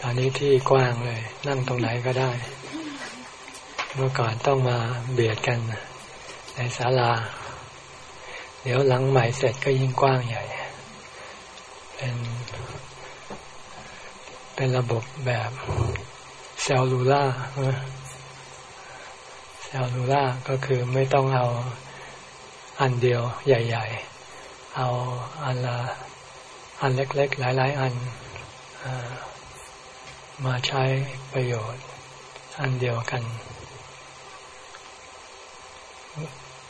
ตอนนี้ที่กว้างเลย นั่งตรงไหนก็ได้ เมื่อก่อนต้องมาเบียดกันในศาลา เดี๋ยวหลังใหม่เสร็จก็ยิ่งกว้างใหญ่ เป็นเป็นระบบแบบเซลลูล่าเซลลูล่าก็คือไม่ต้องเอาอันเดียวใหญ่ ๆ เอาอันละอันเล็กๆ หลาย ๆ อันมาใช้ประโยชน์ อันเดียวกัน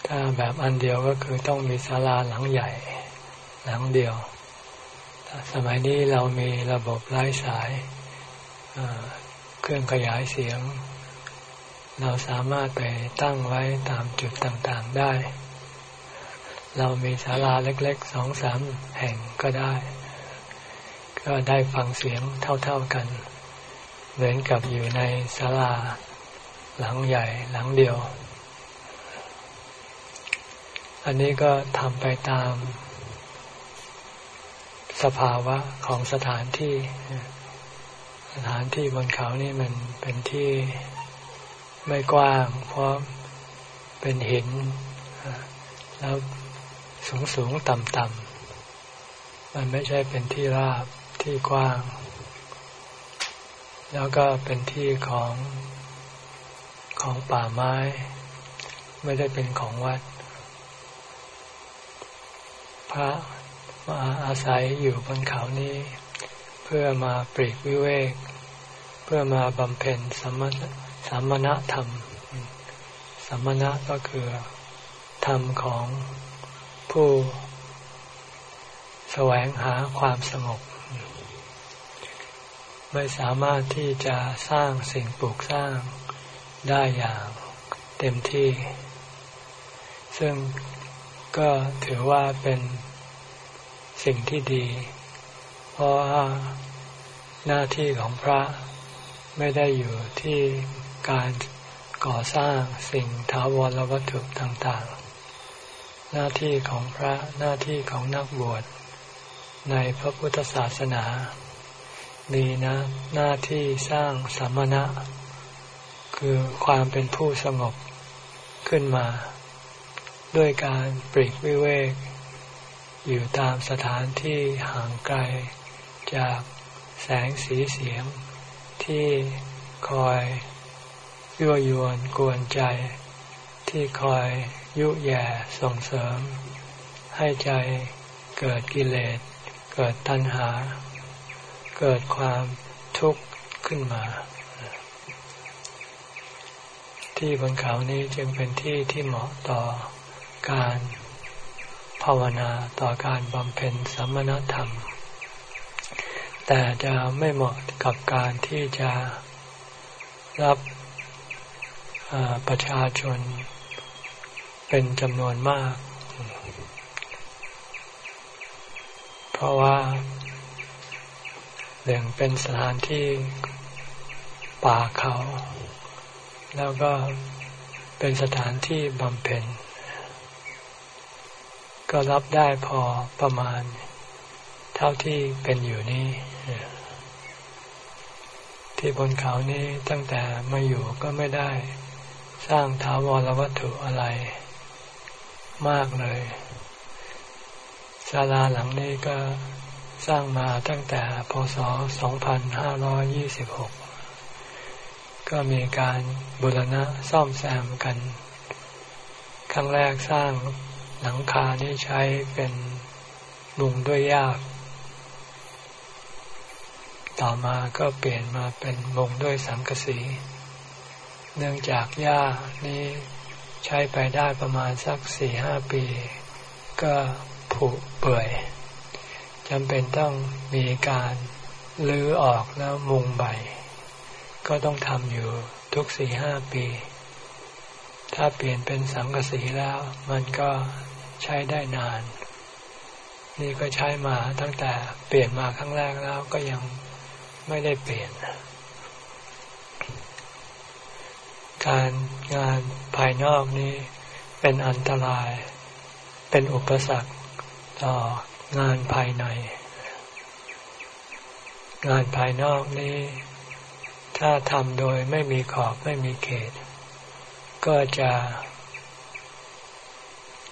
ถ้าแบบอันเดียวก็คือต้องมีศาลาหลังใหญ่ หลังเดียว สมัยนี้เรามีระบบไร้สายเครื่องขยายเสียง เราสามารถไปตั้งไว้ตามจุดต่างๆได้ เรามีศาลาเล็กๆสองสามแห่งก็ได้ ก็ได้ฟังเสียงเท่าๆกัน เหมือนกับอยู่ในศาลาหลังใหญ่หลังเดียว อันนี้ก็ทำไปตามสภาวะของสถานที่ สถานที่บนเขานี่มันเป็นที่ไม่กว้าง เพราะเป็นหินแล้ว สูงสูงต่ำต่ำมันไม่ใช่เป็นที่ราบที่กว้าง แล้วก็เป็นที่ของของป่าไม้ ไม่ได้เป็นของวัด พระมาอาศัยอยู่บนเขานี้ เพื่อมาปรีกวิเวก เพื่อมาบำเพ็ญสมณสมณธรรมสมณะก็คือธรรมของ ผู้แสวงหาความสงบ ไม่สามารถที่จะสร้างสิ่งปลูกสร้างได้อย่างเต็มที่ ซึ่งก็ถือว่าเป็นสิ่งที่ดี เพราะาหน้าที่ของพระไม่ได้อยู่ที่การก่อสร้างสิ่งถาวรวัตถุต่างๆ หน้าที่ของพระหน้าที่ของนักบวช ในพระพุทธศาสนา มีนะหน้าที่สร้างสมณะ คือความเป็นผู้สงบขึ้นมา ด้วยการปริกวิเวก อยู่ตามสถานที่ห่างไกล จากแสงสีเสียง ที่คอยยั่วยวนกวนใจ ที่คอย ยุแย่ส่งเสริม ให้ใจเกิดกิเลส เกิดตัณหา เกิดความทุกข์ขึ้นมา ที่บนเขานี้จึงเป็นที่ที่เหมาะต่อการภาวนาต่อการบำเพ็ญสมณธรรม แต่จะไม่เหมาะกับการที่จะรับประชาชน เป็นจำนวนมาก เพราะว่าหนึ่งเป็นสถานที่ป่าเขา แล้วก็เป็นสถานที่บำเพ็ญ ก็รับได้พอประมาณ เท่าที่เป็นอยู่นี้ที่บนเขานี้ตั้งแต่มาอยู่ก็ไม่ได้สร้างถาวรวัตถุอะไร มากเลยศาลาหลังนี้ก็สร้างมาตั้งแต่พศ 2526 ก็มีการบุรณะซ่อมแซมกัน ครั้งแรกสร้างหลังคานี้ใช้เป็นมุงด้วยยาต่อมาก็เปลี่ยนมาเป็นมุงด้วยสังกะสี เนื่องจากหญ้านี้ ใช้ไปได้ประมาณสักสี่ห้าปี ก็ผุเปื่อยจำเป็นต้องมีการลื้อออกแล้วมุงใบ ก็ต้องทำอยู่ทุกสี่ห้าปี ถ้าเปลี่ยนเป็นสังกสีแล้ว มันก็ใช้ได้นาน นี่ก็ใช้มาตั้งแต่เปลี่ยนมาครั้งแรกแล้วก็ยังไม่ได้เปลี่ยน การงานภายนอกนี้เป็นอันตราย เป็นอุปสรรคต่องานภายใน งานภายนอกนี้ ถ้าทำโดยไม่มีขอบไม่มีเขต ก็จะ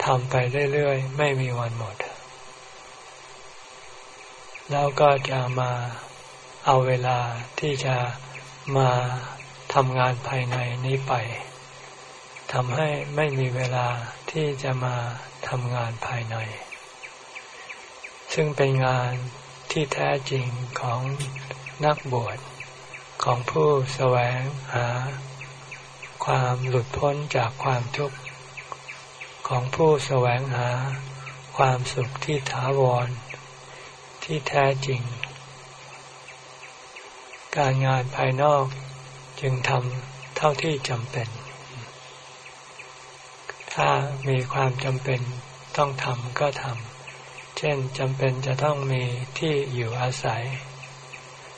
ทำไปเรื่อยๆ ไม่มีวันหมด แล้วก็จะมาเอาเวลาที่จะมา ทำงานภายในนี้ไปทำให้ไม่มีเวลาที่จะมาทำงานภายใน ซึ่งเป็นงานที่แท้จริงของนักบวชของผู้แสวงหา ความหลุดพ้นจากความทุกข์ ของผู้แสวงหา ความสุขที่ถาวร ที่แท้จริง การงานภายนอก จึงทำเท่าที่จำเป็น ถ้ามีความจำเป็นต้องทำก็ทำ เช่นจำเป็นจะต้องมีที่อยู่อาศัย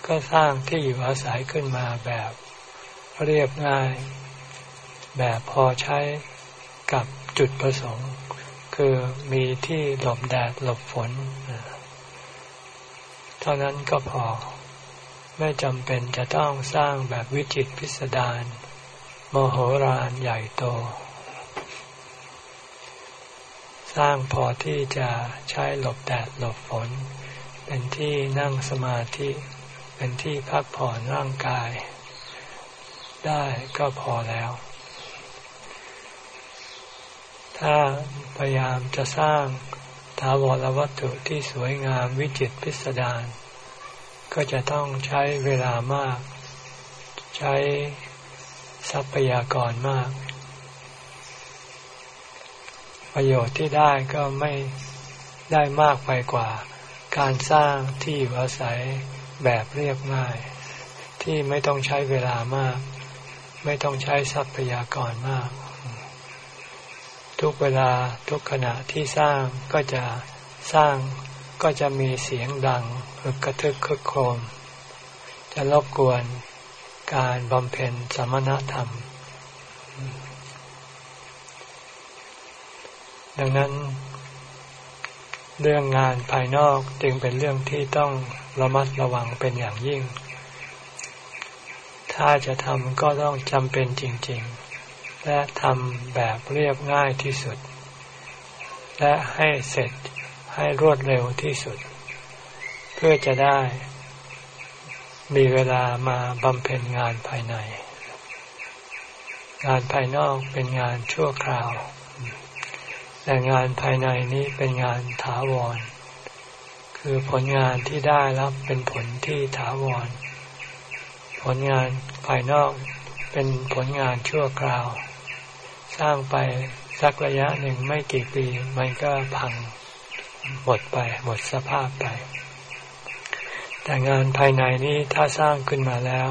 ก็สร้างที่อยู่อาศัยขึ้นมาแบบเรียบง่าย แบบพอใช้กับจุดประสงค์ คือมีที่หลบแดดหลบฝน เท่านั้นก็พอ ไม่จำเป็นจะต้องสร้างแบบวิจิตพิสดารโมโหรานใหญ่โต สร้างพอที่จะใช้หลบแดดหลบฝน เป็นที่นั่งสมาธิ เป็นที่พักผ่อนร่างกาย ได้ก็พอแล้ว ถ้าพยายามจะสร้างถาวรวัตถุที่สวยงามวิจิตพิสดาร ก็จะต้องใช้เวลามาก ใช้ทรัพยากรมาก ประโยชน์ที่ได้ก็ไม่ได้มากไปกว่า การสร้างที่อยู่อาศัยแบบเรียบง่าย ที่ไม่ต้องใช้เวลามาก ไม่ต้องใช้ทรัพยากรมาก ทุกเวลาทุกขณะที่สร้างก็จะสร้างก็จะมีเสียงดัง กกระทึกคึกโครม จะรบกวนการบำเพ็ญสมณธรรม ดังนั้น เรื่องงานภายนอกจึงเป็นเรื่องที่ต้องระมัดระวังเป็นอย่างยิ่ง ถ้าจะทำก็ต้องจำเป็นจริง ๆ และทำแบบเรียบง่ายที่สุด และให้เสร็จให้รวดเร็วที่สุด เพื่อจะได้มีเวลามาบำเพ็ญงานภายใน งานภายนอกเป็นงานชั่วคราว แต่งานภายในนี้เป็นงานถาวร คือผลงานที่ได้รับเป็นผลที่ถาวร ผลงานภายนอกเป็นผลงานชั่วคราว สร้างไปสักระยะหนึ่งไม่กี่ปี มันก็พังหมดไปหมดสภาพไป แต่งานภายในนี้ถ้าสร้างขึ้นมาแล้ว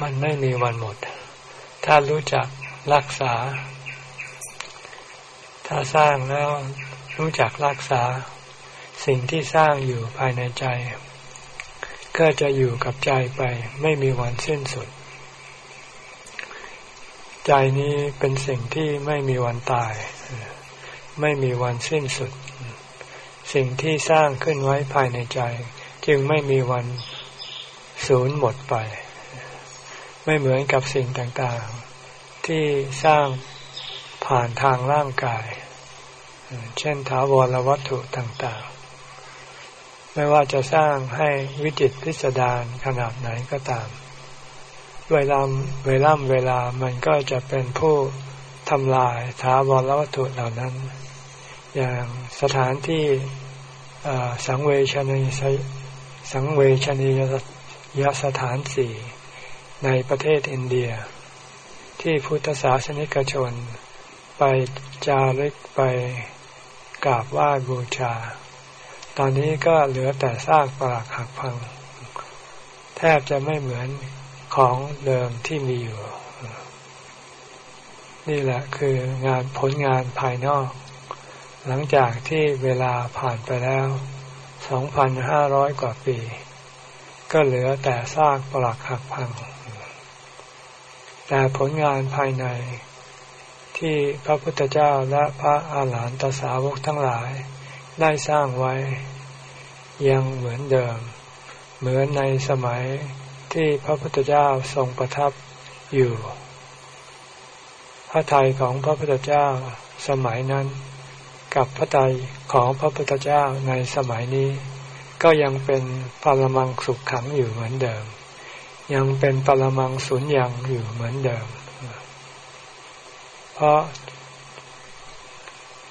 มันไม่มีวันหมด ถ้ารู้จักรักษา ถ้าสร้างแล้วรู้จักรักษา สิ่งที่สร้างอยู่ภายในใจ ก็จะอยู่กับใจไป ไม่มีวันสิ้นสุด ใจนี้เป็นสิ่งที่ไม่มีวันตาย ไม่มีวันสิ้นสุด สิ่งที่สร้างขึ้นไว้ภายในใจ จึงไม่มีวันสูญหมดไป ไม่เหมือนกับสิ่งต่างๆ ที่สร้างผ่านทางร่างกาย เช่นถาวรวัตถุต่างๆ ไม่ว่าจะสร้างให้วิจิตพิสดารขนาดไหนก็ตามเวลาเวลาเวลามันก็จะเป็นผู้ทำลายถาวรวัตถุเหล่านั้น อย่างสถานที่สังเวชนี สังเวชนียสถานสี่ในประเทศอินเดีย ที่พุทธศาสนิกชน ไปจาริกไปกราบไหว้บูชา ตอนนี้ก็เหลือแต่ซากปรักหักพัง แทบจะไม่เหมือนของเดิมที่มีอยู่ นี่แหละคืองานผลงานภายนอก หลังจากที่เวลาผ่านไปแล้ว สองพันห้าร้อยกว่าปี ก็เหลือแต่ซากปรักหักพัง แต่ผลงานภายในที่พระพุทธเจ้าและพระอาหารหันตสาวกทั้งหลายได้สร้างไว้ ยังเหมือนเดิม เหมือนในสมัยที่พระพุทธเจ้าทรงประทับอยู่ พระทัยของพระพุทธเจ้าสมัยนั้น กับพระทัยของพระพุทธเจ้าในสมัยนี้ ก็ยังเป็นปรมังสุขขังอยู่เหมือนเดิม ยังเป็นปรมังสุญญ์อยู่เหมือนเดิม เพราะ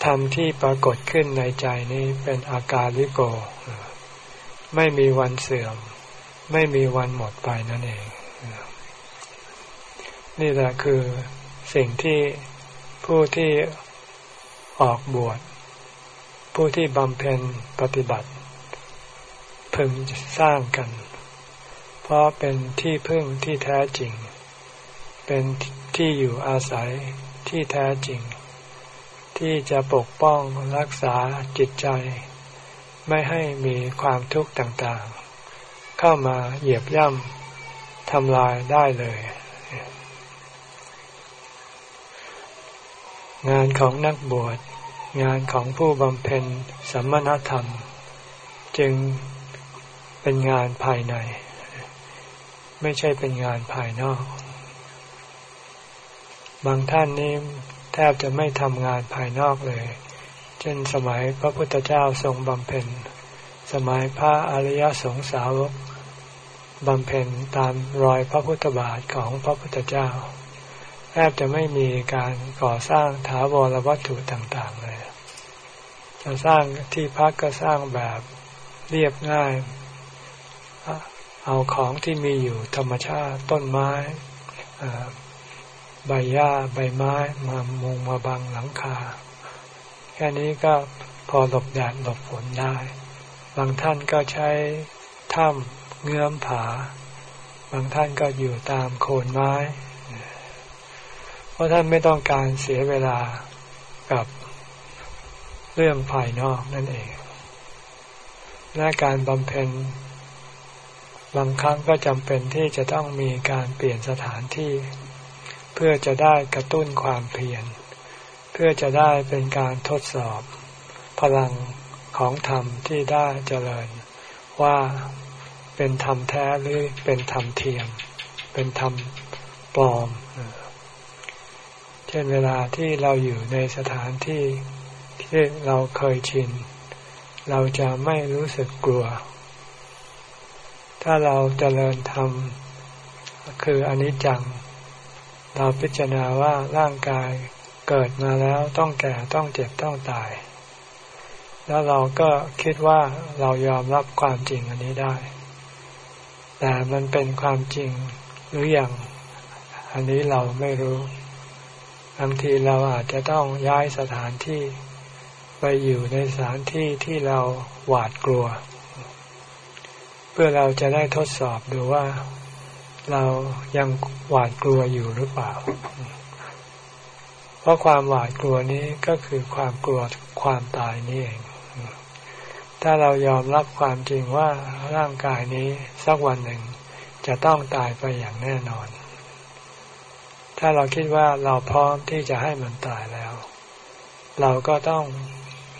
ธรรมที่ปรากฏขึ้นในใจนี้เป็นอาการลิโก ไม่มีวันเสื่อม ไม่มีวันหมดไปนั่นเอง นี่แหละคือสิ่งที่ผู้ที่ออกบวช ผู้ที่บำเพ็ญปฏิบัติพึงสร้างกัน เพราะเป็นที่พึ่งที่แท้จริง เป็นที่อยู่อาศัยที่แท้จริง ที่จะปกป้องรักษาจิตใจ ไม่ให้มีความทุกข์ต่างๆ เข้ามาเหยียบย่ำทำลายได้เลย งานของนักบวช งานของผู้บำเพ็ญสัมมณธรรม จึงเป็นงานภายใน ไม่ใช่เป็นงานภายนอก บางท่านนี้แทบจะไม่ทำงานภายนอกเลย เช่นสมัยพระพุทธเจ้าทรงบำเพ็ญ สมัยพระอริยสงสาวกบำเพ็ญตามรอยพระพุทธบาทของพระพุทธเจ้า บจะไม่มีการก่อสร้างถาวรวัตถุต่างๆเลย จะสร้างที่พักก็สร้างแบบเรียบง่าย เอาของที่มีอยู่ธรรมชาติต้นไม้ใบหญ้าใบไม้มามุงมาบังหลังคา แค่นี้ก็พอหลบแดดหลบฝนได้ บางท่านก็ใช้ถ้ำเงื้อมผา บางท่านก็อยู่ตามโคนไม้ เพราะท่านไม่ต้องการเสียเวลากับเรื่องภายนอกนั่นเอง และการบำเพ็ญบางครั้งก็จำเป็นที่จะต้องมีการเปลี่ยนสถานที่ เพื่อจะได้กระตุ้นความเพียรเพื่อจะได้เป็นการทดสอบ พลังของธรรมที่ได้เจริญ ว่าเป็นธรรมแท้หรือเป็นธรรมเทียม เป็นธรรมปลอม ช่นเวลาที่เราอยู่ในสถานที่ที่เราเคยชิน เราจะไม่รู้สึกกลัว ถ้าเราจเจริญธรรมคืออนิจจัง เราพิจารณาว่าร่างกายเกิดมาแล้วต้องแก่ต้องเจ็บต้องตาย แล้วเราก็คิดว่าเรายอมรับความจริงอันนี้ได้ แต่มันเป็นความจริงหรืออยังอันนี้เราไม่รู้ บางทีเราอาจจะต้องย้ายสถานที่ไปอยู่ในสถานที่ที่เราหวาดกลัว เพื่อเราจะได้ทดสอบดูว่าเรายังหวาดกลัวอยู่หรือเปล่า เพราะความหวาดกลัวนี้ก็คือความกลัวความตายนี่เอง ถ้าเรายอมรับความจริงว่าร่างกายนี้สักวันหนึ่งจะต้องตายไปอย่างแน่นอน ถ้าเราคิดว่าเราพร้อมที่จะให้มันตายแล้ว เราก็ต้อง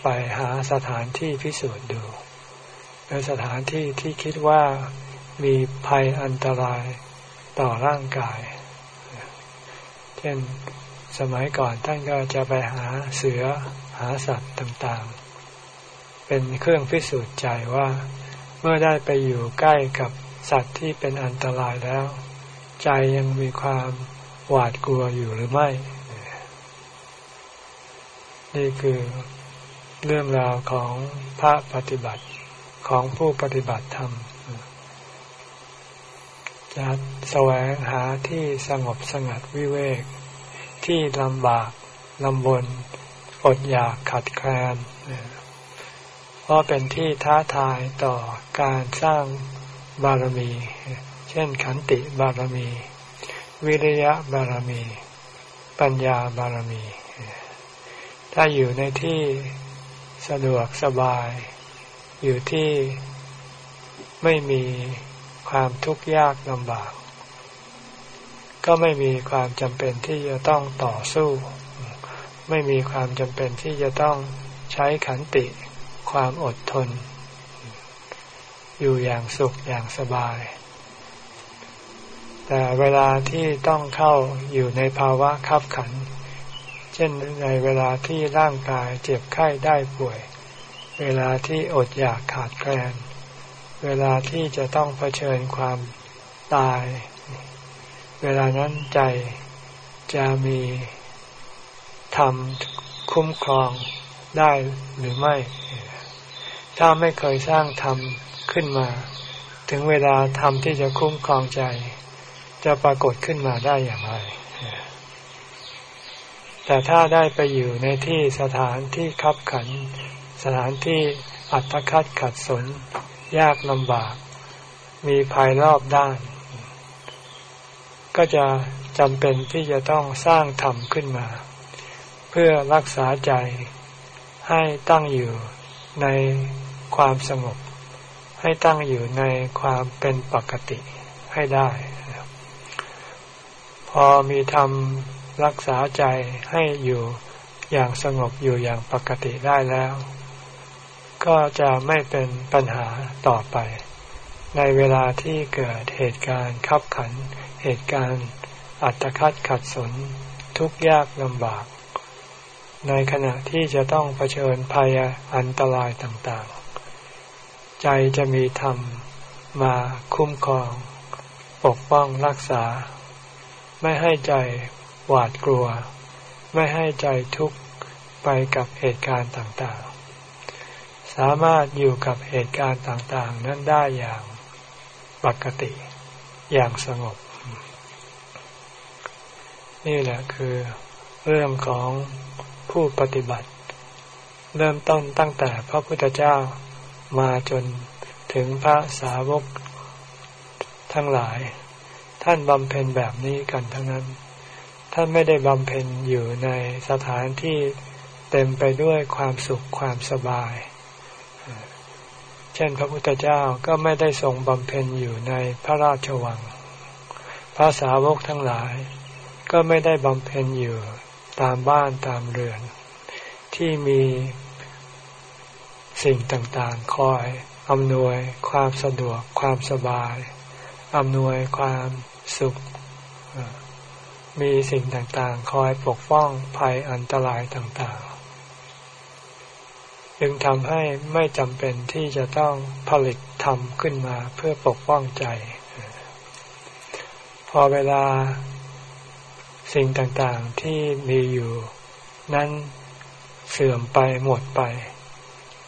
ไปหาสถานที่พิสูจน์ดูเป็นสถานที่ที่คิดว่ามีภัยอันตรายต่อร่างกาย เช่นสมัยก่อนท่านก็จะไปหาเสือหาสัตว์ต่างๆ เป็นเครื่องพิสูจน์ใจว่า เมื่อได้ไปอยู่ใกล้กับสัตว์ที่เป็นอันตรายแล้ว ใจยังมีความ หวาดกลัวอยู่หรือไม่ นี่คือเรื่องราวของพระปฏิบัติของผู้ปฏิบัติธรรม จะแสวงหาที่สงบสงัดวิเวก ที่ลำบากลำบนอดอยากขัดแคลนเพราะเป็นที่ท้าทายต่อการสร้างบารมี เช่นขันติบารมี วิริยะบารมี ปัญญาบารมี ถ้าอยู่ในที่สะดวกสบาย อยู่ที่ไม่มีความทุกข์ยากลำบาก ก็ไม่มีความจำเป็นที่จะต้องต่อสู้ ไม่มีความจำเป็นที่จะต้องใช้ขันติความอดทน อยู่อย่างสุขอย่างสบาย แต่เวลาที่ต้องเข้าอยู่ในภาวะคับขัน เช่นในเวลาที่ร่างกายเจ็บไข้ได้ป่วย เวลาที่อดอยากขาดแคลน เวลาที่จะต้องเผชิญความตาย เวลานั้นใจจะมีธรรมคุ้มครองได้หรือไม่ ถ้าไม่เคยสร้างธรรมขึ้นมา ถึงเวลาธรรมที่จะคุ้มครองใจ จะปรากฏขึ้นมาได้อย่างไร แต่ถ้าได้ไปอยู่ในที่สถานที่คับขัน สถานที่อัตคัดขัดสน ยากลำบาก มีภัยรอบด้าน ก็จะจำเป็นที่จะต้องสร้างธรรมขึ้นมา เพื่อรักษาใจให้ตั้งอยู่ในความสงบ ให้ตั้งอยู่ในความเป็นปกติให้ได้ พอมีธรรมรักษาใจให้อยู่อย่างสงบอยู่อย่างปกติได้แล้ว ก็จะไม่เป็นปัญหาต่อไป ในเวลาที่เกิดเหตุการณ์ขับขัน เหตุการณ์อัตคัดขัดสน ทุกยากลำบาก ในขณะที่จะต้องเผชิญภัยอันตรายต่างๆ ใจจะมีธรรมมาคุ้มครอง ปกป้องรักษา ไม่ให้ใจหวาดกลัว ไม่ให้ใจทุกข์ไปกับเหตุการณ์ต่างๆ สามารถอยู่กับเหตุการณ์ต่างๆ นั้นได้อย่างปกติ อย่างสงบ นี่แหละคือเรื่องของผู้ปฏิบัติ เริ่มต้นตั้งแต่พระพุทธเจ้ามาจนถึงพระสาวกทั้งหลาย ท่านบำเพ็ญแบบนี้กันทั้งนั้น ท่านไม่ได้บำเพ็ญอยู่ในสถานที่เต็มไปด้วยความสุขความสบาย เช่นพระพุทธเจ้าก็ไม่ได้ทรงบำเพ็ญอยู่ในพระราชวัง พระสาวกทั้งหลาย ก็ไม่ได้บำเพ็ญอยู่ตามบ้านตามเรือน ที่มีสิ่งต่างๆ คอยอำนวยความสะดวกความสบาย อำนวยความสุข มีสิ่งต่างๆ คอยปกป้องภัยอันตรายต่างๆ จึงทำให้ไม่จำเป็นที่จะต้องผลิตธรรมขึ้นมาเพื่อปกป้องใจ พอเวลาสิ่งต่างๆที่มีอยู่ นั้นเสื่อมไปหมดไป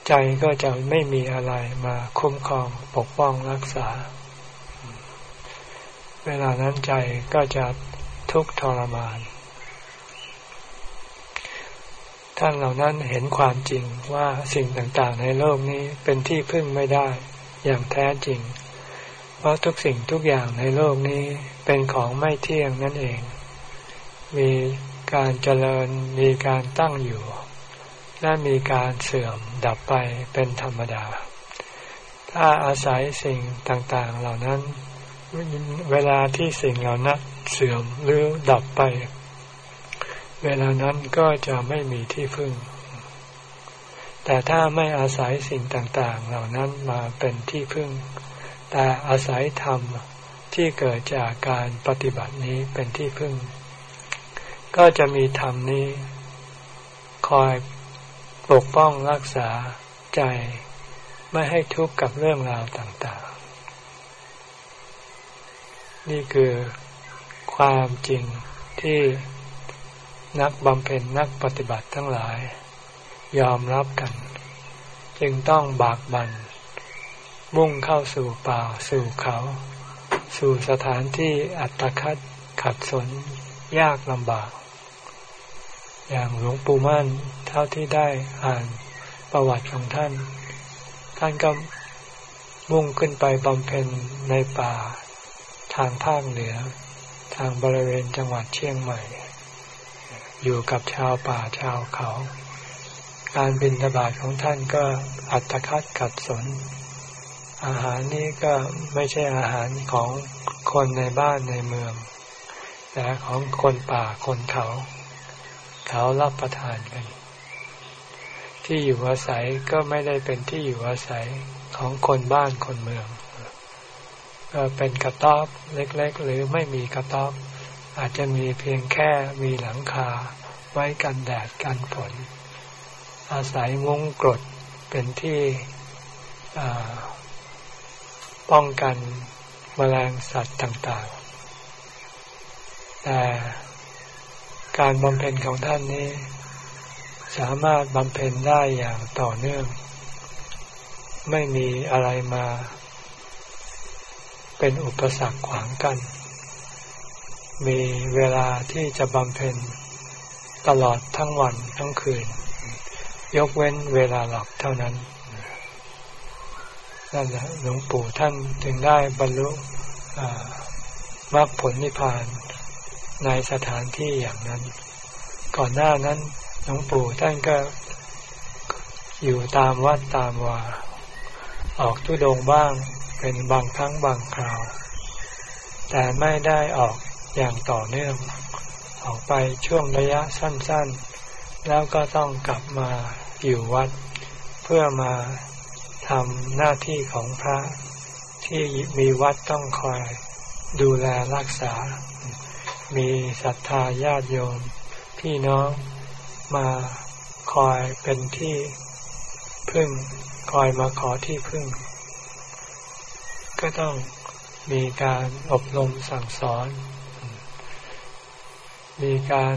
ใจก็จะไม่มีอะไรมาคุ้มครองปกป้องรักษา เวลานั้นใจก็จะทุกข์ทรมาน ท่านเหล่านั้นเห็นความจริงว่าสิ่งต่างๆ ในโลกนี้เป็นที่พึ่งไม่ได้อย่างแท้จริง เพราะทุกสิ่งทุกอย่างในโลกนี้เป็นของไม่เที่ยงนั่นเอง มีการเจริญมีการตั้งอยู่ และมีการเสื่อมดับไปเป็นธรรมดา ถ้าอาศัยสิ่งต่างๆเหล่านั้น เวลาที่สิ่งเหล่านั้นเสื่อมหรือดับไป เวลานั้นก็จะไม่มีที่พึ่ง แต่ถ้าไม่อาศัยสิ่งต่าง ๆ เหล่านั้นมาเป็นที่พึ่ง แต่อาศัยธรรมที่เกิดจากการปฏิบัตินี้เป็นที่พึ่ง ก็จะมีธรรมนี้ คอยปกป้องรักษาใจ ไม่ให้ทุกข์กับเรื่องราวต่างๆ นี่คือความจริงที่นักบำเพ็ญนักปฏิบัติทั้งหลาย ยอมรับกัน จึงต้องบากบันมุ่งเข้าสู่ป่าสู่เขา สู่สถานที่อัตคัดขัดสนยากลำบาก อย่างหลวงปู่มั่นเท่าที่ได้อ่านประวัติของท่าน ท่านก็มุ่งขึ้นไปบำเพ็ญในป่า ทางภาคเหนือ ทางบริเวณจังหวัดเชียงใหม่ อยู่กับชาวป่าชาวเขา การบินทบาทของท่านก็อัตคัดกัดสน อาหารนี้ก็ไม่ใช่อาหารของคนในบ้านในเมือง แต่ของคนป่าคนเขา เขารับประทานกัน ที่อยู่อาศัยก็ไม่ได้เป็นที่อยู่อาศัยของคนบ้านคนเมือง ก็เป็นกระต๊อบเล็กๆ หรือไม่มีกระต๊อบอาจจะมีเพียงแค่มีหลังคาไว้กันแดดกันฝนอาศัยมุ้งกรดเป็นที่ป้องกันมแมลงสัตว์ต่างๆ แต่การบำเพ็ญของท่านนี้ สามารถบำเพ็ญได้อย่างต่อเนื่อง ไม่มีอะไรมา เป็นอุปสรรคขวางกัน มีเวลาที่จะบำเพ็ญตลอดทั้งวันทั้งคืน ยกเว้นเวลาหลับเท่านั้นนั่นแหละหลวงปู่ท่านจึงได้บรรลุมรรคผลนิพพานในสถานที่อย่างนั้น ก่อนหน้านั้นหลวงปู่ท่านก็อยู่ตามวัดตามวาออกทุดงบ้าง เป็นบางครั้งบางคราว แต่ไม่ได้ออกอย่างต่อเนื่อง ออกไปช่วงระยะสั้นๆ แล้วก็ต้องกลับมาอยู่วัด เพื่อมาทำหน้าที่ของพระที่มีวัดต้องคอยดูแลรักษา มีศรัทธาญาติโยม พี่น้องมาคอยเป็นที่พึ่ง คอยมาขอที่พึ่ง ก็ต้องมีการอบรมสั่งสอน มีการ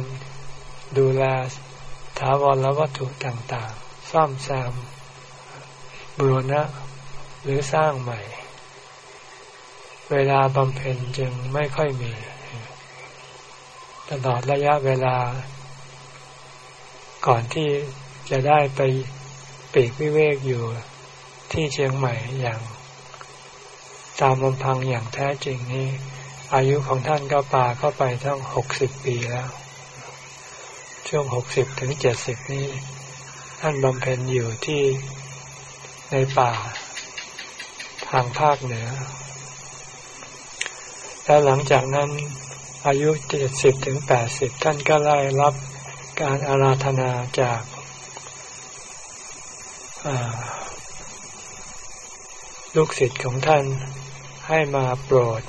ดูแลถาวรและวัตถุต่างๆ ซ่อมแซมบูรณะหรือสร้างใหม่ เวลาบำเพ็ญจึงไม่ค่อยมี ตลอดระยะเวลา ก่อนที่จะได้ไปปีกวิเวกอยู่ที่เชียงใหม่อย่าง ตามลำพังอย่างแท้จริงนี้ อายุของท่านก็ปาเข้าไปทั้งหกสิบปีแล้ว ช่วงหกสิบถึงเจ็ดสิบนี้ ท่านบำเพ็ญอยู่ที่ในป่า ทางภาคเหนือ แล้วหลังจากนั้นอายุเจ็ดสิบถึงแปดสิบท่านก็ได้รับการอาราธนาจากลูกศิษย์ของท่าน ให้มาโปรด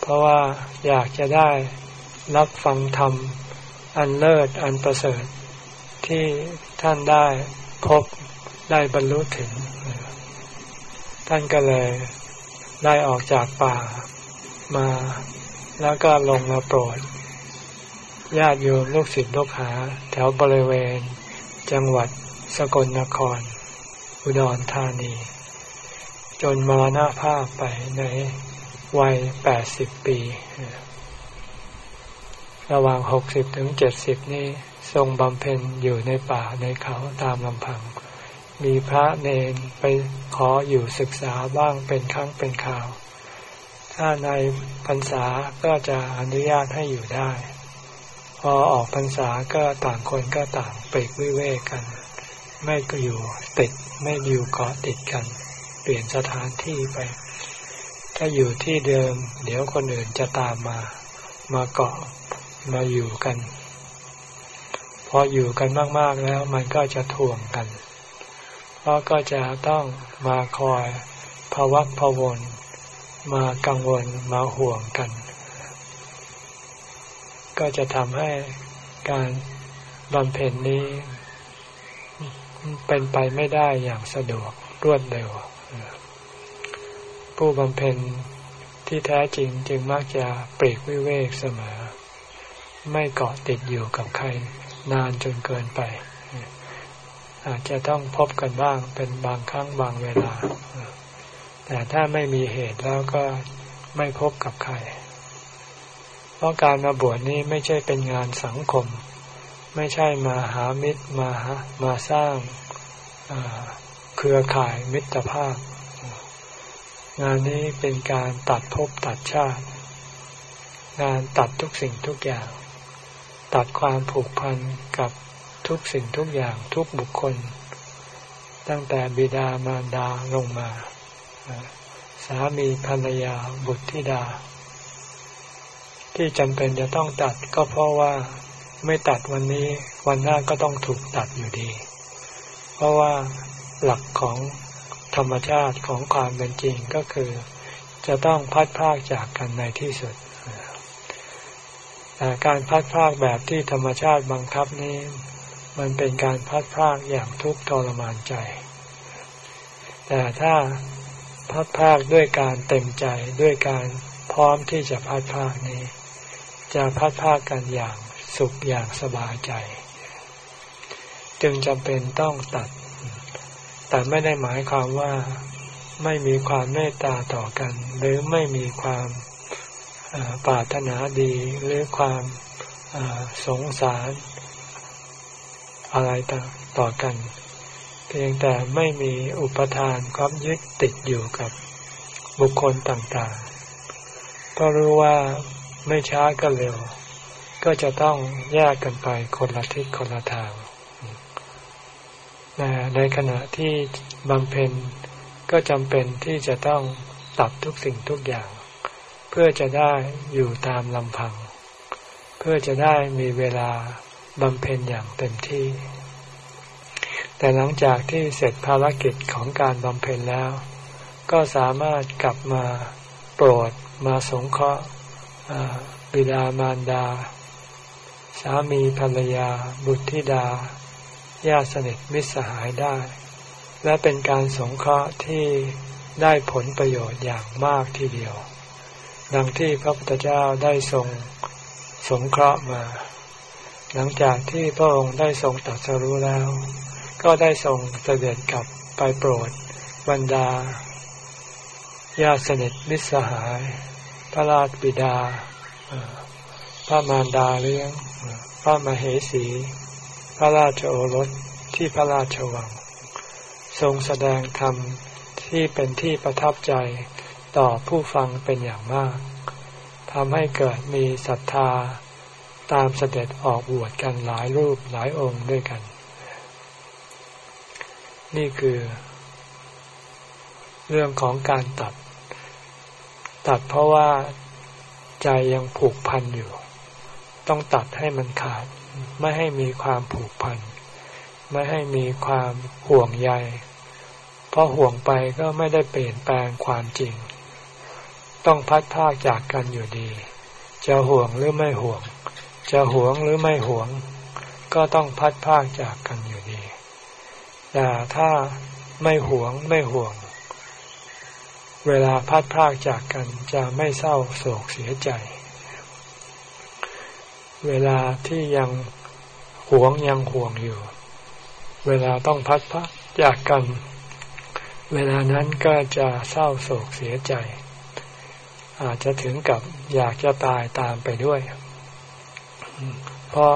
เพราะว่าอยากจะได้รับฟังธรรม อันเลิศอันประเสริฐ ที่ท่านได้พบได้บรรลุถึง ท่านก็เลยได้ออกจากป่ามา แล้วก็ลงมาโปรดญาติโยมลูกศิษย์ลูกหา แถวบริเวณ จังหวัดสกลนคร อุดรธานี จนมรณภาพไปในวัยแปดสิบปี ระหว่างหกสิบถึงเจ็ดสิบนี้ทรงบำเพ็ญอยู่ในป่าในเขาตามลำพัง มีพระเนนไปขออยู่ศึกษาบ้างเป็นครั้งเป็นคราว ถ้าในพรรษาก็จะอนุญาตให้อยู่ได้ พอออกพรรษาก็ต่างคนก็ต่างเปกวิเวกกัน ไม่ก็อยู่ติดไม่อยู่เกาะติดกัน เปลี่ยนสถานที่ไป ถ้าอยู่ที่เดิม เดี๋ยวคนอื่นจะตามมา มาเกาะมาอยู่กัน พออยู่กันมาก ๆแล้ว มันก็จะทวงกัน เพราะก็จะต้องมาคอยภวักพวนมากังวลมาห่วงกัน ก็จะทำให้การบำเพ็ญนี้เป็นไปไม่ได้อย่างสะดวกรวดเร็ว ผู้บำเพ็ญที่แท้จริงจึงมักจะปรีกวิเวกเสมอ ไม่เกาะติดอยู่กับใครนานจนเกินไป อาจจะต้องพบกันบ้างเป็นบางครั้งบางเวลา แต่ถ้าไม่มีเหตุแล้วก็ไม่พบกับใคร เพราะการมาบวชนี้ไม่ใช่เป็นงานสังคม ไม่ใช่มาหามิตรมาหามาสร้างเครือข่ายมิตรภาพ งานนี้เป็นการตัดภพตัดชาติ งานตัดทุกสิ่งทุกอย่าง ตัดความผูกพันกับทุกสิ่งทุกอย่างทุกบุคคล ตั้งแต่บิดามารดาลงมา สามีภรรยาบุตรธิดา ที่จำเป็นจะต้องตัดก็เพราะว่าไม่ตัดวันนี้วันหน้าก็ต้องถูกตัดอยู่ดี เพราะว่าหลักของ ธรรมชาติของความเป็นจริงก็คือ จะต้องพัดพากจากกันในที่สุดแต่การพัดพากแบบที่ธรรมชาติบังคับนี้ มันเป็นการพัดพากอย่างทุกข์ทรมานใจ แต่ถ้าพัดพากด้วยการเต็มใจด้วยการพร้อมที่จะพัดพากนี้ จะพัดพากกันอย่างสุขอย่างสบายใจ จึงจำเป็นต้องตัด แต่ไม่ได้หมายความว่าไม่มีความเมตตาต่อกัน หรือไม่มีความปรารถนาดีหรือความสงสาร อะไรต่อกัน เพียงแต่ไม่มีอุปทานความยึดติดอยู่กับบุคคลต่างๆ ก็รู้ว่าไม่ช้าก็เร็ว ก็จะต้องแยกกันไปคนละทิศคนละทาง แต่ในขณะที่บำเพ็ญก็จำเป็นที่จะต้องตัดทุกสิ่งทุกอย่าง เพื่อจะได้อยู่ตามลำพัง เพื่อจะได้มีเวลาบำเพ็ญอย่างเต็มที่ แต่หลังจากที่เสร็จภารกิจของการบำเพ็ญแล้ว ก็สามารถกลับมาโปรดมาสงเคราะห์บิดามารดา สามีภรรยา บุตรธิดา ญาติสนิทมิตรสหายได้ และเป็นการสงเคราะห์ที่ได้ผลประโยชน์อย่างมากทีเดียว ดังที่พระพุทธเจ้าได้ทรงสงเคราะห์มา หลังจากที่พระองค์ได้ทรงตัดสรู้แล้ว ก็ได้ทรงเสด็จกลับไปโปรดบรรดาญาติสนิทมิตรสหาย พระราชบิดา พระมารดาเลี้ยง พระมเหสี พระราชโอรสที่พระราชวัง ทรงแสดงธรรมที่เป็นที่ประทับใจต่อผู้ฟังเป็นอย่างมากทำให้เกิดมีศรัทธาตามเสด็จออกบวชกันหลายรูปหลายองค์ด้วยกัน นี่คือ เรื่องของการตัด ตัดเพราะว่าใจยังผูกพันอยู่ ต้องตัดให้มันขาด ไม่ให้มีความผูกพัน ไม่ให้มีความห่วงใย เพราะห่วงไปก็ไม่ได้เปลี่ยนแปลงความจริง ต้องพัดพากจากกันอยู่ดี จะห่วงหรือไม่ห่วง จะห่วงหรือไม่ห่วง ก็ต้องพัดพากจากกันอยู่ดี แต่ถ้าไม่ห่วงไม่ห่วง เวลาพัดพากจากกันจะไม่เศร้าโศกเสียใจ เวลาที่ยังหวงยังห่วงอยู่ เวลาต้องพัดพากจากกัน เวลานั้นก็จะเศร้าโศกเสียใจ อาจจะถึงกับอยากจะตายตามไปด้วย เพราะ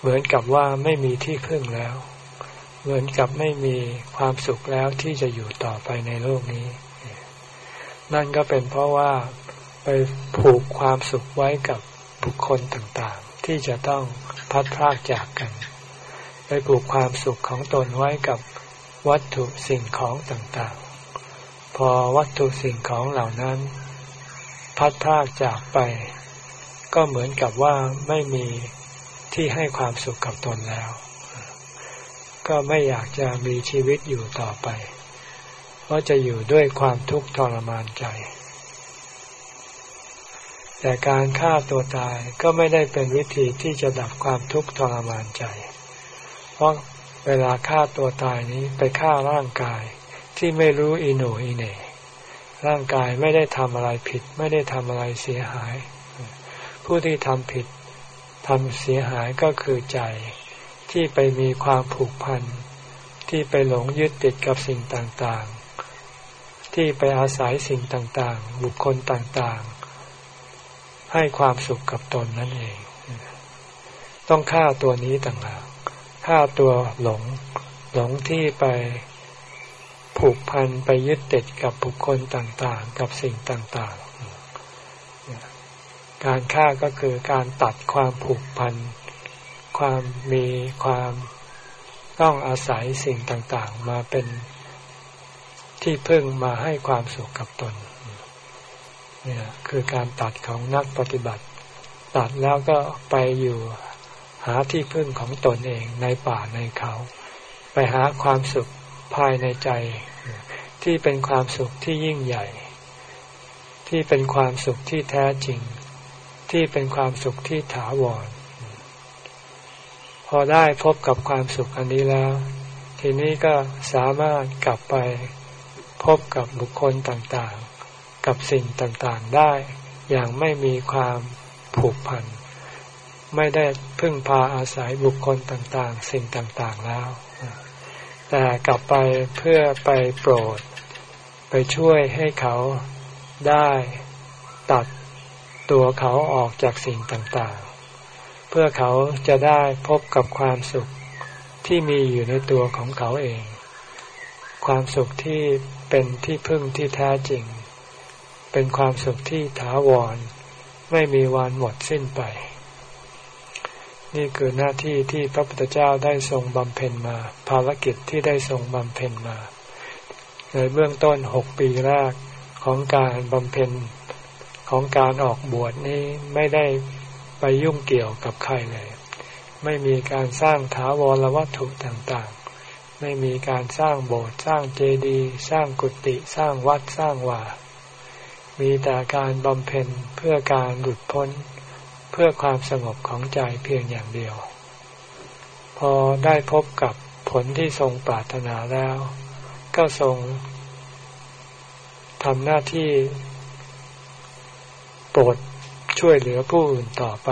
เหมือนกับว่าไม่มีที่พึ่งแล้ว เหมือนกับไม่มีความสุขแล้วที่จะอยู่ต่อไปในโลกนี้ นั่นก็เป็นเพราะว่าไปผูกความสุขไว้กับบุคคลต่าง ที่จะต้องพัดพรากจากกัน ไปผูกความสุขของตนไว้กับวัตถุสิ่งของต่างๆ พอวัตถุสิ่งของเหล่านั้น พัดพากจากไป ก็เหมือนกับว่าไม่มีที่ให้ความสุขกับตนแล้ว ก็ไม่อยากจะมีชีวิตอยู่ต่อไป เพราะจะอยู่ด้วยความทุกข์ทรมานใจ แต่การฆ่าตัวตายก็ไม่ได้เป็นวิธีที่จะดับความทุกข์ทรมานใจ เพราะเวลาฆ่าตัวตายนี้ไปฆ่าร่างกายที่ไม่รู้อิโนอิเน่ร่างกายไม่ได้ทำอะไรผิด ไม่ได้ทำอะไรเสียหาย ผู้ที่ทำผิดทำเสียหายก็คือใจที่ไปมีความผูกพัน ที่ไปหลงยึดติดกับสิ่งต่างๆ ที่ไปอาศัยสิ่งต่างๆ บุคคลต่างๆ ให้ความสุขกับตนนั่นเอง ต้องฆ่าตัวนี้ต่างหากฆ่าตัวหลง หลงที่ไปผูกพันไปยึดติดกับบุคคลต่างๆ กับสิ่งต่างๆ การฆ่าก็คือการตัดความผูกพัน ความมีความต้องอาศัยสิ่งต่างๆ มาเป็นที่พึ่งมาให้ความสุขกับตน เนี่ยคือการตัดของนักปฏิบัติ ตัดแล้วก็ไปอยู่หาที่พึ่งของตนเองในป่าในเขา ไปหาความสุขภายในใจ ที่เป็นความสุขที่ยิ่งใหญ่ ที่เป็นความสุขที่แท้จริง ที่เป็นความสุขที่ถาวร พอได้พบกับความสุขอันนี้แล้ว ทีนี้ก็สามารถกลับไปพบกับบุคคลต่าง กับสิ่งต่างๆได้ อย่างไม่มีความผูกพัน ไม่ได้พึ่งพาอาศัยบุคคลต่างๆ สิ่งต่างๆแล้ว แต่กลับไปเพื่อไปโปรด ไปช่วยให้เขาได้ตัดตัวเขาออกจากสิ่งต่างๆ เพื่อเขาจะได้พบกับความสุขที่มีอยู่ในตัวของเขาเอง ความสุขที่เป็นที่พึ่งที่แท้จริง เป็นความสุขที่ถาวร ไม่มีวันหมดสิ้นไป นี่คือหน้าที่ที่พระพุทธเจ้าได้ทรงบำเพ็ญมา ภารกิจที่ได้ทรงบำเพ็ญมา ในเบื้องต้นหกปีแรกของการบำเพ็ญของการออกบวชนี้ไม่ได้ไปยุ่งเกี่ยวกับใครเลย ไม่มีการสร้างถาวรวัตถุต่างๆ ไม่มีการสร้างโบสถ์สร้างเจดีย์สร้างกุฏิสร้างวัดสร้างว่า มีแต่การบำเพ็ญเพื่อการหลุดพ้น เพื่อความสงบของใจเพียงอย่างเดียว พอได้พบกับผลที่ทรงปรารถนาแล้ว ก็ทรงทำหน้าที่โปรดช่วยเหลือผู้อื่นต่อไป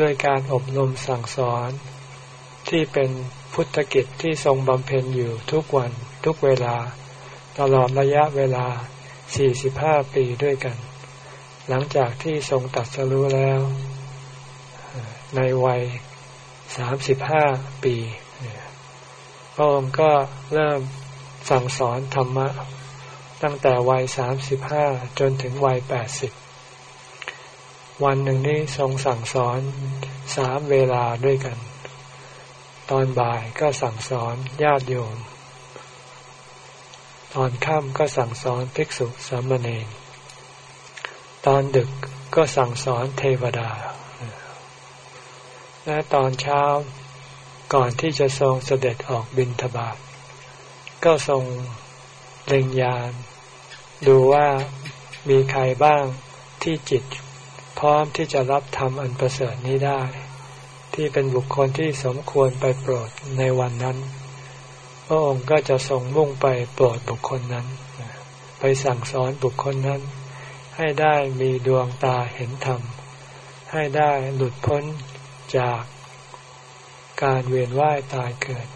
ด้วยการอบรมสั่งสอน ที่เป็นพุทธกิจที่ทรงบำเพ็ญอยู่ทุกวันทุกเวลา ตลอดระยะเวลา 45ปีด้วยกัน หลังจากที่ทรงตัดสรู้แล้ว ในวัย35ปีพระองค์ก็เริ่มสั่งสอนธรรมะ ตั้งแต่วัย35จนถึงวัย80วันหนึ่งนี้ทรงสั่งสอนสามเวลาด้วยกัน ตอนบ่ายก็สั่งสอนญาติโยม ตอนค่ำก็สั่งสอนภิกษุสามเณรตอนดึกก็สั่งสอนเทวดา และตอนเช้าก่อนที่จะทรงเสด็จออกบินทบาทก็ทรงเล็งยาน ดูว่ามีใครบ้างที่จิต พร้อมที่จะรับธรรมอันประเสริฐนี้ได้ ที่เป็นบุคคลที่สมควรไปโปรดในวันนั้น ระองค์ก็จะทรงมุ่งไปโปรดบุคคลนั้น ไปสั่งสอนบุคคลนั้น ให้ได้มีดวงตาเห็นธรรม ให้ได้หลุดพ้นจากการเวียนว่ายตายเกิด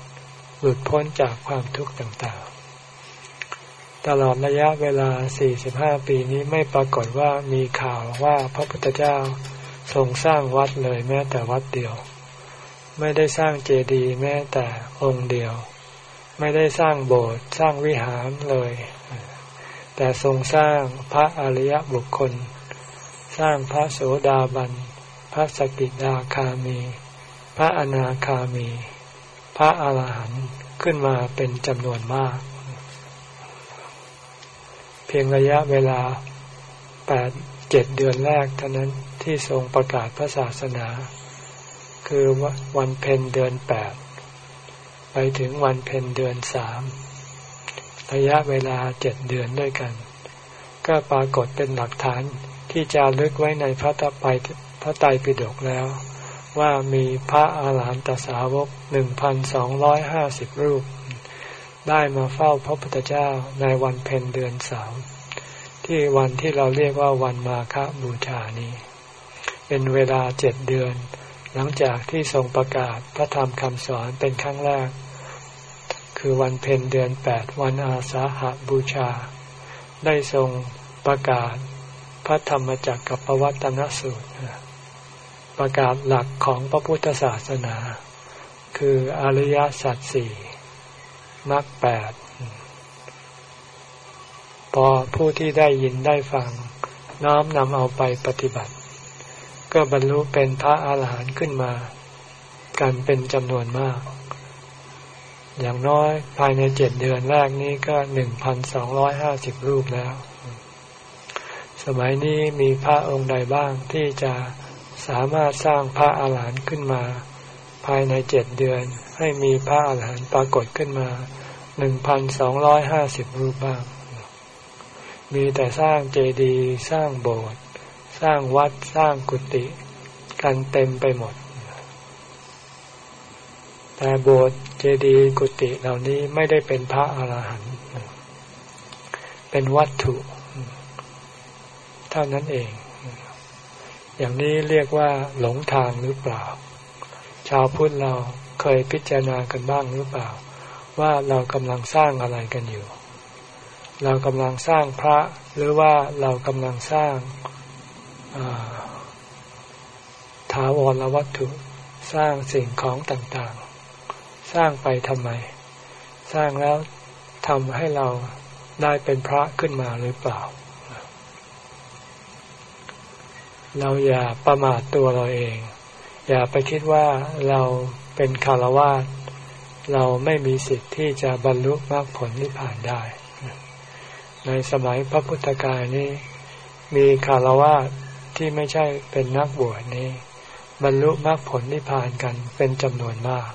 หลุดพ้นจากความทุกข์ต่างๆ ตลอดระยะเวลา 45 ปีนี้ไม่ปรากฏว่ามีข่าวว่าพระพุทธเจ้าทรงสร้างวัดเลยแม้แต่วัดเดียว ไม่ได้สร้างเจดีย์แม้แต่องค์เดียว ไม่ได้สร้างโบสถ์สร้างวิหารเลย แต่ทรงสร้างพระอริยบุคคล สร้างพระโสดาบัน พระสกิดาคามี พระอนาคามี พระอาหารหันต์ขึ้นมาเป็นจำนวนมาก เพียงระยะเวลาแปดเจ็ดเดือนแรกเท่านั้นที่ทรงประกาศพระศาสนา คือวันเพ็ญเดือนแปด ไปถึงวันเพ็ญเดือนสามระยะเวลาเจ็ดเดือนด้วยกัน ก็ปรากฏเป็นหลักฐานที่จะลึกไว้ในพระตไปพระไตรปิฎกแล้ว ว่ามีพระอาหารหันตสาวกหนึ่งพันสองร้อยห้าสิบรูป ได้มาเฝ้าพระพุทธเจ้าในวันเพ็ญเดือนสามที่วันที่เราเรียกว่าวันมาฆบูชานี้ เป็นเวลาเจ็ดเดือน หลังจากที่ทรงประกาศพระธรรมคำสอนเป็นครั้งแรก คือวันเพ็ญเดือนแปดวันอาสาหาบูชา ได้ทรงประกาศพระธรรมจักรกับปวัตนสูตร ประกาศหลักของพระพุทธศาสนา คืออริยสัจสี่มรรคแปดพอผู้ที่ได้ยินได้ฟัง น้อมนำเอาไปปฏิบัติ ก็บรรลุเป็นพระอาหารหันต์ขึ้นมา กันเป็นจำนวนมาก อย่างน้อยภายในเจ็ดเดือนแรกนี้ก็หนึ่งพันสองร้อยห้าสิบรูปแล้ว สมัยนี้มีพระองค์ใดบ้างที่จะสามารถสร้างพระอาหารหันต์ขึ้นมา ภายในเจ็ดเดือน ให้มีพระอาหารหันต์ปรากฏขึ้นมาหนึ่งพันสองร้อยห้าสิบรูปบ้าง มีแต่สร้างเจดีย์สร้างโบสถ์สร้างวัดสร้างกุฏิกันเต็มไปหมด แต่โบสถ์เจดีย์กุฏิเหล่านี้ไม่ได้เป็นพระอาหารหันต์เป็นวัตถุ เท่านั้นเอง อย่างนี้เรียกว่าหลงทางหรือเปล่า ชาวพุทธเราเคยพิจารณากันบ้างหรือเปล่า ว่าเรากำลังสร้างอะไรกันอยู่ เรากำลังสร้างพระหรือว่าเรากำลังสร้างถาวรวัตถุสร้างสิ่งของต่าง สร้างไปทำไม สร้างแล้วทำให้เราได้เป็นพระขึ้นมาหรือเปล่า เราอย่าประมาทตัวเราเอง อย่าไปคิดว่าเราเป็นคารวะเราไม่มีสิทธิ์ที่จะบรรลุมรรคผลนิพพานได้ ในสมัยพระพุทธกาลนี้ มีคารวะที่ไม่ใช่เป็นนักบวชนี้ บรรลุมรรคผลนิพพานกันเป็นจำนวนมาก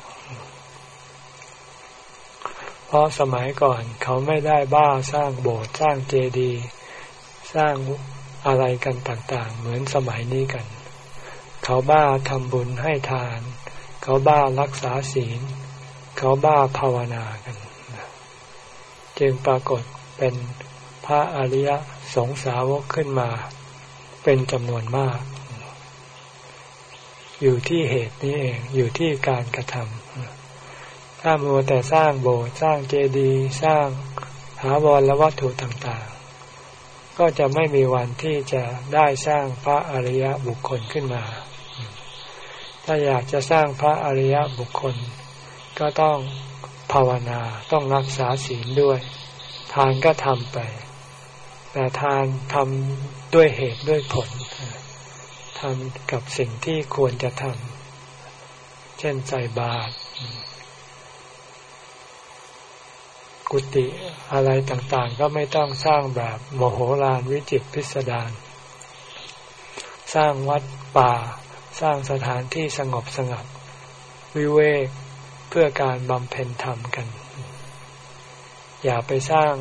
เพราะสมัยก่อนเขาไม่ได้บ้าสร้างโบสถ์สร้างเจดีย์สร้างอะไรกันต่างๆ เหมือนสมัยนี้กัน เขาบ้าทำบุญให้ทาน เขาบ้ารักษาศีล เขาบ้าภาวนากัน จึงปรากฏเป็นพระอริยสงสาวกขึ้นมา เป็นจำนวนมาก อยู่ที่เหตุนี้เองอยู่ที่การกระทำ ถ้ามัวแต่สร้างโบสถ์สร้างเจดีย์สร้างหาวรและวัตถุต่างๆ ก็จะไม่มีวันที่จะได้สร้างพระอริยบุคคลขึ้นมา ถ้าอยากจะสร้างพระอริยบุคคล ก็ต้องภาวนาต้องรักษาศีลด้วย ทานก็ทำไป แต่ทานทำด้วยเหตุด้วยผลทำกับสิ่งที่ควรจะทำ เช่นใส่บาตร กุฏิอะไรต่างๆ ก็ไม่ต้องสร้างแบบโมโหลานวิจิตพิสดารสร้างวัดป่า สร้างสถานที่สงบสงัด วิเวกเพื่อการบำเพ็ญธรรมกัน อย่าไปสร้าง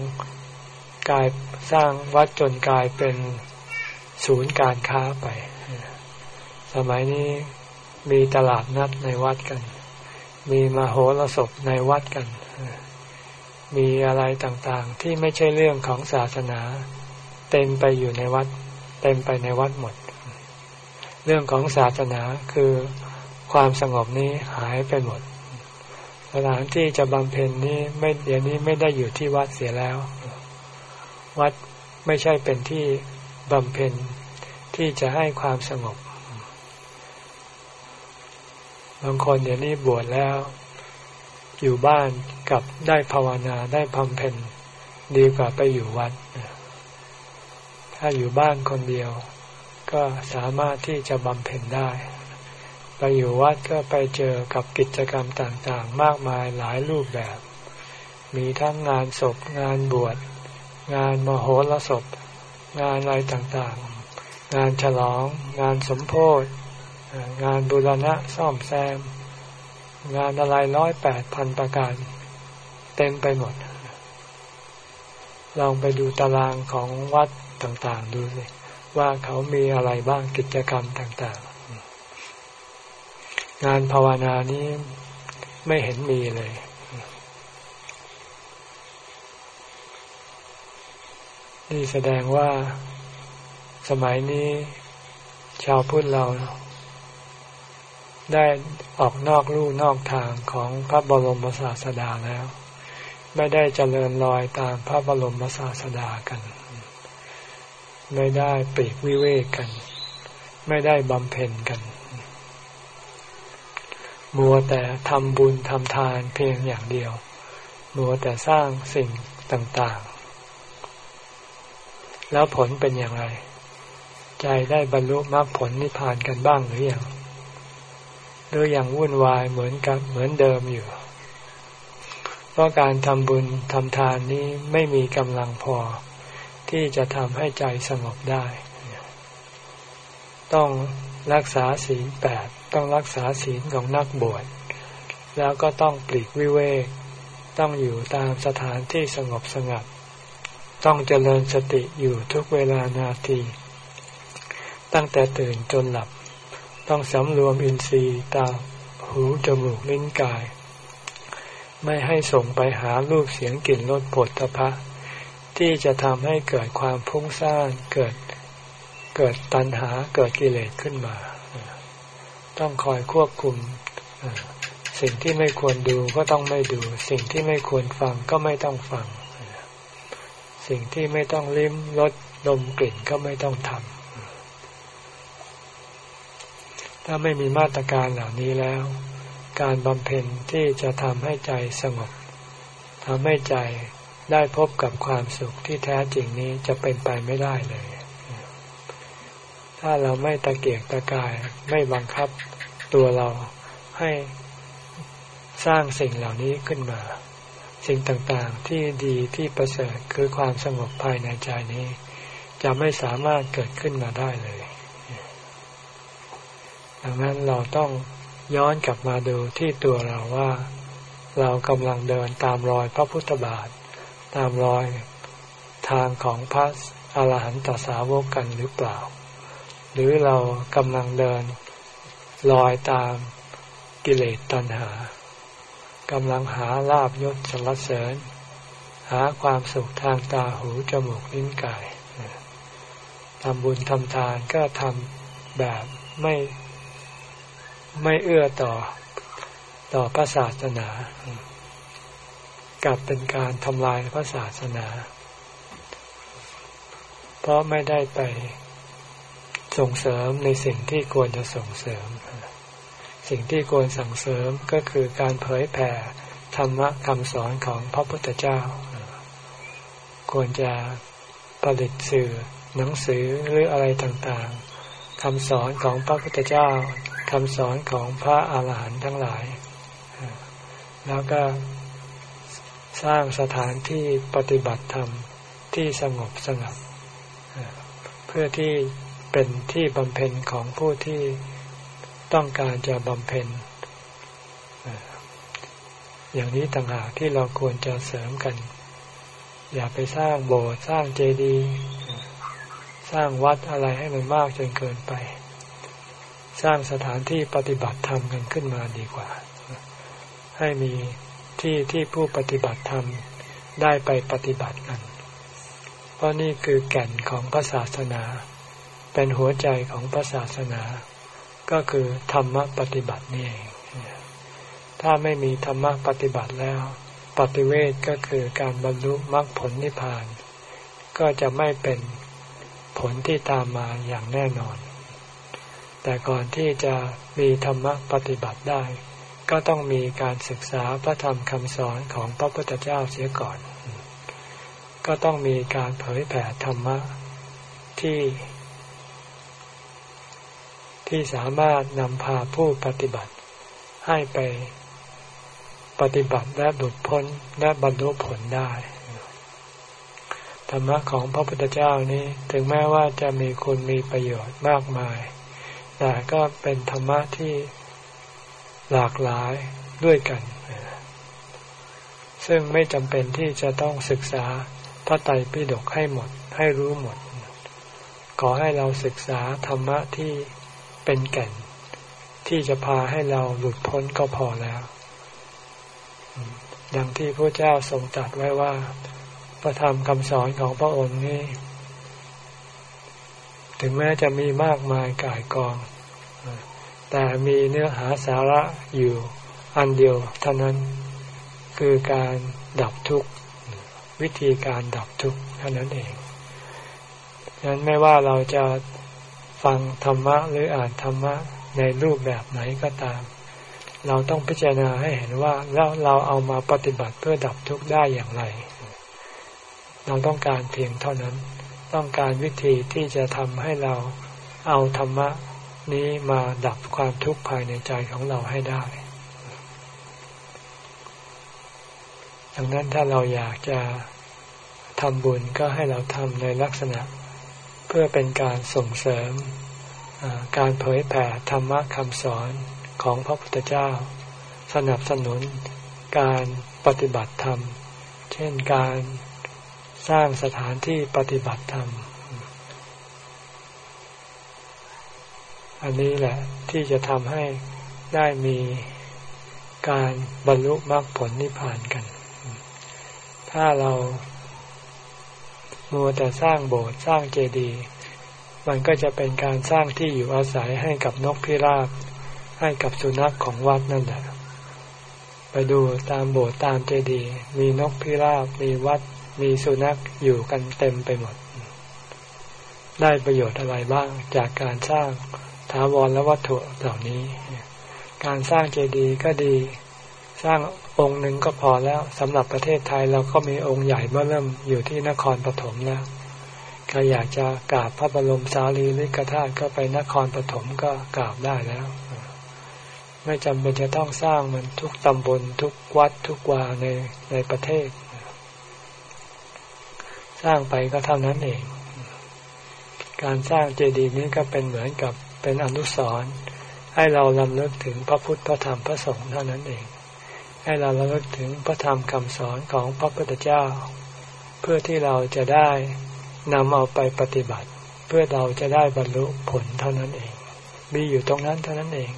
กายสร้างวัดจนกลายเป็นศูนย์การค้าไป สมัยนี้มีตลาดนัดในวัดกัน มีมโหรสพในวัดกัน มีอะไรต่างๆ ที่ไม่ใช่เรื่องของศาสนา เต็มไปอยู่ในวัด เต็มไปในวัดหมด เรื่องของศาสนาคือความสงบนี้หายไปหมด สถานที่จะบำเพ็ญนี้ไม่เดี๋ยวนี้ไม่ได้อยู่ที่วัดเสียแล้ว วัดไม่ใช่เป็นที่บำเพ็ญที่จะให้ความสงบบางคนเดี๋ยวนี้บวชแล้ว อยู่บ้าน กับได้ภาวนาได้พำเพ็ญดีกว่าไปอยู่วัด ถ้าอยู่บ้านคนเดียว ก็สามารถที่จะบำเพ็ญได้ ไปอยู่วัดก็ไปเจอกับกิจกรรมต่างๆ มากมายหลายรูปแบบ มีทั้งงานศพงานบวช งานมโหรสพ งานอะไรต่างๆ งานฉลอง งานสมโพธงานบุรณะซ่อมแซม งานอะไรร้อยแปดพันประการ เต็มไปหมด ลองไปดูตารางของวัดต่างๆ ดูสิว่าเขามีอะไรบ้างกิจกรรมต่าง ๆ งานภาวนานี้ไม่เห็นมีเลย นี่แสดงว่าสมัยนี้ชาวพุทธเรา ได้ออกนอกลู่นอกทางของพระบรมศาสดาแล้ว ไม่ได้เจริญรอยตามพระบรมศาสดากัน ไม่ได้ปีกวิเวกกัน ไม่ได้บำเพ็ญกัน มัวแต่ทำบุญทำทานเพียงอย่างเดียว มัวแต่สร้างสิ่งต่างๆ แล้วผลเป็นอย่างไร ใจได้บรรลุมรรคผลนิพพานกันบ้างหรืออยังหรือยังวุ่นวายเหมือนกับเหมือนเดิมอยู่ ราะการทำบุญทำทานนี้ไม่มีกำลังพอ ที่จะทำให้ใจสงบได้ ต้องรักษาศีลแปดต้องรักษาศีลของนักบวชแล้วก็ต้องปลีกวิเวก ต้องอยู่ตามสถานที่สงบสงัด ต้องเจริญสติอยู่ทุกเวลานาที ตั้งแต่ตื่นจนหลับ ต้องสำรวมอินทรีย์ตาหูจมูกลิ้นกาย ไม่ให้ส่งไปหาลูกเสียงกลิ่นรสผลตภะที่จะทำให้เกิดความพุ่งสร้างเกิดเกิดตัณหาเกิดกิเลสขึ้นมา ต้องคอยควบคุม สิ่งที่ไม่ควรดูก็ต้องไม่ดู สิ่งที่ไม่ควรฟังก็ไม่ต้องฟัง สิ่งที่ไม่ต้องลิ้มรสดมกลิ่นก็ไม่ต้องทำถ้าไม่มีมาตรการเหล่านี้แล้ว การบำเพ็ญที่จะทำให้ใจสงบทำให้ใจได้พบกับความสุขที่แท้จริงนี้จะเป็นไปไม่ได้เลย ถ้าเราไม่ตะเกียกตะกายไม่บังคับตัวเราให้สร้างสิ่งเหล่านี้ขึ้นมา สิ่งต่างๆที่ดีที่ประเสริฐคือความสงบภายในใจนี้ จะไม่สามารถเกิดขึ้นมาได้เลย ดังนั้นเราต้อง ย้อนกลับมาดูที่ตัวเราว่า เรากำลังเดินตามรอยพระพุทธบาท ตามรอยทางของพระอาหารหันตสาวกกันหรือเปล่า หรือเรากำลังเดินลอยตามกิเลสตัณหากำลังหาลาบยศสรรเสริญ หาความสุขทางตาหูจมูกลิ้นกายทำบุญทำทานก็ทำแบบไม่ ไม่เอื้อต่อต่อพระศาสนา กลับเป็นการทำลายพระศาสนา เพราะไม่ได้ไปส่งเสริมในสิ่งที่ควรจะส่งเสริม สิ่งที่ควรส่งเสริมก็คือการเผยแผ่ธรรมะคำสอนของพระพุทธเจ้า ควรจะผลิตสื่อหนังสือหรืออะไรต่างๆคำสอนของพระพุทธเจ้า คำสอนของพระอาหารหันต์ทั้งหลาย แล้วก็สร้างสถานที่ปฏิบัติธรรมที่สงบสงัดเพื่อที่เป็นที่บำเพ็ญของผู้ที่ต้องการจะบำเพ็ญ อย่างนี้ต่างหากที่เราควรจะเสริมกัน อย่าไปสร้างโบสถ์สร้างเจดีย์สร้างวัดอะไรให้มันมากจนเกินไป สร้างสถานที่ปฏิบัติธรรมกันขึ้นมาดีกว่า ให้มีที่ที่ผู้ปฏิบัติธรรมได้ไปปฏิบัติกัน เพราะนี่คือแก่นของพระศาสนา เป็นหัวใจของพระศาสนา ก็คือธรรมะปฏิบัตินี่เอง ถ้าไม่มีธรรมะปฏิบัติแล้ว ปฏิเวทก็คือการบรรลุมรรคผลนิพพาน ก็จะไม่เป็นผลที่ตามมาอย่างแน่นอน แต่ก่อนที่จะมีธรรมะปฏิบัติได้ ก็ต้องมีการศึกษาพระธรรมคำสอนของพระพุทธเจ้าเสียก่อน ก็ต้องมีการเผยแผ่ธรรมะที่ ที่สามารถนำพาผู้ปฏิบัติให้ไปปฏิบัติและหลุดพ้นและบรรลุผลได้ ธรรมะของพระพุทธเจ้านี้ถึงแม้ว่าจะมีคุณมีประโยชน์มากมาย แต่ก็เป็นธรรมะที่หลากหลายด้วยกัน ซึ่งไม่จำเป็นที่จะต้องศึกษาพระไตรปิฎกให้หมดให้รู้หมด ขอให้เราศึกษาธรรมะที่เป็นแก่น ที่จะพาให้เราหลุดพ้นก็พอแล้ว ดังที่พระเจ้าทรงตรัสไว้ว่า พระธรรมคำสอนของพระองค์นี้ ถึงแม้จะมีมากมายกายกอง แต่มีเนื้อหาสาระอยู่อันเดียวเท่านั้นคือการดับทุกข์วิธีการดับทุกข์เท่านั้นเองดังนั้นไม่ว่าเราจะฟังธรรมะหรืออ่านธรรมะในรูปแบบไหนก็ตาม เราต้องพิจารณาให้เห็นว่าแล้วเราเอามาปฏิบัติเพื่อดับทุกข์ได้อย่างไร เราต้องการเพียงเท่านั้น ต้องการวิธีที่จะทำให้เราเอาธรรมะนี้มาดับความทุกข์ภายในใจของเราให้ได้ ดังนั้นถ้าเราอยากจะทำบุญก็ให้เราทำในลักษณะ เพื่อเป็นการส่งเสริมการเผยแผ่ธรรมะคำสอนของพระพุทธเจ้า สนับสนุนการปฏิบัติธรรม เช่นการ สร้างสถานที่ปฏิบัติธรรม อันนี้แหละที่จะทำให้ได้มีการบรรลุมรรคผลนิพพานกัน ถ้าเรามัวแต่สร้างโบสถ์สร้างเจดีย์มันก็จะเป็นการสร้างที่อยู่อาศัยให้กับนกพิราบ ให้กับสุนัขของวัดนั่นแหละ ไปดูตามโบสถ์ตามเจดีย์มีนกพิราบมีวัด มีสุนัขอยู่กันเต็มไปหมด ได้ประโยชน์อะไรบ้างจากการสร้างถาวรและวัตถุเหล่านี้ การสร้างเจดีย์ก็ดี สร้างองค์หนึ่งก็พอแล้วสำหรับประเทศไทยเราก็มีองค์ใหญ่เมื่อเริ่มอยู่ที่นครปฐมแล้วใครอยากจะกราบพระบรมสารีริกธาตุก็ไปนครปฐมก็กราบได้แล้ว ไม่จำเป็นจะต้องสร้างมันทุกตำบลทุกวัดทุกวาในในประเทศ สร้างไปก็เท่านั้นเอง การสร้างเจดีย์นี้ก็เป็นเหมือนกับเป็นอนุสรณ์ให้เราลำลึกถึงพระพุทธพระธรรมพระสงฆ์เท่านั้นเอง ให้เราลำลึกถึงพระธรรมคำสอนของพระพุทธเจ้า เพื่อที่เราจะได้นำเอาไปปฏิบัติ เพื่อเราจะได้บรรลุผลเท่านั้นเอง มีอยู่ตรงนั้นเท่านั้นเอง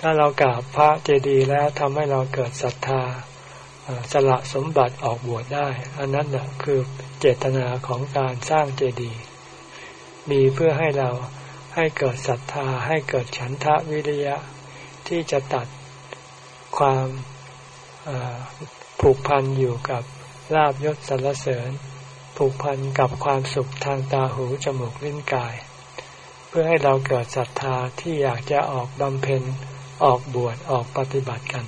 ถ้าเรากราบพระเจดีย์แล้วทำให้เราเกิดศรัทธา สละสมบัติออกบวชได้ อันนั้นแหละคือเจตนาของการสร้างเจดีย์มีเพื่อให้เราให้เกิดศรัทธาให้เกิดฉันทะวิริยะ ที่จะตัดความผูกพันอยู่กับลาบยศสรรเสริญ ผูกพันกับความสุขทางตาหูจมูกลิ้นกาย เพื่อให้เราเกิดศรัทธาที่อยากจะออกบำเพ็ญออกบวชออกปฏิบัติกัน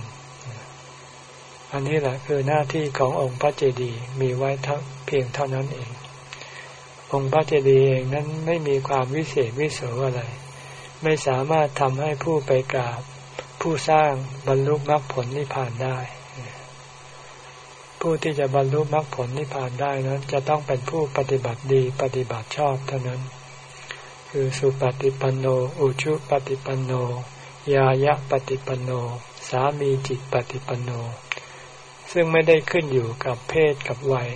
อันนี้แหละคือหน้าที่ขององค์พระเจดีย์มีไว้เพียงเท่านั้นเอง องค์พระเจดีย์เองนั้นไม่มีความวิเศษวิโสอะไร ไม่สามารถทำให้ผู้ไปกราบ ผู้สร้างบรรลุมรรคผลนิพพานได้ ผู้ที่จะบรรลุมรรคผลนิพพานได้นั้น จะต้องเป็นผู้ปฏิบัติดีปฏิบัติชอบเท่านั้น คือสุปฏิปันโน อุชุปฏิปันโน ยายะปฏิปันโน สามีจิตปฏิปันโน ซึ่งไม่ได้ขึ้นอยู่กับเพศกับวัย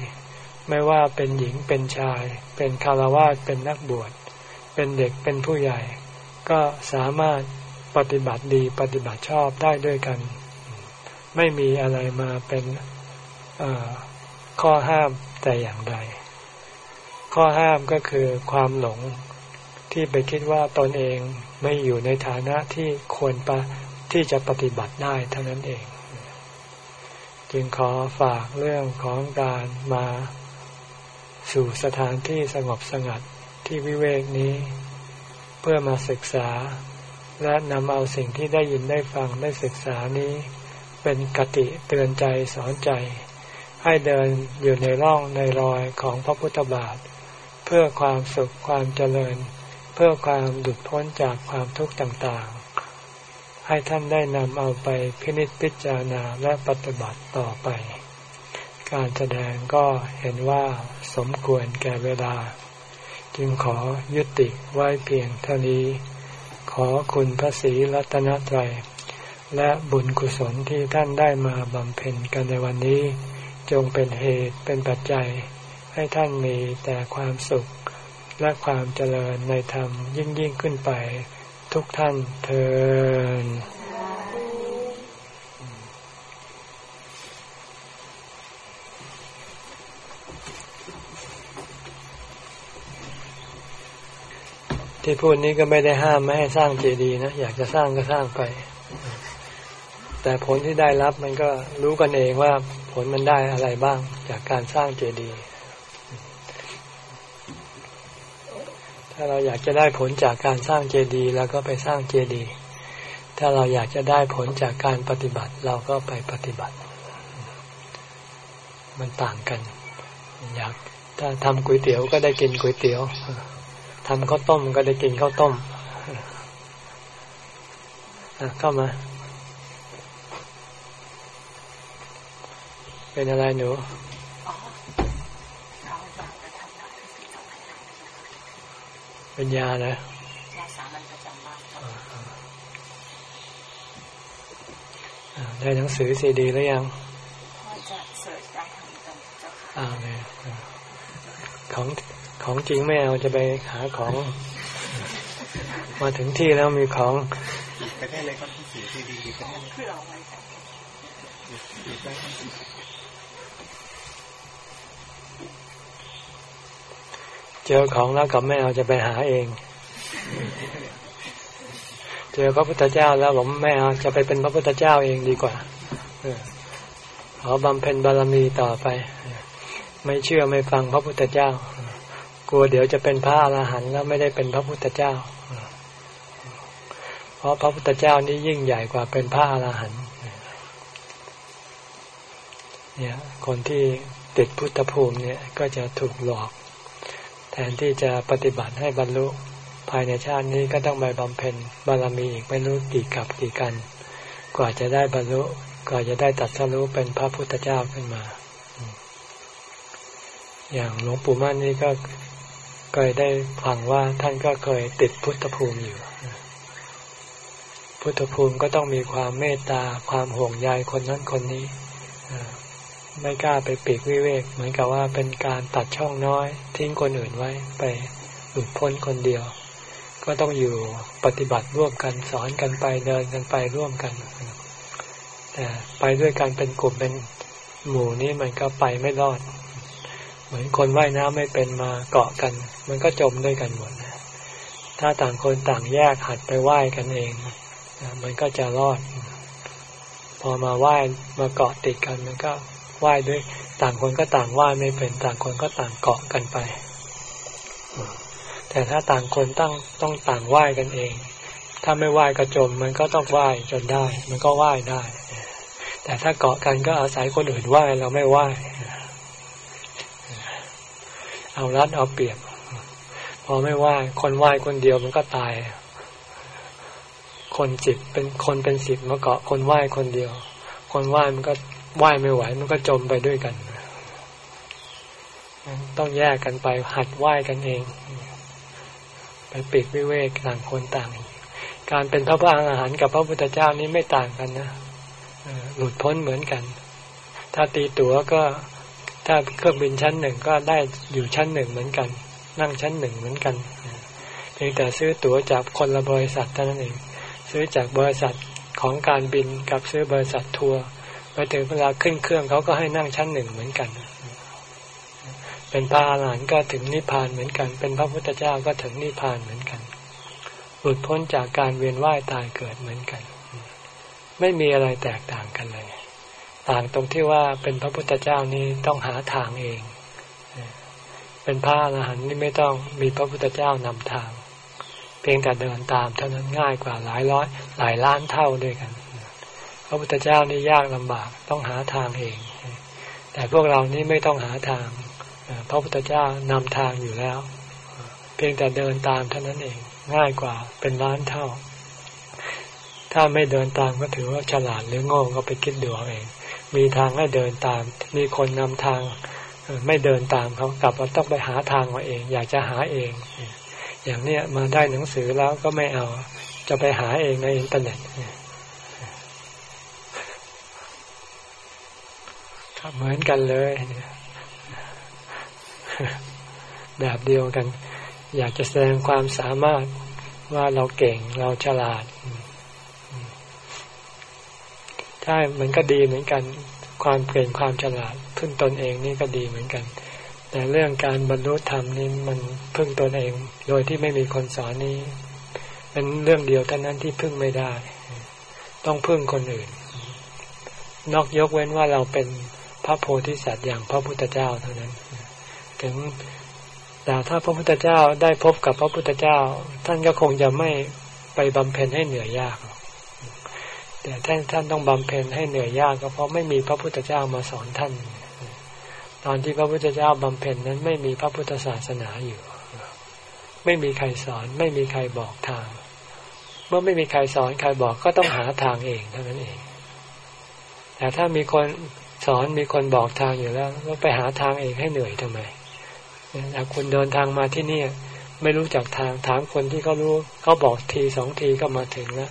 ไม่ว่าเป็นหญิงเป็นชาย เป็นคารวาสเป็นนักบวช เป็นเด็กเป็นผู้ใหญ่ ก็สามารถปฏิบัติดีปฏิบัติชอบได้ด้วยกัน ไม่มีอะไรมาเป็นข้อห้ามแต่อย่างใด ข้อห้ามก็คือความหลงที่ไปคิดว่าตนเองไม่อยู่ในฐานะที่ควรปะที่จะปฏิบัติได้เท่านั้นเอง จึงขอฝากเรื่องของการมาสู่สถานที่สงบสงัดที่วิเวกนี้ เพื่อมาศึกษา และนำเอาสิ่งที่ได้ยินได้ฟังได้ศึกษานี้ เป็นกติเตือนใจสอนใจ ให้เดินอยู่ในร่องในรอยของพระพุทธบาท เพื่อความสุขความเจริญ เพื่อความหลุดพ้นจากความทุกข์ต่าง ให้ท่านได้นำเอาไปพินิจพิจารณาและปฏิบัติต่อไป การแสดงก็เห็นว่าสมควรแก่เวลา จึงขอยุติไว้เพียงเท่านี้ ขอคุณพระศรีรัตนตรัย และบุญกุศลที่ท่านได้มาบำเพ็ญกันในวันนี้ จงเป็นเหตุเป็นปัจจัย ให้ท่านมีแต่ความสุขและความเจริญในธรรมยิ่งยิ่งขึ้นไป ทุกท่านเทอที่พูดนี้ก็ไม่ได้ห้ามไม่ให้สร้างเจดีย์นะ อยากจะสร้างก็สร้างไป แต่ผลที่ได้รับมันก็รู้กันเองว่าผลมันได้อะไรบ้างจากการสร้างเจดีย์ ถ้าเราอยากจะได้ผลจากการสร้างเจดีย์เราก็ไปสร้างเจดีย์ถ้าเราอยากจะได้ผลจากการปฏิบัติ เราก็ไปปฏิบัติ มันต่างกัน อยากถ้าทำก๋วยเตี๋ยวก็ได้กินก๋วยเตี๋ยวทำข้าวต้มก็ได้กินข้าวต้มเข้ามา เป็นอะไรหนู เป็นยานะยาสามัญปะจำบ้านได้หนังสือซีดีแล้วยังพ่อจะเสิร์ชได้ทางกันเจ้าค่อ่ของของจริงไม่เอาจะไปหาของ มาถึงที่แล้วมีของไปได้เลยครับที่สีซีดีไปได้เลย เจอของแล้วกับแม่เอาจะไปหาเอง เจอพระพุทธเจ้าแล้วผมไม่เอาจะไปเป็นพระพุทธเจ้าเองดีกว่าขอบำเพ็ญบารมีต่อไป ไม่เชื่อไม่ฟังพระพุทธเจ้า กลัวเดี๋ยวจะเป็นพระอรหันต์แล้วไม่ได้เป็นพระพุทธเจ้า เพราะพระพุทธเจ้านี้ยิ่งใหญ่กว่าเป็นพระอรหันต์เนี่ย คนที่ติดพุทธภูมิเนี่ย ก็จะถูกหลอก ทนที่จะปฏิบัติให้บรรลุภายในชาตินี้ก็ต้องไปบำเพ็ญบารมีอีกไม่รู้กี่กับกี่กัน กว่าจะได้บรรลุกว่าจะได้ตัดสรู้เป็นพระพุทธเจ้าขึ้นมา อย่างหลวงปู่มั่นนี่ก็เคยได้ฟังว่าท่านก็เคยติดพุทธภูมิอยู่ พุทธภูมิก็ต้องมีความเมตตาความห่วงใยคนนั้นคนนี้ ไม่กล้าไปปีกวิเวก เหมือนกับว่าเป็นการตัดช่องน้อย ทิ้งคนอื่นไว้ไปหลุดพ้นคนเดียว ก็ต้องอยู่ปฏิบัติร่วมกันสอนกันไปเดินกันไปร่วมกันแต่ไปด้วยกันเป็นกลุ่มเป็นหมู่นี้มันก็ไปไม่รอด เหมือนคนว่ายน้ำไม่เป็นมาเกาะกัน มันก็จมด้วยกันหมดถ้าต่างคนต่างแยกหัดไปว่ายกันเองมันก็จะรอด พอมาว่ายมาเกาะติดกันมันก็ ว่ายด้วย ต่างคนก็ต่างว่ายไม่เป็นต่างคนก็ต่างเกาะกันไป แต่ถ้าต่างคนต้องต้องต่างไหว้กันเอง ถ้าไม่ไหว้กระจมมันก็ต้องไหว้จนได้ มันก็ไหว้ได้ แต่ถ้าเกาะกันก็อาศัยคนอื่นไหว้เราไม่ไหว้เอารัดเอาเปรียบ พอไม่ไหว้คนไหว้คนเดียวมันก็ตาย คนจิตเป็นคนเป็นสิบมาเกาะคนไหว้คนเดียว คนไหว้มันก็ ไหว้ไม่ไหว มันก็จมไปด้วยกัน ต้องแยกกันไปหัดไหว้กันเอง ไปปิดวิเวกต่างคนต่าง การเป็นพระพุทธอาหารกับพระพุทธเจ้านี้ไม่ต่างกันนะหลุดพ้นเหมือนกัน ถ้าตีตั๋วก็ถ้าเครื่องบินชั้นหนึ่งก็ได้อยู่ชั้นหนึ่งเหมือนกัน นั่งชั้นหนึ่งเหมือนกันเพียงแต่ซื้อตั๋วจากคนละบริษัทเท่านั้นเอง ซื้อจากบริษัทของการบินกับซื้อบริษัททัวร์ ไปถึงเวลาขึ้นเครื่องเขาก็ให้นั่งชั้นหนึ่งเหมือนกัน เป็นพระอรหันต์ก็ถึงนิพพานเหมือนกัน เป็นพระพุทธเจ้าก็ถึงนิพพานเหมือนกัน หลุดพ้นจากการเวียนว่ายตายเกิดเหมือนกัน ไม่มีอะไรแตกต่างกันเลย ต่างตรงที่ว่าเป็นพระพุทธเจ้านี้ต้องหาทางเอง เป็นพระอรหันต์นี่ไม่ต้องมีพระพุทธเจ้านำทาง เพียงแต่เดินตามเท่านั้นง่ายกว่าหลายร้อยหลายล้านเท่าด้วยกัน พระพุทธเจ้านี่ยากลำบากต้องหาทางเอง แต่พวกเรานี่ไม่ต้องหาทาง พระพุทธเจ้านำทางอยู่แล้ว เพียงแต่เดินตามเท่านั้นเองง่ายกว่าเป็นล้านเท่า ถ้าไม่เดินตามก็ถือว่าฉลาดหรือโง่ก็ไปคิดดูเอาเอง มีทางให้เดินตาม มีคนนำทางไม่เดินตามเขากลับมาต้องไปหาทางมาเอง อยากจะหาเอง อย่างเนี้ยมาได้หนังสือแล้วก็ไม่เอา จะไปหาเองในอินเทอร์เน็ตเเหมือนกันเลยแบบเดียวกัน อยากจะแสดงความสามารถว่าเราเก่งเราฉลาดใช่มันก็ดีเหมือนกัน ความเก่งความฉลาดพึ่งตนเองนี่ก็ดีเหมือนกัน แต่เรื่องการบรรลุธรรมนี่มันพึ่งตนเอง โดยที่ไม่มีคนสอนนี้เป็นเรื่องเดียวเท่านั้นที่พึ่งไม่ได้ ต้องพึ่งคนอื่น นอกยกเว้นว่าเราเป็น ระโพธิสัตว์อย่างพระพุทธเจ้าเท่านั้น ถึงแต่ถ้าพระพุทธเจ้าได้พบกับพระพุทธเจ้า ท่านก็คงจะไม่ไปบำเพ็ญให้เหนื่อยยาก แต่ท่านท่านต้องบำเพ็ญให้เหนื่อยยากก็เพราะไม่มีพระพุทธเจ้ามาสอนท่าน ตอนที่พระพุทธเจ้าบำเพ็ญนั้นไม่มีพระพุทธศาสนาอยู่ ไม่มีใครสอน ไม่มีใครบอกทาง เมื่อไม่มีใครสอนใครบอกก็ต้องหาทางเองเท่านั้นเองแต่ถ้ามีคน สอนมีคนบอกทางอยู่แล้วก็ไปหาทางเองให้เหนื่อยทำไมแต่คุณเดินทางมาที่นี่ไม่รู้จักทางถามคนที่เขารู้เขาบอกทีสองทีก็มาถึงแล้ว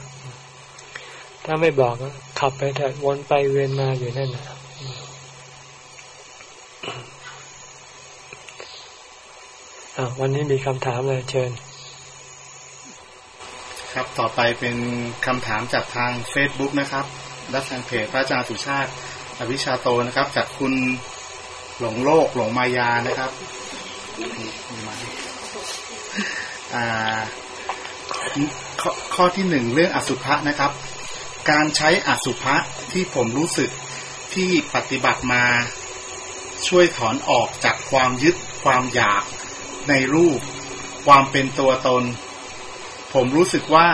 ถ้าไม่บอกขับไปเถิดวนไปเวียนมาอยู่นั่นนะวันนี้มีคำถามเลยเชิญ ครับต่อไปเป็นคำถามจากทาง Facebook นะครับ และทางเพจพระอาจารย์สุชาติ อวิชาโตนะครับ จากคุณหลงโลกหลงมายานะครับอ่าขข้อที่หนึ่งเรื่องอสุภะนะครับ การใช้อสุภะที่ผมรู้สึกที่ปฏิบัติมาช่วยถอนออกจากความยึดความอยากในรูป ความเป็นตัวตน ผมรู้สึกว่า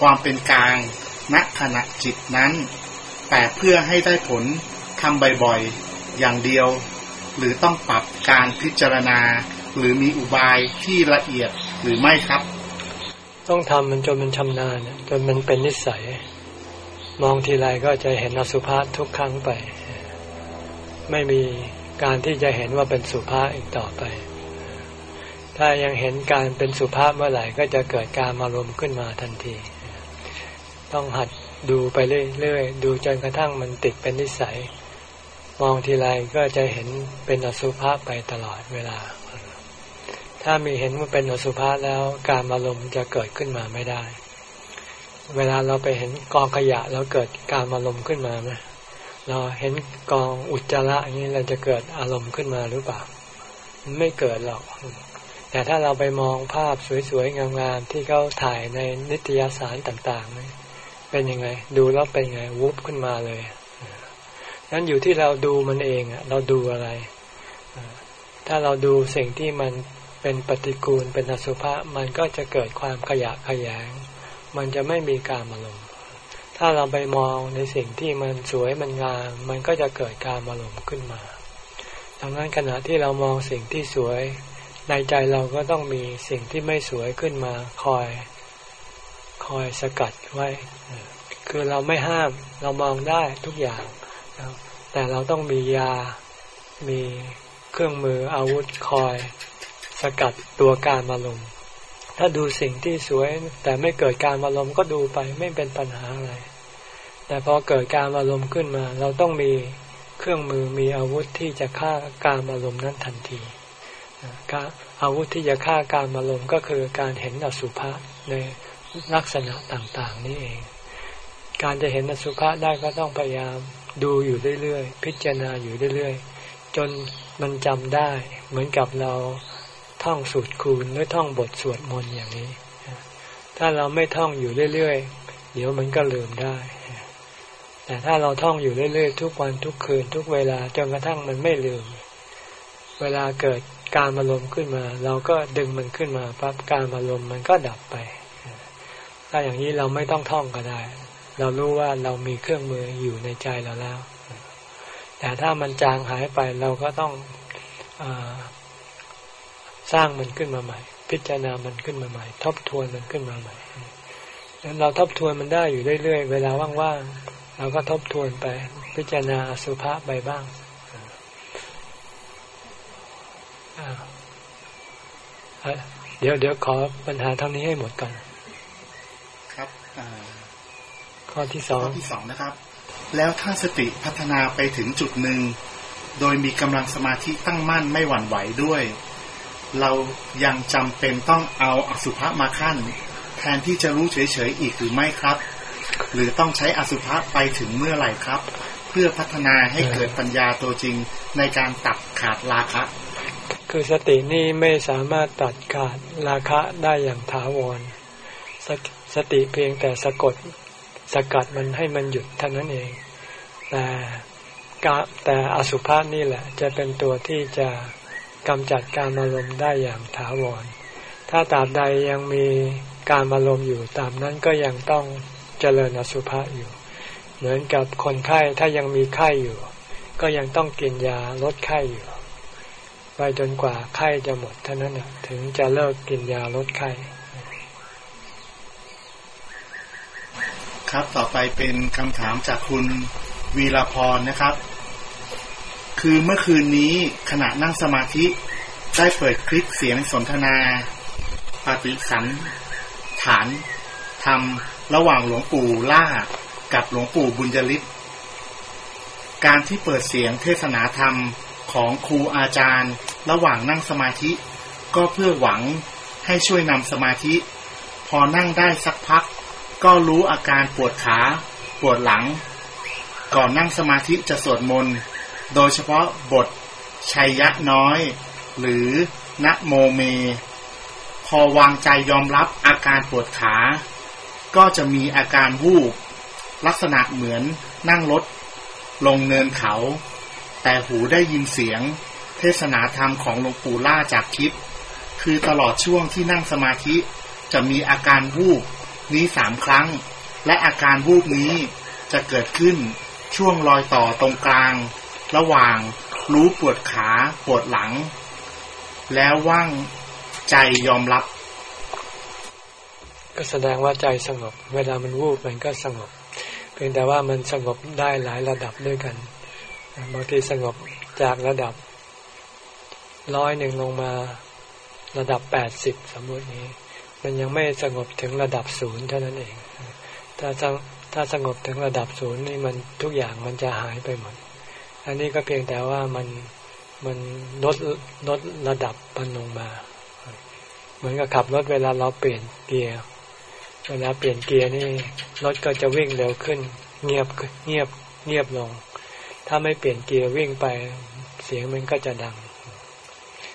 ความเป็นกลางณขณะจิตนั้น แต่เพื่อให้ได้ผล ทำบ่อยๆ อย่างเดียว หรือต้องปรับการพิจารณา หรือมีอุบายที่ละเอียดหรือไม่ครับ ต้องทำมันจนมันชำนาญจนมันเป็นนิสัย มองทีไรก็จะเห็นอสุภะทุกครั้งไป ไม่มีการที่จะเห็นว่าเป็นสุภาษอีกต่อไป ถ้ายังเห็นการเป็นสุภาษเมื่อไหร่ก็จะเกิดการอารมณ์ขึ้นมาทันที ต้องหัดดูไปเรื่อยๆ ดูจนกระทั่งมันติดเป็นนิสัย มองทีไรก็จะเห็นเป็นอสุภะไปตลอดเวลา ถ้ามีเห็นว่าเป็นอสุภะแล้วการอารมณ์จะเกิดขึ้นมาไม่ได้ เวลาเราไปเห็นกองขยะแล้วเกิดการอารมณ์ขึ้นมาไหมเราเห็นกองอุจจาระอย่างนี้เราจะเกิดอารมณ์ขึ้นมาหรือเปล่า ไม่เกิดหรอก แต่ถ้าเราไปมองภาพสวยๆงามๆที่เขาถ่ายในนิตยสารต่างๆ เป็นยังไง ดูแล้วเป็นยังไง วุบขึ้นมาเลย นั้นอยู่ที่เราดูมันเองอะเราดูอะไร ถ้าเราดูสิ่งที่มันเป็นปฏิกูลเป็นอสุภะมันก็จะเกิดความขยะขยง มันจะไม่มีการอารมถ้าเราไปมองในสิ่งที่มันสวยมันงาม มันก็จะเกิดการอารมขึ้นมา ดังนั้นขณะที่เรามองสิ่งที่สวย ในใจเราก็ต้องมีสิ่งที่ไม่สวยขึ้นมา คอย คอยสกัดไว้ คือเราไม่ห้ามเรามองได้ทุกอย่าง แต่เราต้องมียา มีเครื่องมืออาวุธคอย สกัดตัวการมาลมถ้าดูสิ่งที่สวย แต่ไม่เกิดการมาลมก็ดูไปไม่เป็นปัญหาอะไร แต่พอเกิดการมาลมขึ้นมา เราต้องมีเครื่องมือมีอาวุธที่จะฆ่าการมาลมนั้นทันทีอาวุธที่จะฆ่าการมาลมก็คือการเห็นอสุภะในลักษณะต่างๆ นี่เอง การจะเห็นอสุภะได้ก็ต้องพยายาม ดูอยู่เรื่อยๆ พิจารณาอยู่เรื่อยๆ จนมันจำได้ เหมือนกับเราท่องสูตรคูณหรือท่องบทสวดมนต์อย่างนี้ ถ้าเราไม่ท่องอยู่เรื่อยๆ เดี๋ยวมันก็ลืมได้ แต่ถ้าเราท่องอยู่เรื่อยๆ ทุกวันทุกคืน ทุกเวลาจนกระทั่งมันไม่ลืม เวลาเกิดการอารมณ์ขึ้นมา เราก็ดึงมันขึ้นมาปั๊บการอารมณ์มันก็ดับไป ถ้าอย่างนี้เราไม่ต้องท่องก็ได้ เรารู้ว่าเรามีเครื่องมืออยู่ในใจเราแล้ว แต่ถ้ามันจางหายไปเราก็ต้องอสร้างมันขึ้นมาใหม่ พิจารณามันขึ้นมาใหม่ ทบทวนมันขึ้นมาใหม่แล้วเราทบทวนมันได้อยู่เรื่อยๆ เวลาว่างๆเราก็ทบทวนไป พิจารณาอสุภะไปบ้างเดี๋ยวเดี๋ยวขอปัญหาเท่านี้ให้หมดก่อนครับ ข้อที่สองข้อที่สองนะครับ แล้วถ้าสติพัฒนาไปถึงจุดหนึ่ง โดยมีกำลังสมาธิตั้งมั่นไม่หวั่นไหวด้วย เรายังจำเป็นต้องเอาอสุภะมาขั้น แทนที่จะรู้เฉยๆอีกหรือไม่ครับ หรือต้องใช้อสุภะไปถึงเมื่อไหร่ครับ เพื่อพัฒนาให้เกิดปัญญาตัวจริงในการตัดขาดราคะคือสตินี่ไม่สามารถตัดขาดราคะได้อย่างถาวรสสติเพียงแต่สะกด สกัดมันให้มันหยุดเท่านั้นเอง แต่แต่อสุภะนี่แหละ จะเป็นตัวที่จะกำจัดการอารมณ์ได้อย่างถาวร ถ้าตราบใดยังมีการอารมณ์อยู่ตามนั้นก็ยังต้องเจริญอสุภะอยู่ เหมือนกับคนไข้ถ้ายังมีไข้อยู่ ก็ยังต้องกินยาลดไข้อยู่ ไปจนกว่าไข้จะหมดเท่านั้นถึงจะเลิกกินยาลดไข้ ครับ ต่อไปเป็นคำถามจากคุณวีรพรนะครับ คือเมื่อคืนนี้ขณะนั่งสมาธิได้เปิดคลิปเสียงสนทนาปฏิสันฐานทำระหว่างหลวงปู่ล่ากับหลวงปู่บุญยลิศการที่เปิดเสียงเทศนาธรรมของครูอาจารย์ ระหว่างนั่งสมาธิ ก็เพื่อหวังให้ช่วยนำสมาธิ พอนั่งได้สักพัก ก็รู้อาการปวดขา ปวดหลัง ก่อนนั่งสมาธิจะสวดมนต์ โดยเฉพาะบทชัยยะน้อย หรือนะโมเม พอวางใจยอมรับอาการปวดขา ก็จะมีอาการวูบ ลักษณะเหมือนนั่งรถ ลงเนินเขา แต่หูได้ยินเสียง เทศนาธรรมของหลวงปู่ล่าจากคลิป คือตลอดช่วงที่นั่งสมาธิจะมีอาการวูบ นี้สามครั้ง และอาการวูบนี้จะเกิดขึ้นช่วงรอยต่อตรงกลาง ระหว่างรู้ปวดขาปวดหลัง แล้วว่างใจยอมรับ ก็แสดงว่าใจสงบ เวลามันวูบมันก็สงบ เพียงแต่ว่ามันสงบได้หลายระดับด้วยกันบางทีสงบจากระดับร้อยหนึ่งลงมาระดับแปดสิบสมมตินี้ มันยังไม่สงบถึงระดับศูนย์เท่านั้นเอง ถ้าถ้าสงบถึงระดับศูนย์นี่มันทุกอย่างมันจะหายไปหมด อันนี้ก็เพียงแต่ว่ามันมันลดลดระดับมันลงมา เหมือนกับขับรถเวลาเราเปลี่ยนเกียร์เวลาเปลี่ยนเกียร์นี่รถก็จะวิ่งเร็วขึ้น เงียบเงียบเงียบลง ถ้าไม่เปลี่ยนเกียร์วิ่งไปเสียงมันก็จะดัง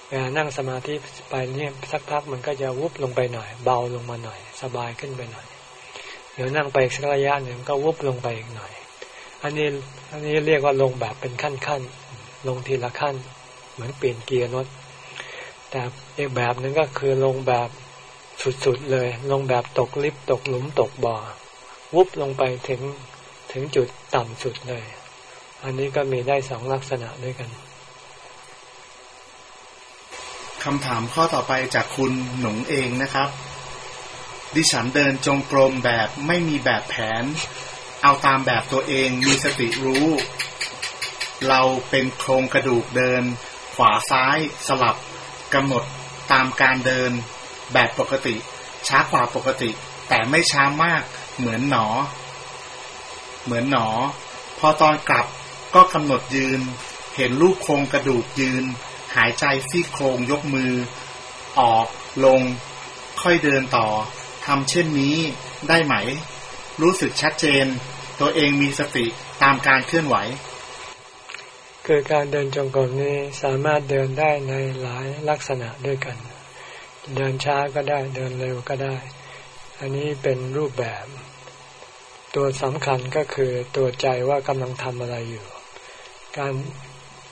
เวลานั่งสมาธิไปเนี่ยสักพักมันก็จะวุบลงไปหน่อย เบาลงมาหน่อย สบายขึ้นไปหน่อย เดี๋ยวนั่งไปสักระยะหนึ่งก็วุบลงไปอีกหน่อย อันนี้อันนี้เรียกว่าลงแบบเป็นขั้นขั้นลงทีละขั้น เหมือนเปลี่ยนเกียร์รถ แต่อีกแบบหนึ่งก็คือลงแบบสุดๆเลย ลงแบบตกลิฟต์ตกหลุมตกบ่อวุบลงไปถึงถึงจุดต่ำสุดเลย อันนี้ก็มีได้สองลักษณะด้วยกัน คำถามข้อต่อไปจากคุณหนงเองนะครับ ดิฉันเดินจงกรมแบบไม่มีแบบแผน เอาตามแบบตัวเองมีสติรู้ เราเป็นโครงกระดูกเดิน ขวาซ้ายสลับกำหนดตามการเดิน แบบปกติ ช้ากว่าปกติ แต่ไม่ช้ามากเหมือนหนอ เหมือนหนอ พอตอนกลับก็กำหนดยืน เห็นรูปโครงกระดูกยืน หายใจซี่โครงยกมือ ออกลง ค่อยเดินต่อทำเช่นนี้ได้ไหม รู้สึกชัดเจน ตัวเองมีสติตามการเคลื่อนไหว คือการเดินจงกรมนี้สามารถเดินได้ในหลายลักษณะด้วยกัน เดินช้าก็ได้เดินเร็วก็ได้ อันนี้เป็นรูปแบบ ตัวสำคัญก็คือตัวใจว่ากำลังทำอะไรอยู่ การ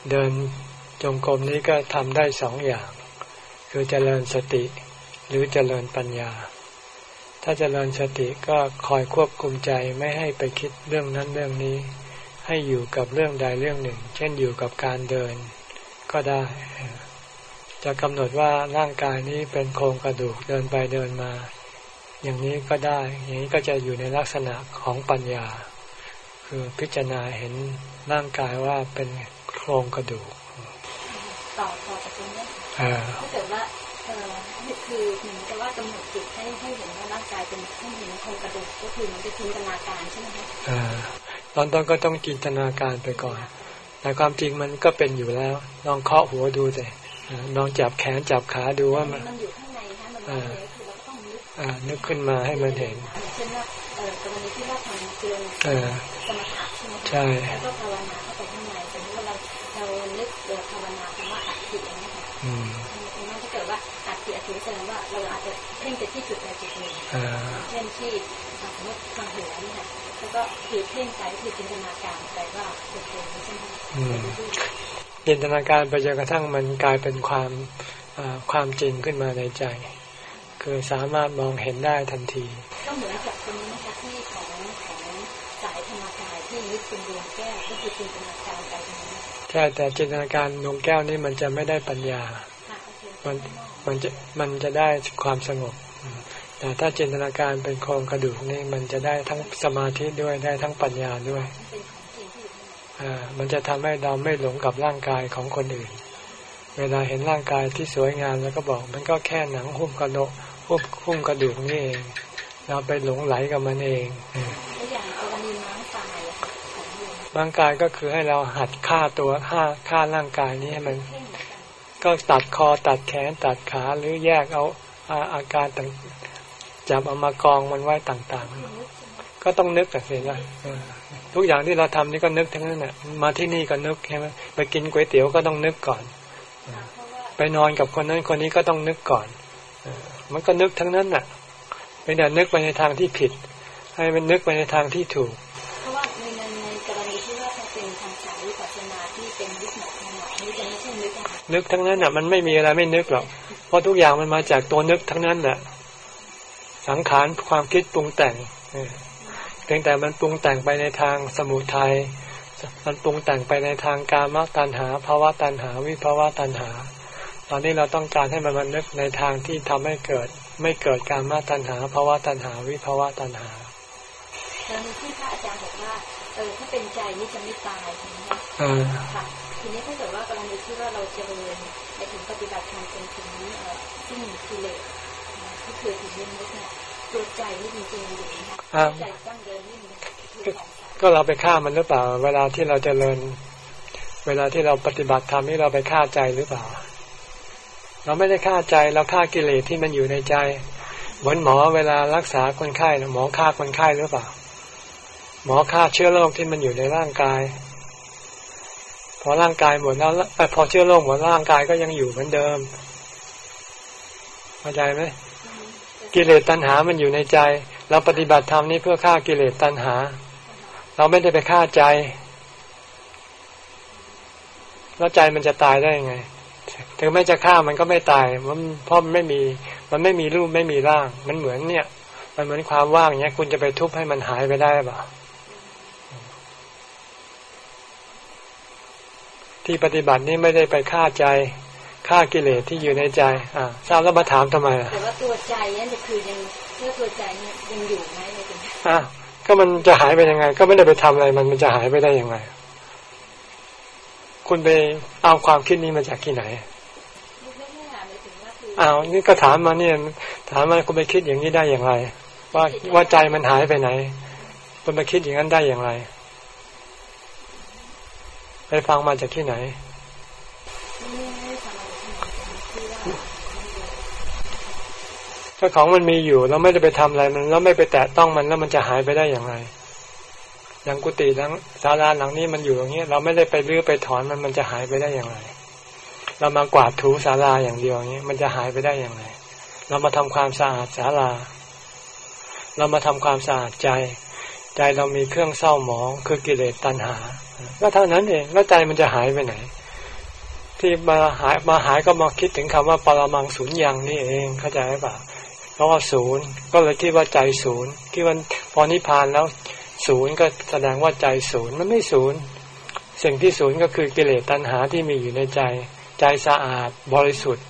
เดิน จงกรมนี้ก็ทำได้สองอย่าง คือเจริญสติ หรือเจริญปัญญา ถ้าเจริญสติก็คอยควบคุมใจไม่ให้ไปคิดเรื่องนั้นเรื่องนี้ ให้อยู่กับเรื่องใดเรื่องหนึ่ง เช่นอยู่กับการเดินก็ได้ จะกำหนดว่าร่างกายนี้เป็นโครงกระดูกเดินไปเดินมา อย่างนี้ก็ได้ อย่างนี้ก็จะอยู่ในลักษณะของปัญญา คือพิจารณาเห็นร่างกายว่าเป็นโครงกระดูก ต่อต่อจากตรงนี้เออถ้าเกิดว่าเออคือเหมือนกับว่ากำหนดจิตให้ให้เห็นว่าร่างกายเป็นให้เห็นโครงกระดูกก็คือมันเป็นจินตนาการใช่ไหมคะเออตอนต้นก็ต้องจินตนาการไปก่อน แต่ความจริงมันก็เป็นอยู่แล้ว ลองเคาะหัวดูสิเออลองจับแขนจับขาดูว่ามันมันอยู่ข้างในนะมันไม่เลยคือเราก็ต้องนึกอ่านึกขึ้นมาให้มันเห็นเช่นว่าเออกรณีที่ว่าทำเจริญเออสมถะใช่ไหมคะใช่แล้วก็ภาวนา อัตติอัตติแสดงว่าเราอาจจะเพ่งไปที่จุดใดจุดหนึ่งอ่าเช่นที่สมมติทางหัวนี่ค่ะแล้วก็คือเพ่งไปคือจินตนาการไปว่าเป็นตัวนี้ใช่ไหมคะอืมจินตนาการไปจนกระทั่งมันกลายเป็นความอ่าความจริงขึ้นมาในใจ คือสามารถมองเห็นได้ทันทีก็เหมือนกับตรงนี้นะคะที่ของของสายธรรมกายที่ยึดเป็นดวงแก้วก็คือจินตนาการไปตรงนี้ใช่แต่จินตนาการดวงแก้วนี่มันจะไม่ได้ปัญญาค่ะโอเคมัน มันจะมันจะได้ความสงบอืมแต่ถ้าจินตนาการเป็นโครงกระดูกนี่มันจะได้ทั้งสมาธิด้วยได้ทั้งปัญญาด้วยมันเป็นของจริงที่อยู่ข้างในอ่ามันจะทำให้เราไม่หลงกับร่างกายของคนอื่น เวลาเห็นร่างกายที่สวยงามแล้วก็บอก มันก็แค่หนังหุ้มกระโดกหุ้มหุ้มกระดูกนี่เอง เราไปหลงไหลกับมันเองอืมตัวอย่างกรณีม้าร่างกายก็คือให้เราหัดฆ่าตัวฆ่าฆ่าร่างกายนี้ให้มัน ก็ตัดคอตัดแขนตัดขาหรือแยกเอาอาอาการต่างจับเอามากองมันไว้ต่างๆ ก็ต้องนึกแต่เสียละทุกอย่างที่เราทำนี่ก็นึกทั้งนั้นแหละมาที่นี่ก็นึกใช่ไหมไปกินก๋วยเตี๋ยวก็ต้องนึกก่อน ไปนอนกับคนนั้นคนนี้ก็ต้องนึกก่อนมันก็นึกทั้งนั้นน่ะไม่ได้นึกไปในทางที่ผิด ให้มันนึกไปในทางที่ถูก นึกอะค่ะนึกทั้งนั้นน่ะ มันไม่มีอะไรไม่นึกหรอก เพราะทุกอย่างมันมาจากตัวนึกทั้งนั้นแหละสังขารความคิดปรุงแต่งเออเพียงแต่มันปรุงแต่งไปในทางสมุทัยมันปรุงแต่งไปในทางกามตัณหาภาวะตัณหา วิภาวะตัณหา ตอนนี้เราต้องการให้มันมันนึกในทางที่ทำให้เกิด ไม่เกิดกามตัณหาภาวะตัณหา วิภาวะตัณหากรณีที่พระอาจารย์บอกว่าเออถ้าเป็นใจนี่จะไม่ตายใช่ไหมคะ อ้าก็เราไปฆ่ามันหรือเปล่า เวลาที่เราจเจริญ เวลาที่เราปฏิบัติธรรมนี่เราไปฆ่าใจหรือเปล่า เราไม่ได้ฆ่าใจเราฆ่ากิเลสที่มันอยู่ในใจ เหมือนหมอเวลารักษาคนไข้หมอฆ่าคนไข้หรือเปล่า หมอฆ่าเชื้อโรคที่มันอยู่ในร่างกาย พอร่างกายหมดแล้วพอเชื้อโรคหมดร่างกายก็ยังอยู่เหมือนเดิมเข้าใจไหมกิเลสตัณหามันอยู่ในใจ เราปฏิบัติธรรมนี่เพื่อฆ่ากิเลสตัณหา เราไม่ได้ไปฆ่าใจ แล้วใจมันจะตายได้ยังไง ถึงแม้จะฆ่ามันก็ไม่ตายมันเพราะมันไม่มี มันไม่มีรูปไม่มีร่าง มันเหมือนเนี่ย มันเหมือนความว่างเนี้ย คุณจะไปทุบให้มันหายไปได้เปล่าที่ปฏิบัตินี่ไม่ได้ไปฆ่าใจฆ่ากิเลสที่อยู่ในใจ อ่าทราบแล้วมาถามทำไมอะแต่ว่าตัวใจนี่คือยัง เพื่อตัวใจเนี่ยยังอยู่ไหมในตรงนี้อะก็มันจะหายไปยังไง ก็ไม่ได้ไปทำอะไรมันมันจะหายไปได้ยังไง คุณไปเอาความคิดนี้มาจากที่ไหนไม่ไม่ไม่หมายถึงว่าคืออ้าวนี่ก็ถามมาเนี่ย ถามมาคุณไปคิดอย่างนี้ได้อย่างไร ว่าว่าใจมันหายไปไหนคุณไปคิดอย่างนั้นได้อย่างไร ไปฟังมาจากที่ไหน ไม่ไม่ทำอะไรที่ไหนที่ว่า เจ้าของมันมีอยู่เราไม่ได้ไปทำอะไรมัน แล้วไม่ไปแตะต้องมันแล้วมันจะหายไปได้อย่างไรอย่างกุฏิหลังศาลาหลังนี้มันอยู่อย่างนี้เราไม่ได้ไปรื้อไปถอนมันมันจะหายไปได้อย่างไร เรามากวาดถูศาลาอย่างเดียวอย่างนี้มันจะหายไปได้อย่างไร เรามาทำความสะอาดศาลา เรามาทำความสะอาดใจ ใจเรามีเครื่องเศร้าหมองคือกิเลสตัณหาก็เท่านั้นเองแล้วใจมันจะหายไปไหน ที่มาหายมาหายก็มาคิดถึงคำว่าปรมังสุญญ์ยังนี่เองเข้าใจไหมป่ะ เพราะว่าศูนย์ก็เลยคิดว่าใจศูนย์คิดว่าพอนิพพานแล้วศูนย์ก็แสดงว่าใจศูนย์มันไม่ศูนย์สิ่งที่ศูนย์ก็คือกิเลสตัณหาที่มีอยู่ในใจ ใจสะอาดบริสุทธิ์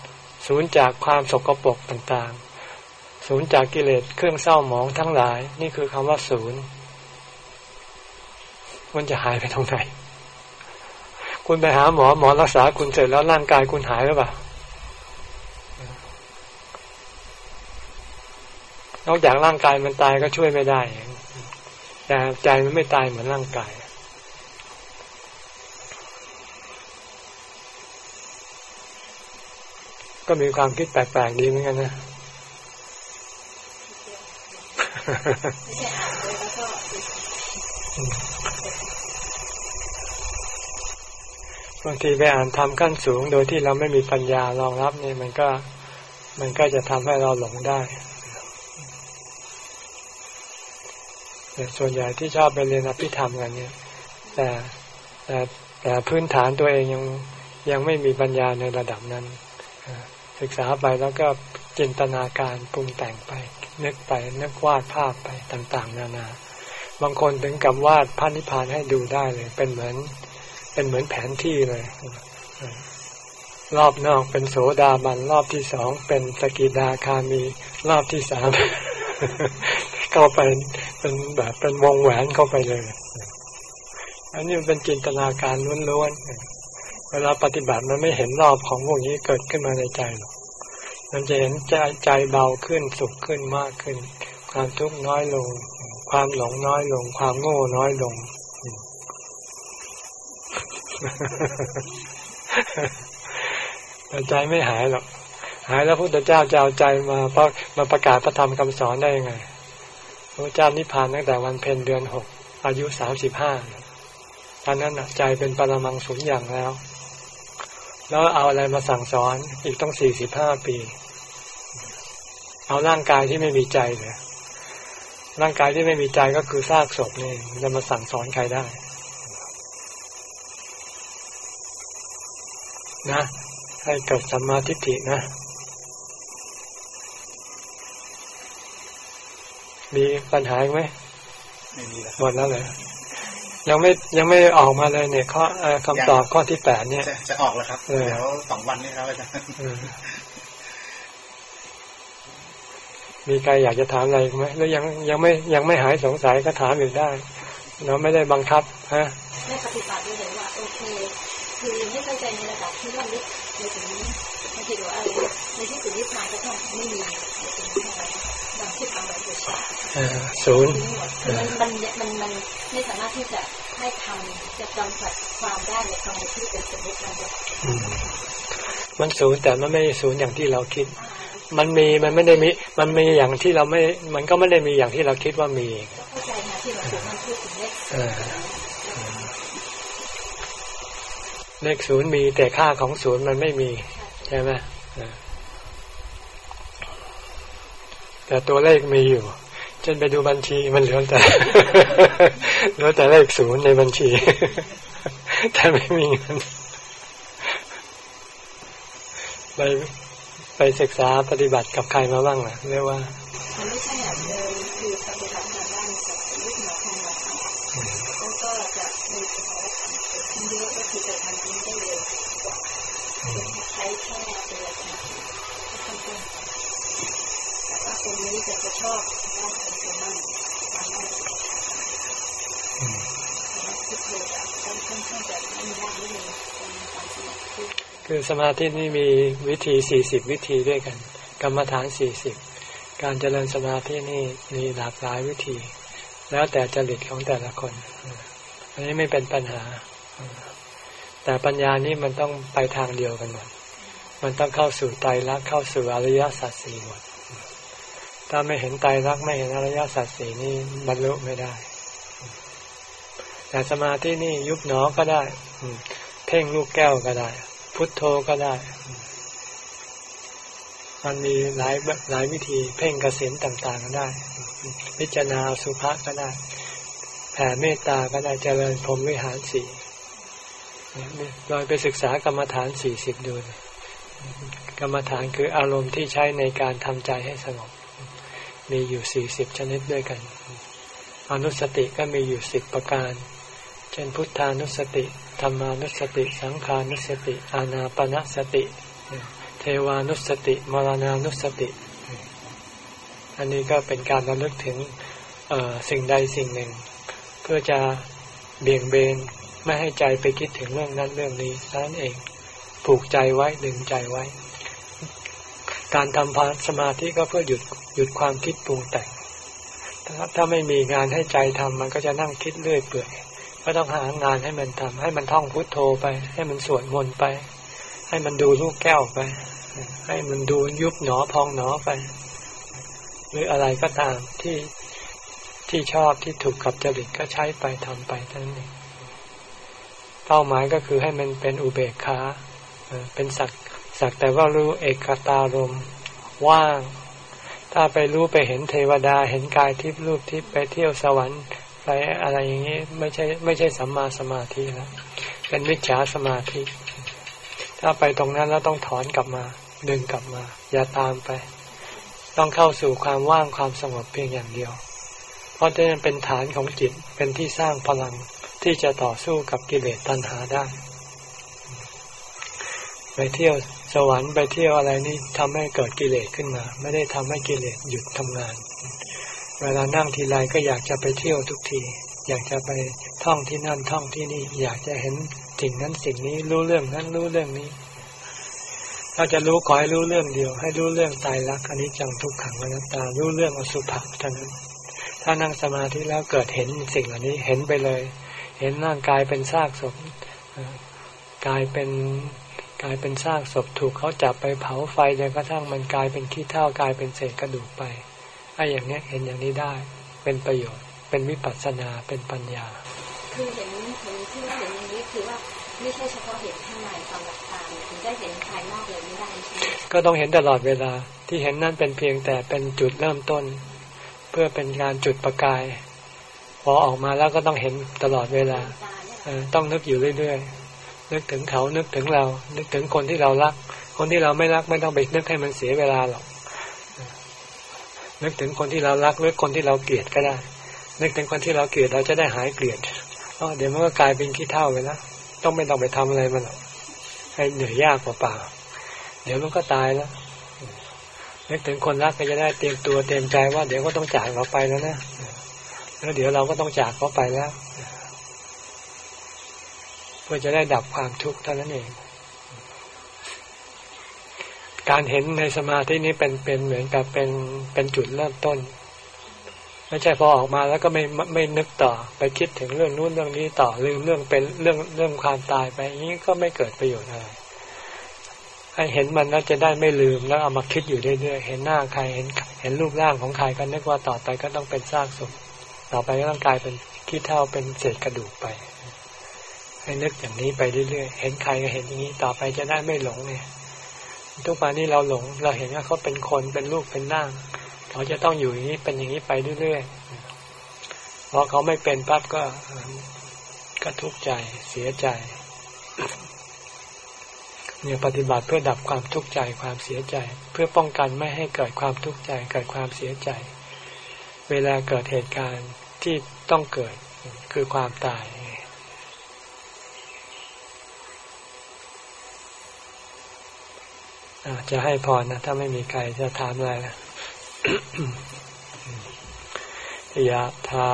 ศูนย์จากความสกปรกต่างๆ ศูนย์จากกิเลสเครื่องเศร้าหมองทั้งหลาย นี่คือคำว่าศูนย์มันจะหายไปตรงไหนคุณไปหาหมอหมอรักษาคุณเสร็จแล้วร่างกายคุณหายหรือเปล่า นอกจากร่างกายมันตายก็ช่วยไม่ได้ แต่ใจมันไม่ตายเหมือนร่างกาย ก็มีความคิดแปลกๆดีเหมือนกันนะบางทีไปอ่านทำขั้นสูงโดยที่เราไม่มีปัญญารองรับเนี่ยมันก็ มันก็จะทำให้เราหลงได้แต่ ส่วนใหญ่ที่ชอบไปเรียนอภิธรรมกันเนี่ย แต่แต่แต่พื้นฐานตัวเองยังยังไม่มีปัญญาในระดับนั้นศึกษาไปแล้วก็จินตนาการปรุงแต่งไป นึกไปนึกวาดภาพไปต่าง ๆ นานา บางคนถึงกับวาดพระนิพพานให้ดูได้เลย เป็นเหมือน เป็นเหมือนแผนที่เลย รอบนอกเป็นโสดาบันรอบที่สองเป็นสกิดาคามี รอบที่สามเข้าไป เป็นแบบเป็นวงแหวนเข้าไปเลย อันนี้เป็นจินตนาการล้วนๆ เวลาปฏิบัติมันไม่เห็นรอบของพวกนี้เกิดขึ้นมาในใจหรอก มันจะเห็นใจใจเบาขึ้นสุขขึ้นมากขึ้น ความทุกข์น้อยลง ความหลงน้อยลง ความโง่น้อยลง แต่ใจไม่หายหรอก หายแล้วพุทธเจ้าจะเอาใจมาเพราะมาประกาศพระธรรมคำสอนได้ยังไง พระเจ้านิพพานตั้งแต่วันเพ็ญเดือนหกอายุสามสิบห้าตอนนั้นใจเป็นปรมังสุญญ์อย่างแล้ว แล้วเอาอะไรมาสั่งสอนอีกต้องสี่สิบห้าปี เอาร่างกายที่ไม่มีใจเลยร่างกายที่ไม่มีใจก็คือซากศพนี่จะมาสั่งสอนใครได้ นะ ให้เกิดสัมมาทิฏฐินะ มีปัญหาไหมไม่มีแล้วหมดแล้วเลยยังไม่ยังไม่ออกมาเลยเนี่ยข้อคำตอบข้อที่แปดเนี่ย จะออกแล้วครับเดี๋ยวสองวันนี้ครับอาจารย์มีใครอยากจะถามอะไรไหมแล้วยังยังไม่ยังไม่หายสงสัยก็ถามอีกได้ เราไม่ได้บังคับฮะไม่ปฏิบัติด้วยเลยว่าโอเค คือไม่เข้าใจในระดับที่ว่าลึกในถึงในที่ว่าอะไรในที่สุดที่ผ่านก็ต้องไม่มีในถึงอะไรดังที่ทำแบบสุด ศูนย์มันมันมันมันไม่สามารถที่จะให้ทำจะจำกัดความได้ในความที่เป็นสมมติมันมันศูนย์แต่มันไม่ศูนย์อย่างที่เราคิด มันมีมันไม่ได้มี มันมีอย่างที่เราไม่ มันก็ไม่ได้มีอย่างที่เราคิดว่ามีเลขศูนย์มีแต่ค่าของศูนย์มันไม่มี ใช่ไหมแต่ตัวเลขมีอยู่ เช่นไปดูบัญชีมันเหลือแต่เหลือแต่เลขศูนย์ในบัญชี แต่ไม่มีเงินไปไปศึกษาปฏิบัติกับใครมาบ้างล่ะเรียกว่ามันไม่ใช่แบบเดิมคือปฏิบัติทางด้านสายลูกหมอทางหมอแล้วก็จะมีเฉพาะเยอะก็คือจะทำนี้ได้เลยกว่าใช้แค่เป็นอะไรกันขั้นต้นแต่ว่าคนนี้จะชอบด้านของตัวมั่นทำได้เลยแล้ว คือสมาธินี่มีวิธีสี่สิบวิธีด้วยกัน กรรมฐานสี่สิบการเจริญสมาธินี่มีหลากหลายวิธี แล้วแต่จริตของแต่ละคน อันนี้ไม่เป็นปัญหา แต่ปัญญานี่มันต้องไปทางเดียวกันหมดมันต้องเข้าสู่ไตรลักษณ์เข้าสู่อริยสัจสี่หมดถ้าไม่เห็นไตรลักษณ์ไม่เห็นอริยสัจสี่นี่บรรลุไม่ได้ แต่สมาธินี่ยุบหนอก็ได้เพ่งลูกแก้วก็ได้ พุทโธก็ได้ มันมีหลายหลายวิธี เพ่งกสินต่างๆก็ได้ พิจารณาสุภาษก็ได้ แผ่เมตตาก็ได้เจริญพรมวิหารสี่ลอยไปศึกษากรรมฐานสี่สิบดูกรรมฐานคืออารมณ์ที่ใช้ในการทำใจให้สงบ มีอยู่สี่สิบชนิดด้วยกัน อนุสติก็มีอยู่สิบประการ เช่นพุทธานุสติธรรมานุสติ สังขานุสติ อานาปนสติ เทวานุสติ มรณานุสติ อันนี้ก็เป็นการระลึกถึงสิ่งใดสิ่งหนึ่ง เพื่อจะเบี่ยงเบนไม่ให้ใจไปคิดถึงเรื่องนั้นเรื่องนี้นั่นเองผูกใจไว้ดึงใจไว้ การทำสมาธิก็เพื่อหยุดหยุดความคิดปรุงแต่งถ้าไม่มีงานให้ใจทำมันก็จะนั่งคิดเรื่อยเปื่อย ก็ต้องหางานให้มันทำให้มันท่องพุทโธไป ให้มันสวดมนต์ไป ให้มันดูลูกแก้วไป ให้มันดูยุบหนอพองหนอไป หรืออะไรก็ตามที่ที่ชอบที่ถูกกับจริตก็ใช้ไปทำไปทั้งนี้เป้าหมายก็คือให้มันเป็นอุเบกขาเป็นสักสักแต่ว่ารู้เอกตารมว่าง ถ้าไปรู้ไปเห็นเทวดาเห็นกายทิพย์รูปทิพย์ไปเที่ยวสวรรค์ ไปอะไรอย่างนี้ไม่ใช่ไม่ใช่สัมมาสมาธิแล้วเป็นมิจฉาสมาธิ ถ้าไปตรงนั้นแล้วต้องถอนกลับมา ดึงกลับมา อย่าตามไป ต้องเข้าสู่ความว่างความสงบเพียงอย่างเดียว เพราะจะเป็นฐานของจิตเป็นที่สร้างพลังที่จะต่อสู้กับกิเลสตัณหาได้ไปเที่ยวสวรรค์ไปเที่ยวอะไรนี่ทำให้เกิดกิเลสขึ้นมา ไม่ได้ทำให้กิเลสหยุดทำงาน เวลานั่งทีไรก็อยากจะไปเที่ยวทุกที อยากจะไปท่องที่นั่นท่องที่นี่ อยากจะเห็นสิ่งนั้นสิ่งนี้รู้เรื่องนั้นรู้เรื่องนี้ ถ้าจะรู้ขอให้รู้เรื่องเดียว ให้รู้เรื่องตายรักอันนี้จังทุกขังอนัตตา รู้เรื่องอสุภะเท่านั้น ถ้านั่งสมาธิแล้วเกิดเห็นสิ่งเหล่านี้เห็นไปเลย เห็นร่างกายเป็นซากศพกลายเป็นกลายเป็นซากศพถูกเขาจับไปเผาไฟจนกระทั่งมันกลายเป็นขี้เถ้ากลายเป็นเศษกระดูกไป ไอ้อย่างเนี้ยเห็นอย่างนี้ได้ เป็นประโยชน์ เป็นวิปัสสนาเป็นปัญญา คือเห็นเห็นที่ว่าเห็นอย่างนี้คือว่าไม่ใช่เฉพาะเห็นข้างในตอนหลับตาถึงได้เห็นภายนอกเลยไม่ได้ใช่ไหมก็ต้องเห็นตลอดเวลาที่เห็นนั่นเป็นเพียงแต่เป็นจุดเริ่มต้น เพื่อเป็นการจุดประกาย พอออกมาแล้วก็ต้องเห็นตลอดเวลาตาเนี่ยเออต้องนึกอยู่เรื่อยๆนึกถึงเขานึกถึงเรา นึกถึงคนที่เรารัก คนที่เราไม่รักไม่ต้องไปนึกให้มันเสียเวลาหรอกเออ นึกถึงคนที่เรารักหรือคนที่เราเกลียดก็ได้ นึกถึงคนที่เราเกลียดเราจะได้หายเกลียดเดี๋ยวมันก็กลายเป็นขี้เท่าไปแล้วต้องไม่ต้องไปทำอะไรมันให้เหนื่อยยากเปล่าๆเดี๋ยวมันก็ตายแล้วนึกถึงคนรักก็จะได้เตรียมตัวเตรียมใจว่าเดี๋ยวก็ต้องจากเราไปแล้วนะแล้วเดี๋ยวเราก็ต้องจากเขาไปแล้วเพื่อจะได้ดับความทุกข์เท่านั้นเอง การเห็นในสมาธินี้เป็นเป็นเหมือนกับเป็นเป็นจุดเริ่มต้นไม่ใช่พอออกมาแล้วก็ไม่ไม่นึกต่อไปคิดถึงเรื่องนู้นเรื่องนี้ต่อลืมเรื่องเป็นเรื่องเรื่องความตายไปอย่างนี้ก็ไม่เกิดประโยชน์อะไรให้เห็นมันแล้วจะได้ไม่ลืมแล้วเอามาคิดอยู่เรื่อยๆเห็นหน้าใครเห็นเห็นรูปร่างของใครก็นึกว่าต่อไปก็ต้องเป็นซากศพต่อไปก็ต้องกลายเป็นขี้เท่าเป็นเศษกระดูกไป ให้นึกอย่างนี้ไปเรื่อยๆเห็นใครก็เห็นอย่างนี้ต่อไปจะได้ไม่หลงเนี่ย ทุกวันนี้เราหลง เราเห็นว่าเขาเป็นคนเป็นลูกเป็นร่างเขาจะต้องอยู่อย่างนี้เป็นอย่างนี้ไปเรื่อยๆพอเขาไม่เป็นปั๊บก็ก็ทุกข์ใจเสียใจเนี่ยปฏิบัติเพื่อดับความทุกข์ใจความเสียใจ เพื่อป้องกันไม่ให้เกิดความทุกข์ใจเกิดความเสียใจ เวลาเกิดเหตุการณ์ที่ต้องเกิดคือความตาย อา จะให้พรนะ ถ้าไม่มีใครจะถามอะไรนะยะถา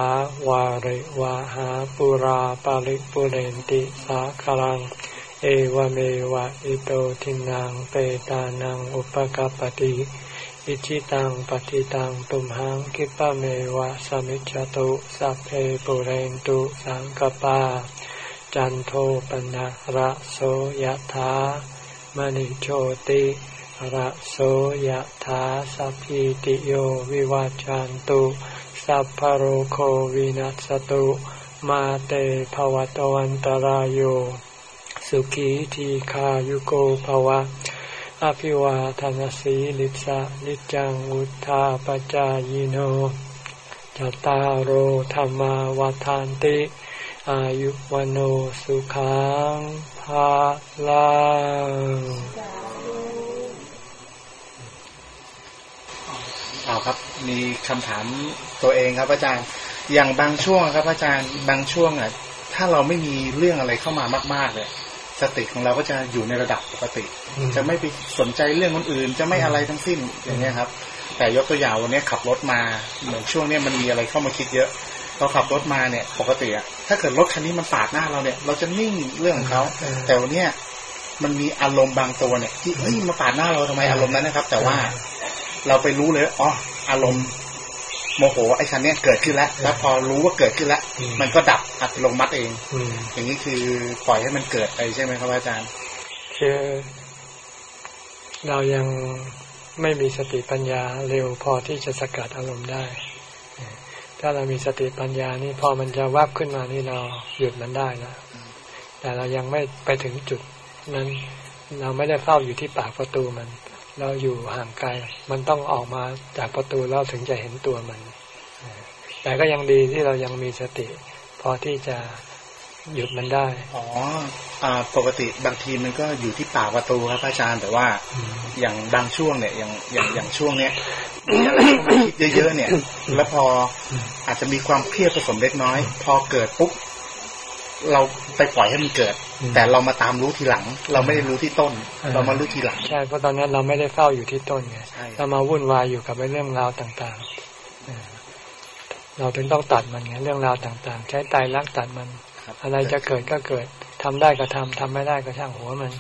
วาริวาหาปุราปาริปุเรนติสาคลัง เอวเมวะอิโตทินังเปตานังอุปกัปปติอิจิตังปฏิตังตุมหังคิปะเมวะสมิจจตุสัพเพปุเรนตุสังกปา จันโทปนะระโสยะถา มณิโชติระโสยถาสัพพิติโยวิวัจจันตุ สัพพโรโควินัสตุ มาเตภวตวันตารโย สุขีทีขายุโกภวะ อภิวาทานสีลิสะนิจังอุทาปจายโนจตารโหธรรมาวาทานติ อายุวันโอสุขังาลังเอาครับ มีคำถามตัวเองครับ อาจารย์ อย่างบางช่วงครับ อาจารย์ บางช่วงอะ ถ้าเราไม่มีเรื่องอะไรเข้ามามาก ๆ เลย สติของเราก็จะอยู่ในระดับปกติ จะไม่ไปสนใจเรื่องคนอื่น จะไม่อะไรทั้งสิ้นอย่างเงี้ยครับ แต่ยกตัวอย่างวันนี้ขับรถมา เหมือนช่วงเนี้ยมันมีอะไรเข้ามาคิดเยอะ เราขับรถมาเนี่ย ปกติอะถ้าเกิดรถคันนี้มันปาดหน้าเราเนี่ย เราจะนิ่งเรื่องของเขาแต่วันเนี้ยมันมีอารมณ์บางตัวเนี่ย ที่เฮ้ยมาปาดหน้าเราทำไมอารมณ์นั้นนะครับ แต่ว่าเราไปรู้เลยอ๋ออารมณ์โมโหไอ้คันเนี้ยเกิดขึ้นแล้ว แล้วพอรู้ว่าเกิดขึ้นแล้ว มันก็ดับอัตโนมัติเองอืมอย่างนี้คือปล่อยให้มันเกิดไปใช่ไหมครับอาจารย์ คือ เรายังไม่มีสติปัญญาเร็วพอที่จะสกัดอารมณ์ได้ ถ้าเรามีสติปัญญานี่พอมันจะวับขึ้นมานี่เราหยุดมันได้นะแต่เรายังไม่ไปถึงจุดนั้นเราไม่ได้เฝ้าอยู่ที่ปากประตูมัน เราอยู่ห่างไกลมันต้องออกมาจากประตูเราถึงจะเห็นตัวมัน แต่ก็ยังดีที่เรายังมีสติ พอที่จะ หยุดมันได้ อ๋ออ่าปกติบางทีมันก็อยู่ที่ปากประตูครับอาจารย์ แต่ว่าอย่างบางช่วงเนี่ย อย่างอย่างอย่างช่วงเนี้ยมีอะไรเข้ามาคิดเยอะๆเนี่ย แล้วพออาจจะมีความเครียดผสมเล็กน้อย พอเกิดปุ๊บเราไปปล่อยให้มันเกิดอืมแต่เรามาตามรู้ทีหลัง เราไม่ได้รู้ที่ต้นอ่าเรามารู้ทีหลังใช่เพราะตอนนั้นเราไม่ได้เฝ้าอยู่ที่ต้นไงใช่เรามาวุ่นวายอยู่กับเรื่องราวต่างๆเออเราถึงต้องตัดมันไงเรื่องราวต่างๆ ใช้ไตรลักษณ์ตัดมันครับ อะไรจะเกิดก็เกิดทำได้ก็ทำทำไม่ได้ก็ช่างหัวมัน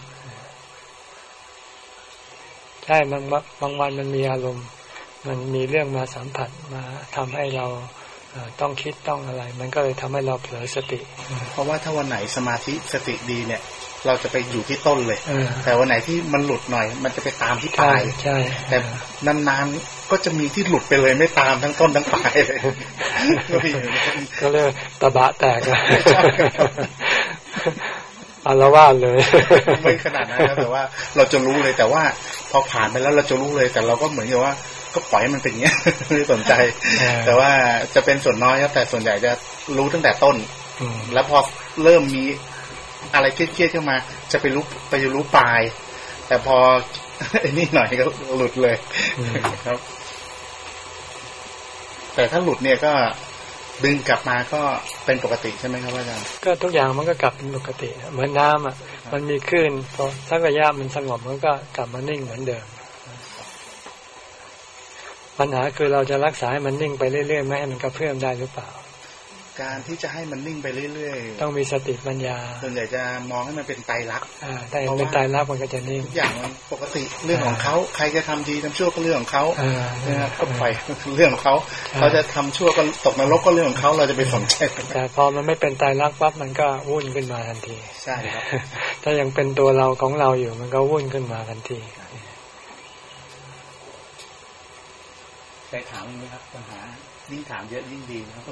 ใช่มันบางวันมันมีอารมณ์ มันมีเรื่องมาสัมผัสมาทำให้เราเอ่อต้องคิดต้องอะไร มันก็เลยทำให้เราเผลอสติ เพราะว่าถ้าวันไหนสมาธิสติดีเนี่ย เราจะไปอยู่ที่ต้นเลยเออแต่วันไหนที่มันหลุดหน่อย มันจะไปตามที่ปใช่ลายใช่แต่นานๆก็จะมีที่หลุดไปเลยไม่ตามทั้งต้นทั้งปลายเลยก็มีอยู่ก็เรียกตะบะแตกอะใช่ครับอารวาสเลยไม่ขนาดนั้นนะแต่ว่า เราจะรู้เลยแต่ว่า พอผ่านไปแล้วเราจะรู้เลย แต่เราก็เหมือนกับว่า ก็ปล่อยให้มันเป็นอย่างเงี้ยไม่สนใจเออแต่ว่าจะเป็นส่วนน้อยครับแต่ส่วนใหญ่จะรู้ตั้งแต่ต้นอืมแล้วพอเริ่มมี อะไรเครียดๆขึ้นมา จะไปรู้ไปรู้ปลาย แต่พอไอ้นี่หน่อยก็หลุดเลยครับ แต่ถ้าหลุดเนี่ยก็ดึงกลับมาก็เป็นปกติใช่ไหมครับอาจารย์ก็ทุกอย่างมันก็กลับเป็นปกติ เหมือนน้ำอะ มันมีคลื่นพอสักระยะมันสงบมันก็กลับมานิ่งเหมือนเดิม ปัญหาคือเราจะรักษาให้มันนิ่งไปเรื่อยๆไม่ให้มันกระเพื่อมได้หรือเปล่า การที่จะให้มันนิ่งไปเรื่อยต้องมีสติปัญญาๆส่วนใหญ่จะมองให้มันเป็นไตรลักษณ์อ่าถ้าเห็นเป็นตายรักมันก็จะนิ่งทุกอย่างมันปกติเรื่องของเขา ใครจะทำดีทำชั่วก็เรื่องของเขาอ่านะครับก็ปล่อยเรื่องของเขาเขาจะทำชั่วก็ตกนรกก็เรื่องของเขาเราจะไปสนใจแต่พอมันไม่เป็นตายรักปั๊บมันก็วุ่นขึ้นมาทันที ใช่ครับ ถ้ายังเป็นตัวเราของเราอยู่มันก็วุ่นขึ้นมาทันทีใครถามไหมครับปัญหา ยิ่งถามเยอะยิ่งดีนะครับ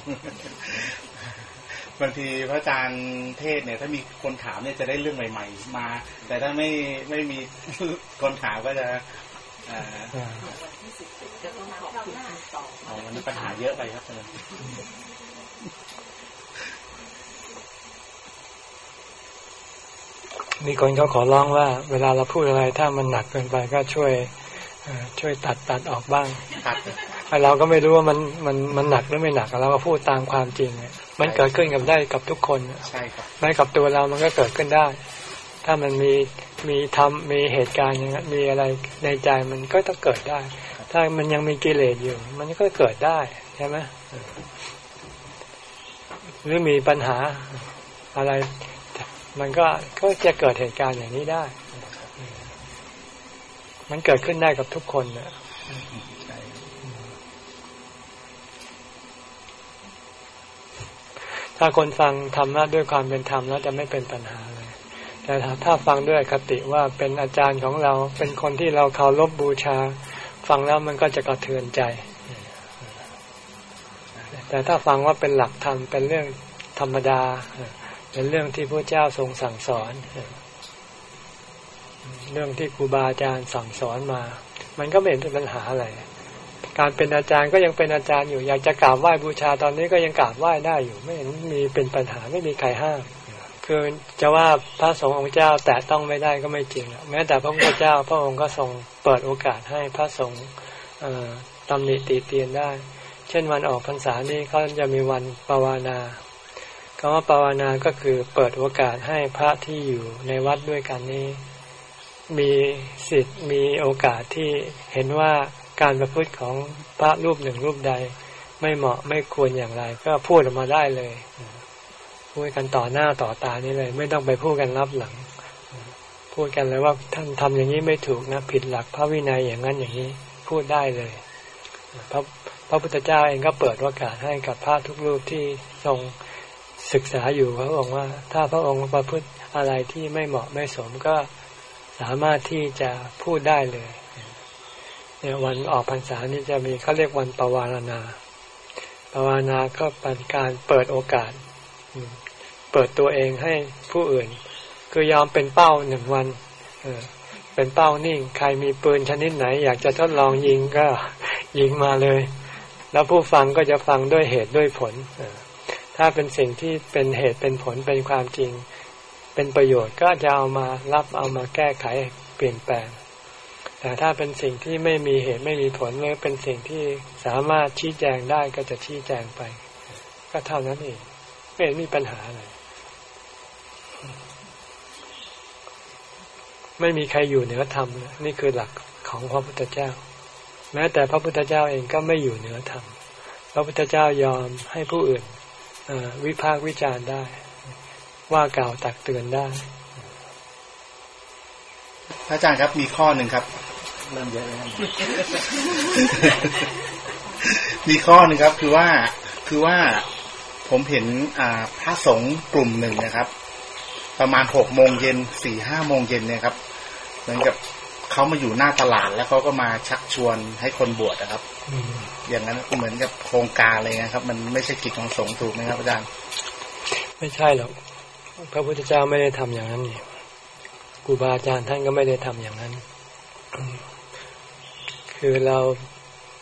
บางทีพระอาจารย์เทศเนี่ย ถ้ามีคนถามเนี่ยจะได้เรื่องใหม่ ๆ มา แต่ถ้าไม่ไม่มีคนถามก็จะเอ่ออ่าจะต้องขอบคุณคุณต่ออ๋อมันมีปัญหาเยอะไปครับอาจารย์มีคนเขาขอร้องว่า เวลาเราพูดอะไรถ้ามันหนักเกินไปก็ช่วยเอ่อช่วยตัดตัดออกบ้างตัดไอ้ เราก็ไม่รู้ว่ามันมันมันหนักหรือไม่หนักเราก็พูดตามความจริงอะมันเกิดขึ้นกับได้กับทุกคนอะใช่ครับแม้กับตัวเรามันก็เกิดขึ้นได้ ถ้ามันมีมีทำมีเหตุการณ์อย่างนั้นมีอะไรในใจมันก็ต้องเกิดได้ ถ้ามันยังมีกิเลสอยู่ มันก็เกิดได้ใช่ไหมหรือมีปัญหาอะไร มันก็ก็จะเกิดเหตุการณ์อย่างนี้ได้ มันเกิดขึ้นได้กับทุกคนนะ ใช่ ถ้าคนฟังธรรมะด้วยความเป็นธรรมแล้วจะไม่เป็นปัญหาเลย แต่ถ้าถ้าฟังด้วยคติว่าเป็นอาจารย์ของเรา เป็นคนที่เราเคารพบูชา ฟังแล้วมันก็จะกระเทือนใจ แต่ถ้าฟังว่าเป็นหลักธรรมเป็นเรื่องธรรมดา เป็นเรื่องที่พระเจ้าทรงสั่งสอน เรื่องที่ครูบาอาจารย์สั่งสอนมา มันก็ไม่เห็นเป็นปัญหาอะไร การเป็นอาจารย์ก็ยังเป็นอาจารย์อยู่ อยากจะกราบไหว้บูชาตอนนี้ก็ยังกราบไหว้ได้อยู่ ไม่เห็นมีเป็นปัญหาไม่มีใครห้ามคือจะว่าพระสงฆ์องค์เจ้าแตะต้องไม่ได้ก็ไม่จริงแม้แต่พระพุทธเจ้าพระองค์ก็ทรงเปิดโอกาสให้พระสงฆ์ตำหนิติเตียนได้ เช่นวันออกพรรษานี้เขาจะมีวันปวานาคำว่าปวานาก็คือเปิดโอกาสให้พระที่อยู่ในวัดด้วยกันนี้ มีสิทธิ์มีโอกาสที่เห็นว่า การประพฤติของพระรูปหนึ่งรูปใด ไม่เหมาะไม่ควรอย่างไร ก็พูดออกมาได้เลยพูดกันต่อหน้าต่อตานี่เลย ไม่ต้องไปพูดกันรับหลัง พูดกันเลยว่าท่านทำอย่างนี้ไม่ถูกนะผิดหลักพระวินัยอย่างนั้นอย่างนี้พูดได้เลยพระพระพุทธเจ้าเองก็เปิดโอกาสให้กับพระทุกรูปที่ทรงศึกษาอยู่พระองค์ว่า ถ้าพระองค์ประพฤติอะไรที่ไม่เหมาะไม่สมก็สามารถที่จะพูดได้เลย เนี่ยวันออกพรรษานี่จะมีเขาเรียกวันปวารณาปวารณาก็เป็นการเปิดโอกาส เปิดตัวเองให้ผู้อื่น คือยอมเป็นเป้าหนึ่งวันเป็นเป้านิ่ง ใครมีปืนชนิดไหน อยากจะทดลองยิงก็ยิงมาเลย แล้วผู้ฟังก็จะฟังด้วยเหตุด้วยผลถ้าเป็นสิ่งที่เป็นเหตุเป็นผลเป็นความจริง เป็นประโยชน์ก็จะเอามารับเอามาแก้ไขเปลี่ยนแปลง แต่ถ้าเป็นสิ่งที่ไม่มีเหตุไม่มีผลหรือเป็นสิ่งที่สามารถชี้แจงได้ก็จะชี้แจงไป ก็เท่านั้นเองไม่เห็นมีปัญหาอะไรไม่มีใครอยู่เหนือธรรมนี่คือหลักของพระพุทธเจ้า แม้แต่พระพุทธเจ้าเองก็ไม่อยู่เหนือธรรมพระพุทธเจ้ายอมให้ผู้อื่นวิพากษ์วิจารณ์ได้ ว่ากล่าวตักเตือนได้ พระอาจารย์ครับมีข้อหนึ่งครับ เริ่มเยอะแล้วมีข้อหนึ่งครับ คือว่าคือว่าผมเห็นอ่าพระสงฆ์กลุ่มหนึ่งนะครับ ประมาณหกโมงเย็นสี่ห้าโมงเย็นเนี่ยครับ เหมือนกับเขามาอยู่หน้าตลาดแล้วเขาก็มาชักชวนให้คนบวชนะครับอืมอย่างนั้นก็เหมือนกับโครงการอะไรเงี้ยครับ มันไม่ใช่กิจของสงฆ์ถูกไหมครับอาจารย์ ไม่ใช่หรอกพระพุทธเจ้าไม่ได้ทำอย่างนั้นนี่ ครูบาอาจารย์ท่านก็ไม่ได้ทำอย่างนั้นอืมคือเรา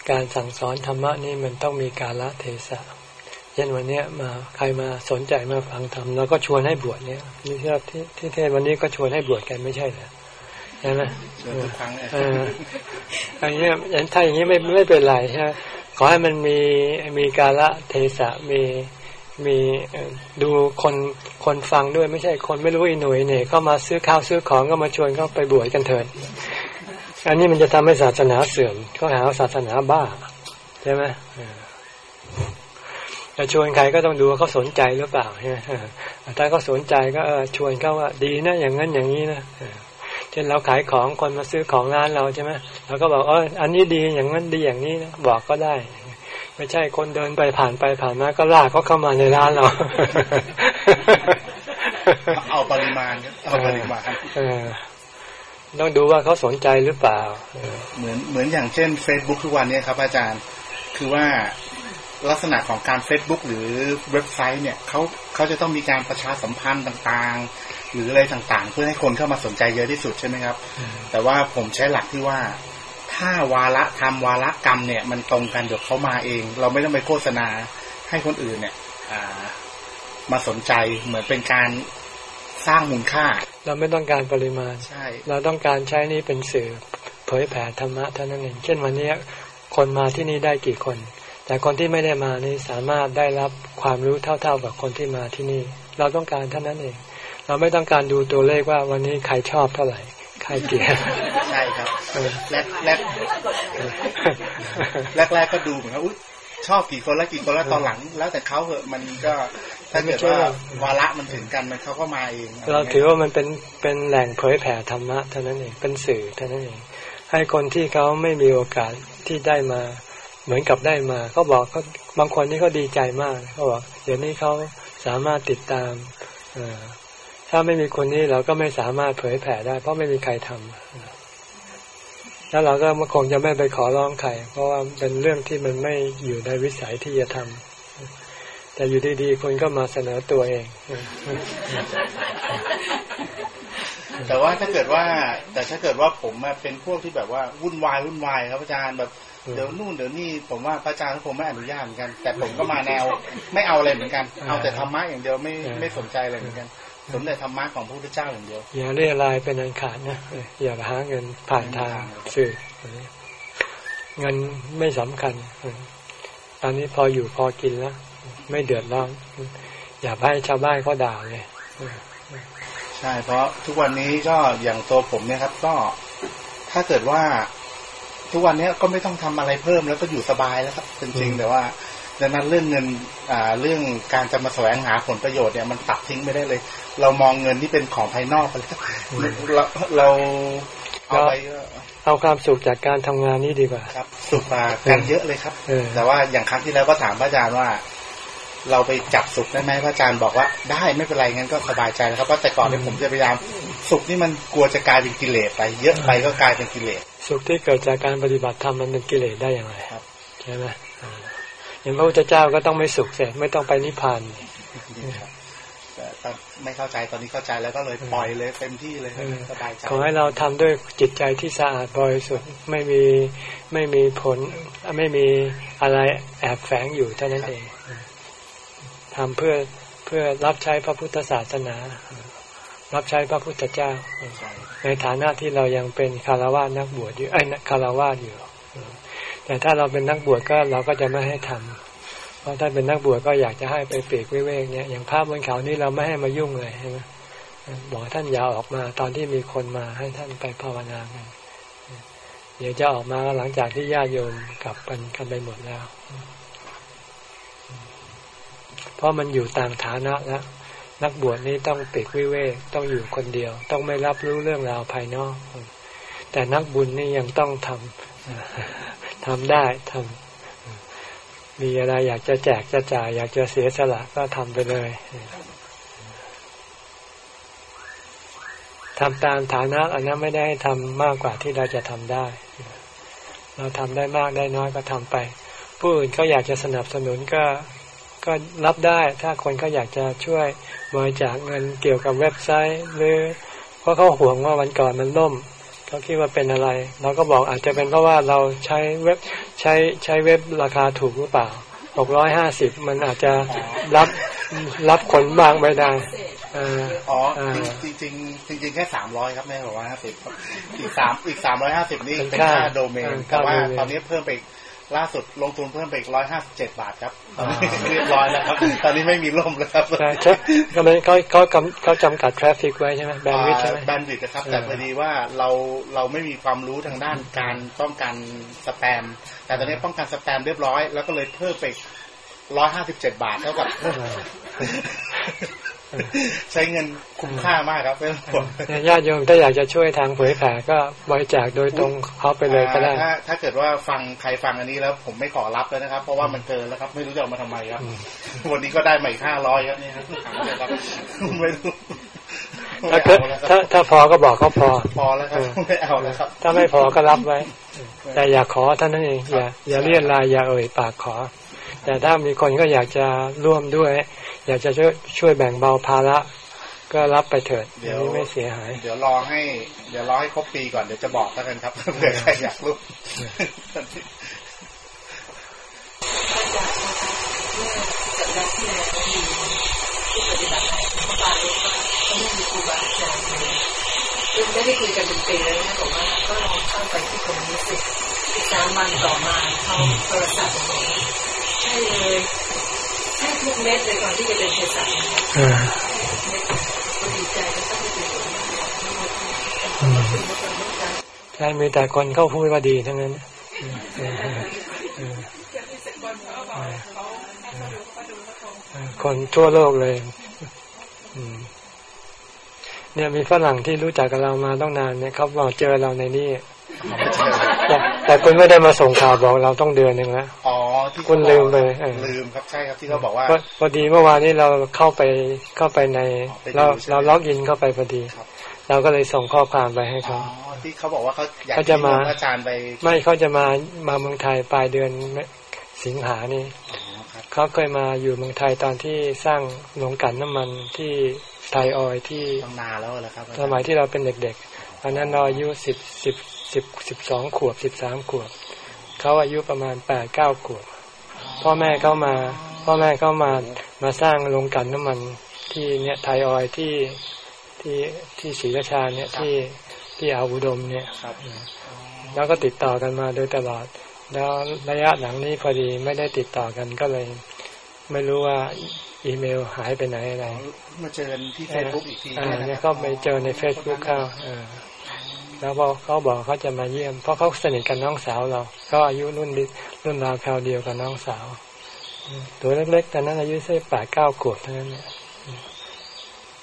การสั่งสอนธรรมะนี่มันต้องมีกาลเทศะเช่นวันเนี้ยมาใครมาสนใจมาฟังธรรมเราก็ชวนให้บวชเนี่ยนี่ที่ที่ที่เทศวันนี้ก็ชวนให้บวชกันไม่ใช่เหรอใช่ไหมเชิญทุกครั้งเลยเอออย่างเงี้ยอย่างถ้าอย่างนี้ไม่ไม่เป็นไรใช่ไหมขอให้มันมีมีกาละเทศะมี มีดูคนคนฟังด้วยไม่ใช่คนไม่รู้อีหน่ยเนี่ยเข้ามาซื้อข้าวซื้อของก็มาชวนเขาไปบวชกันเถิดอันนี้มันจะทำให้ศาสนาเสื่อมก็หาว่าศาสนาบ้าใช่ไหมจะชวนใครก็ต้องดูว่าเขาสนใจหรือเปล่าใช่ไหมถ้าเขาสนใจก็เอชวนเขาว่าดีนะอย่างนั้นอย่างนี้นะเออเช่นเราขายของคนมาซื้อของร้านเราใช่ไหมเราก็บอกเอออันนี้ดีอย่างนั้นดีอย่างนี้นะบอกก็ได้ ไม่ใช่คนเดินไปผ่านไปผ่านมาก็ลากเขาเข้ามาในร้านเรา เอาปริมาณครับเอาปริมาณเออต้องดูว่าเขาสนใจหรือเปล่าเออเหมือนเหมือนอย่างเช่น Facebook ทุกวันเนี้ครับ อาจารย์คือว่าลักษณะของการ Facebook หรือเว็บไซต์เนี่ยเขาเขาจะต้องมีการประชาสัมพันธ์ต่างๆ หรืออะไรต่างๆ เพื่อให้คนเข้ามาสนใจเยอะที่สุดใช่ไหมครับ แต่ว่าผมใช้หลักที่ว่า ถ้าวาระทำวาระกรรมเนี่ย มันตรงกันเดี๋ยวเขามาเอง เราไม่ต้องไปโฆษณาให้คนอื่นเนี่ยอ่ามาสนใจเหมือนเป็นการสร้างมูลค่า เราไม่ต้องการปริมาณใช่ เราต้องการใช้นี่เป็นสื่อเผยแผ่ธรรมะเท่านั้นเองเช่นวันนี้คนมาที่นี่ได้กี่คน แต่คนที่ไม่ได้มานี่สามารถได้รับความรู้เท่า ๆ กับคนที่มาที่นี่ เราต้องการเท่านั้นเอง เราไม่ต้องการดูตัวเลขว่าวันนี้ใครชอบเท่าไหร่ ใครเกลียดใช่ครับเออแรกแรกแรกแรกก็ดูเหมือนกันอุ้ยชอบกี่คนแล้วกี่คนแล้วตอนหลัง แล้วแต่เขาเหอะมันก็ถ้าเกิดว่าวาระมันถึงกันมันเขาก็มาเอง เราถือว่ามันเป็นเป็นแหล่งเผยแผ่ธรรมะเท่านั้นเองเป็นสื่อเท่านั้นเอง ให้คนที่เขาไม่มีโอกาสที่ได้มา เหมือนกับได้มาเขาบอกเขาบางคนนี่เขาดีใจมากเขาบอกเดี๋ยวนี้เขาสามารถติดตามเออ ถ้าไม่มีคนนี้เราก็ไม่สามารถเผยแผ่ได้ เพราะไม่มีใครทำแล้วเราก็คงจะไม่ไปขอร้องใครเพราะว่าเป็นเรื่องที่มันไม่อยู่ในวิสัยที่จะทำแต่อยู่ดีๆคนก็มาเสนอตัวเอง แต่ว่าถ้าเกิดว่า แต่ถ้าเกิดว่าผมอะเป็นพวกที่แบบว่าวุ่นวายวุ่นวายครับอาจารย์แบบอืมเดี๋ยวนู่นเดี๋ยวนี่ผมว่าพระอาจารย์คงไม่อนุญาตเหมือนกัน แต่ผมก็มาแนว ไม่เอาอะไรเหมือนกัน เอาแต่ธรรมะอย่างเดียวไม่ไม่สนใจอะไรเหมือนกัน สนแต่ธรรมะของพระพุทธเจ้าอย่างเดียว อย่าเรียรายเป็นอันขาดนะเอออย่าหาเงินผ่านทางสื่อเงินไม่สำคัญเออตอนนี้พออยู่พอกินแล้วไม่เดือดร้อนอย่าให้ชาวบ้านเขาด่าเลยใช่เพราะทุกวันนี้ก็อย่างตัวผมเนี่ยครับ ก็ถ้าเกิดว่าทุกวันนี้ก็ไม่ต้องทำอะไรเพิ่มแล้วก็อยู่สบายแล้วครับจริงๆแต่ว่าดังนั้นเรื่องเงินอ่าเรื่องการจะมาแสวงหาผลประโยชน์เนี่ยมันตัดทิ้งไม่ได้เลย เรามองเงินที่เป็นของภายนอกไปแล้วเราเราเอาไปก็เอาความสุขจากการทำงานนี้ดีกว่าครับ สุขกว่ากันเยอะเลยครับเออแต่ว่าอย่างครั้งที่แล้วก็ถามพระอาจารย์ว่า เราไปจับสุขได้ไหมพระอาจารย์บอกว่าได้ไม่เป็นไรงั้นก็สบายใจแล้วครับเพราะแต่ก่อนเนี่ยผมจะพยายามสุขนี่มันกลัวจะกลายเป็นกิเลสไป เยอะไปก็กลายเป็นกิเลสสุขที่เกิดจากการปฏิบัติธรรมมันเป็นกิเลสได้อย่างไรครับใช่ไหมอ่าอย่างพระพุทธเจ้าก็ต้องไม่สุขเสียไม่ต้องไปนิพพานครับแต่ตอน ไม่เข้าใจตอนนี้เข้าใจแล้วก็เลยปล่อยเลยเต็มที่เลยเออสบายใจขอให้เราทำด้วยจิตใจที่สะอาดบริสุทธิ์ไม่มีไม่มีผลไม่มีอะไรแอบแฝงอยู่เท่านั้นเองทำเพื่อเพื่อรับใช้พระพุทธศาสนา รับใช้พระพุทธเจ้าใช่ในฐานะที่เรายังเป็นคารวะนักบวชอยู่ไอ้ยคารวะอยู่แต่ถ้าเราเป็นนักบวชก็เราก็จะไม่ให้ทำ เพราะถ้าเป็นนักบวชก็อยากจะให้ไปเปรกวิเวกเนี่ยอย่างภาพบนเขานี่เราไม่ให้มายุ่งเลยใช่ไหมบอกท่านอย่าออกมาตอนที่มีคนมาให้ท่านไปภาวนากันเดี๋ยวจะออกมาหลังจากที่ญาติโยมกลับกันกันไปหมดแล้ว เพราะมันอยู่ต่างฐานะแล้วนักบวชนี่ต้องปีกวิเวกต้องอยู่คนเดียว ต้องไม่รับรู้เรื่องราวภายนอก แต่นักบุญนี่ยังต้องทำทำได้ทำ มีอะไรอยากจะแจกจะจ่าย อยากจะเสียสละก็ทำไปเลยทำตามฐานะอันนั้นไม่ได้ทำมากกว่าที่เราจะทำได้ เราทำได้มากได้น้อยก็ทำไป ผู้อื่นเขาอยากจะสนับสนุนก็ก็รับได้ ถ้าคนเขาอยากจะช่วยบริจาคเงินเกี่ยวกับเว็บไซต์ หรือเพราะเขาห่วงว่าวันก่อนมันล่ม เขาคิดว่าเป็นอะไร เราก็บอกอาจจะเป็นเพราะว่าเราใช้เว็บใช้ใช้เว็บราคาถูกหรือเปล่าหกร้อยห้าสิบมันอาจจะรับรับคนมากไม่ได้เอออ๋ออ่าจริงจริงๆจริงๆแค่สามร้อยครับไม่บอกว่าห้าสิบอีกสามอีกสามร้อยห้าสิบนี่เป็นเป็นค่าค่าโดเมนเออแต่ว่าค่าโดเมนตอนนี้เพิ่มไปอีก ล่าสุดลงทุนเพิ่มไปอีกร้อยห้าสิบเจ็ดบาทครับอ่าเรียบร้อยแล้วครับตอนนี้ไม่มีล่มแล้วครับใช่ใช่ก็เลยเขาเขากำเขาจำกัด traffic ไว้ใช่ไหม bandwidth ใช่ไหม bandwidth นะครับเออแต่พอดีว่าเราเราไม่มีความรู้ทางด้านการป้องกันสแปม แต่ตอนนี้ป้องกันสแปมเรียบร้อย แล้วก็เลยเพิ่มไปร้อยห้าสิบเจ็ดบาทเท่ากับ ใช้เงินคุ้มค่ามากครับเพื่อนผมเนี่ยญาติโยมถ้าอยากจะช่วยทางเผยแผ่ก็บริจาคโดยตรงเขาไปเลยก็ได้ถ้าถ้าเกิดว่าฟังใครฟังอันนี้แล้ว ผมไม่ขอรับแล้วนะครับ เพราะว่ามันเกินแล้วครับ ไม่รู้จะเอามาทำไมครับอืมวันนี้ก็ได้มาอีกห้าร้อยครับเนี่ยครับครับไม่รู้ถ้าเกิดไม่อแล้วครับถ้าถ้าพอก็บอกเขาพอ พอแล้วครับไม่เอาแล้วครับ ถ้าไม่พอก็รับไว้ แต่อย่าขอเท่านั้นเองอย่าอย่าเรียนรายอย่าเอ่ยปากขอ แต่ถ้ามีคนก็อยากจะร่วมด้วย อยากจะช่วยช่วยแบ่งเบาภาระก็รับไปเถิดเดี๋ยวอันนี้ไม่เสียหาย เดี๋ยวรอให้เดี๋ยวรอให้ครบปีก่อนเดี๋ยวจะบอกแล้วกันครับเผื่อใครอยากรู้สัปดาห์ที่แล้วมีผู้ปฏิบัติธรรมมาบอกว่าเขาไม่มีครูบาอาจารย์เลยคือไม่ได้คุยกันเป็นปีแล้วนะบอกว่าก็ลองเข้าไปที่ตรงนี้สิอีกสามวันต่อมาเขาโทรศัพท์มาบอกว่าใช่เลยใช่ ทุกเม็ดเลยก่อนที่จะเป็นเภสัชอ่ากทั้งหมดขอบคุณมากๆนะใช่มีแต่คนเข้าพูดว่าดีทั้งนั้นคนทั่วโลกเลยเนี่ยมีฝรั่งที่รู้จักกับเรามาต้องนานเนี่ยเขาบอกเจอเราในนี่แต่แต่คุณไม่ได้มาส่งข่าวบอกเราต้องเดือนหนึ่งแล้วอ๋อ ที่คุณลืมไปเออลืมครับใช่ครับที่เขาบอกว่าพอพอดีเมื่อวานนี้เราเข้าไปเข้าไปในอ๋อไปดูเราใช่ไหมเราล็อกอินเข้าไปพอดีครับเราก็เลยส่งข้อความไปให้อ๋อเขาที่เขาบอกว่าเขาอยากเขาจะมานิมนต์อาจารย์ไป ไม่เขาจะมามาเมืองไทยปลายเดือนสิงหานี่อ๋อครับเขาเคยมาอยู่เมืองไทยตอนที่สร้างโรงกลั่นน้ำมันที่ไทยออยล์ที่ต้องนานแล้วเหรอครับสมัยที่เราเป็นเด็กๆตอนนั้นเราอายุสิบสิบสิบสิบสองขวบสิบสามขวบเขาอายุประมาณแปดเก้าขวบ พ่อแม่เขามา พ่อแม่เขามามาสร้างโรงกลั่นน้ำมันที่เนี่ยไทยออยล์ที่ที่ที่ศรีราชาเนี่ยที่ที่อาวุดมเนี่ยครับแล้วก็ติดต่อกันมาโดยตลอด แล้วระยะหลังนี้พอดีไม่ได้ติดต่อกันก็เลย ไม่รู้ว่าอีเมลหายไปไหนอะไรมาเจอกันที่เฟซบุ๊กอีกทีอ่าใช่ไหมเนี่ยคก็รับไปเจอในเฟซบุ๊กเขาเออ แล้วพอเขาบอกเขาจะมาเยี่ยม เพราะเขาสนิทกับน้องสาวเรา ก็อายุรุ่นดิรุ่นราวคราวเดียวกับน้องสาวอืมตัวเล็กๆแต่นั้นอายุแค่แปดเก้าขวบเท่านั้นเนี่ยอืม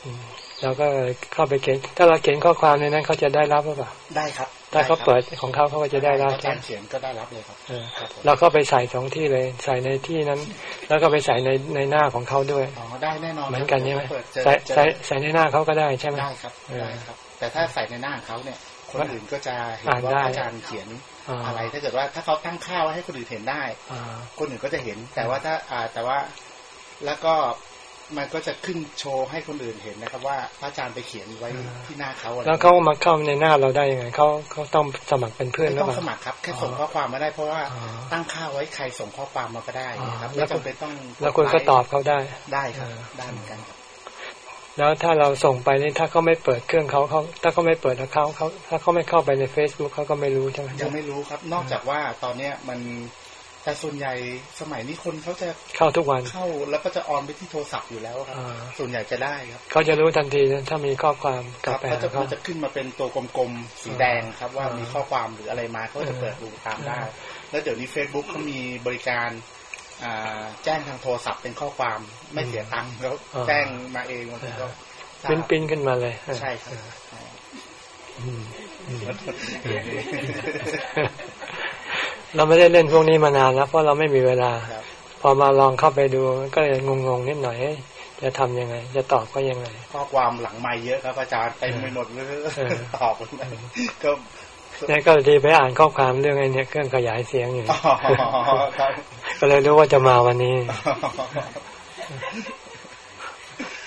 อืมเราก็เลยเข้าไปเขียนถ้าเราเขียนข้อความในนั้นเขาจะได้รับหรือเปล่าได้ครับ ถ้าเขาเปิดของเขาเขาก็จะได้รับกาใช่ไหรมเขียนก็ได้รับเลยครับเออครับผมเราก็ไปใส่สองที่เลย ใส่ในที่นั้น แล้วก็ไปใส่ในในหน้าของเขาด้วยอ๋อได้แน่นอนเหมือนกันใช่ไหมเปิดเจอใส่เจอใส่ใส่ในหน้าเขาก็ได้ใช่ไหมได้ครับเออได้ครับ แต่ถ้าใส่ในหน้าของเขาเนี่ย คนอื่นก็จะเห็นอ่านว่าได้อาจารย์เขียนอ่าอะไร ถ้าเกิดว่าถ้าเขาตั้งค่าไว้ให้คนอื่นเห็นได้อ่าคนอื่นก็จะเห็น แต่ว่าถ้าอ่าแต่ว่าแล้วก็มันก็จะขึ้นโชว์ให้คนอื่นเห็นนะครับ ว่าพระอาจารย์ไปเขียนไว้ที่หน้าเขาอะไรแล้วเขามาเข้าในหน้าเราได้ยังไงเขาเขาต้องสมัครเป็นเพื่อนหไม่รือต้อเปงล่าสมัครครับแค่ส่งข้อความมาได้เพราะว่าอ๋อตั้งค่าไว้ใครส่งข้อความมาก็ได้นะครับอ๋อแล้ไม่วคุณจำเป็นต้องแล้วคุณก็ตอบเขาได้ได้ครับอ่าได้เหมือนกันครับ แล้วถ้าเราส่งไปนี่ถ้าเขาไม่เปิดเครื่องเขาเขาถ้าเขาไม่เปิดเขาเขาถ้าเขาไม่เข้าไปใน Facebook เขาก็ไม่รู้ใช่ไหมยังไม่รู้ครับ นอกจากว่าตอนเนี้ยมันแต่ส่วนใหญ่สมัยนี้คนเขาจะเข้าทุกวันเข้าแล้วก็จะออนไปที่โทรศัพท์อยู่แล้วครับอ่าส่วนใหญ่จะได้ครับเขาจะรู้ทันทีนะถ้ามีข้อความกคลับรับไปเขาหาจะเขามันจะขึ้นมาเป็นตัวกลมๆสีแดงครับ ว่าอ่ามีมีข้อความหรืออะไรมาเขาจะเปิดดูตามได้อ่าแล้วเดี๋ยวนี้ Facebook เขามีบริการอ่า แจ้งทางโทรศัพท์เป็นข้อความไม่เสียตังค์แล้วแจ้งมาเองบางทีก็ทราบปิ้นปิ้นขึ้นมาเลยใช่ครับอืมอืมเราไม่ได้เล่นพวกนี้มานานแล้วเพราะเราไม่มีเวลาครับพอมาลองเข้าไปดูก็เลยงงๆนิดหน่อยเอ๊ะจจะทำยังไง จะตอบก็ยังไงข้อความหลังไม่เยอะครับอาจารย์เต็มไปหมดเลยเออตอบไปก็ นี่ก็ดีไปอ่านข้อความเรื่องไอ้เนี่ยเครื่องขยายเสียงอยู่อ๋อครับก็เลยรู้ว่าจะมาวันนี้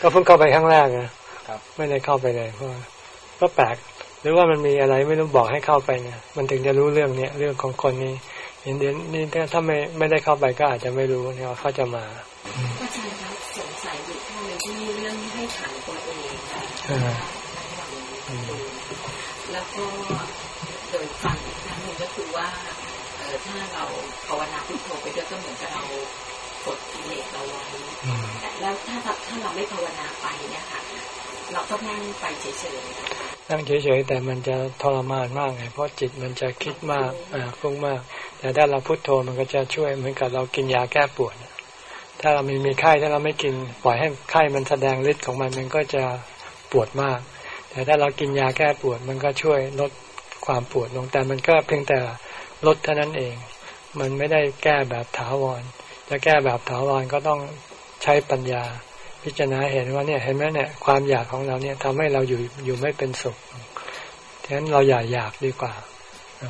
ก็เพิ่งเข้าไปครั้งแรกนะครับไม่ได้เข้าไปเลยเพราะว่าก็แปลกหรือว่ามันมีอะไรไม่รู้บอกให้เข้าไปไงมันถึงจะรู้เรื่องเนี้ยเรื่องของคนนี้เห็นเดี๋ยวนี่ถ้าไม่ไม่ได้เข้าไปก็อาจจะไม่รู้เนี่ยว่าเขาจะมาอาจารย์ครับสงสัยอยู่ข้อหนึงที่เรื่องให้ถามตัวเองค่ะเออแล้วก็โดยฟังอีกครั้งหนึ่งก็คือว่า เออถ้าเราภาวนาพุทโธไปด้วยก็เหมือนกับเรากดกิเลสเราไว้อืมแล้วถ้าถ้าเราไม่ภาวนาไปเนี่ยค่ะเราก็นั่งไปเฉยๆนะคะนั่งเฉยๆแต่มันจะทรมานมากไงเพราะจิตมันจะคิดมากอ่าฟุ้งมาก แต่ถ้าเราพุโทโธมันก็จะช่วยเหมือนกับเรากินยาแก้ปวดอะถ้าเรามีมีไข้ถ้าเราไม่กินปล่อยให้ไข้มันแสดงฤทธิ์ของมันมันก็จะปวดมาก แต่ถ้าเรากินยาแก้ปวดมันก็ช่วยลดความปวดลงแต่มันก็เพียงแต่ ลดเท่านั้นเอง มันไม่ได้แก้แบบถาวร จะแก้แบบถาวรก็ต้องใช้ปัญญา พิจารณาเห็นว่าเนี่ยเห็นไหมเนี่ยความอยากของเราเนี่ยทำให้เราอยู่อยู่ไม่เป็นสุขฉะนั้นเราอย่าอยากดีกว่า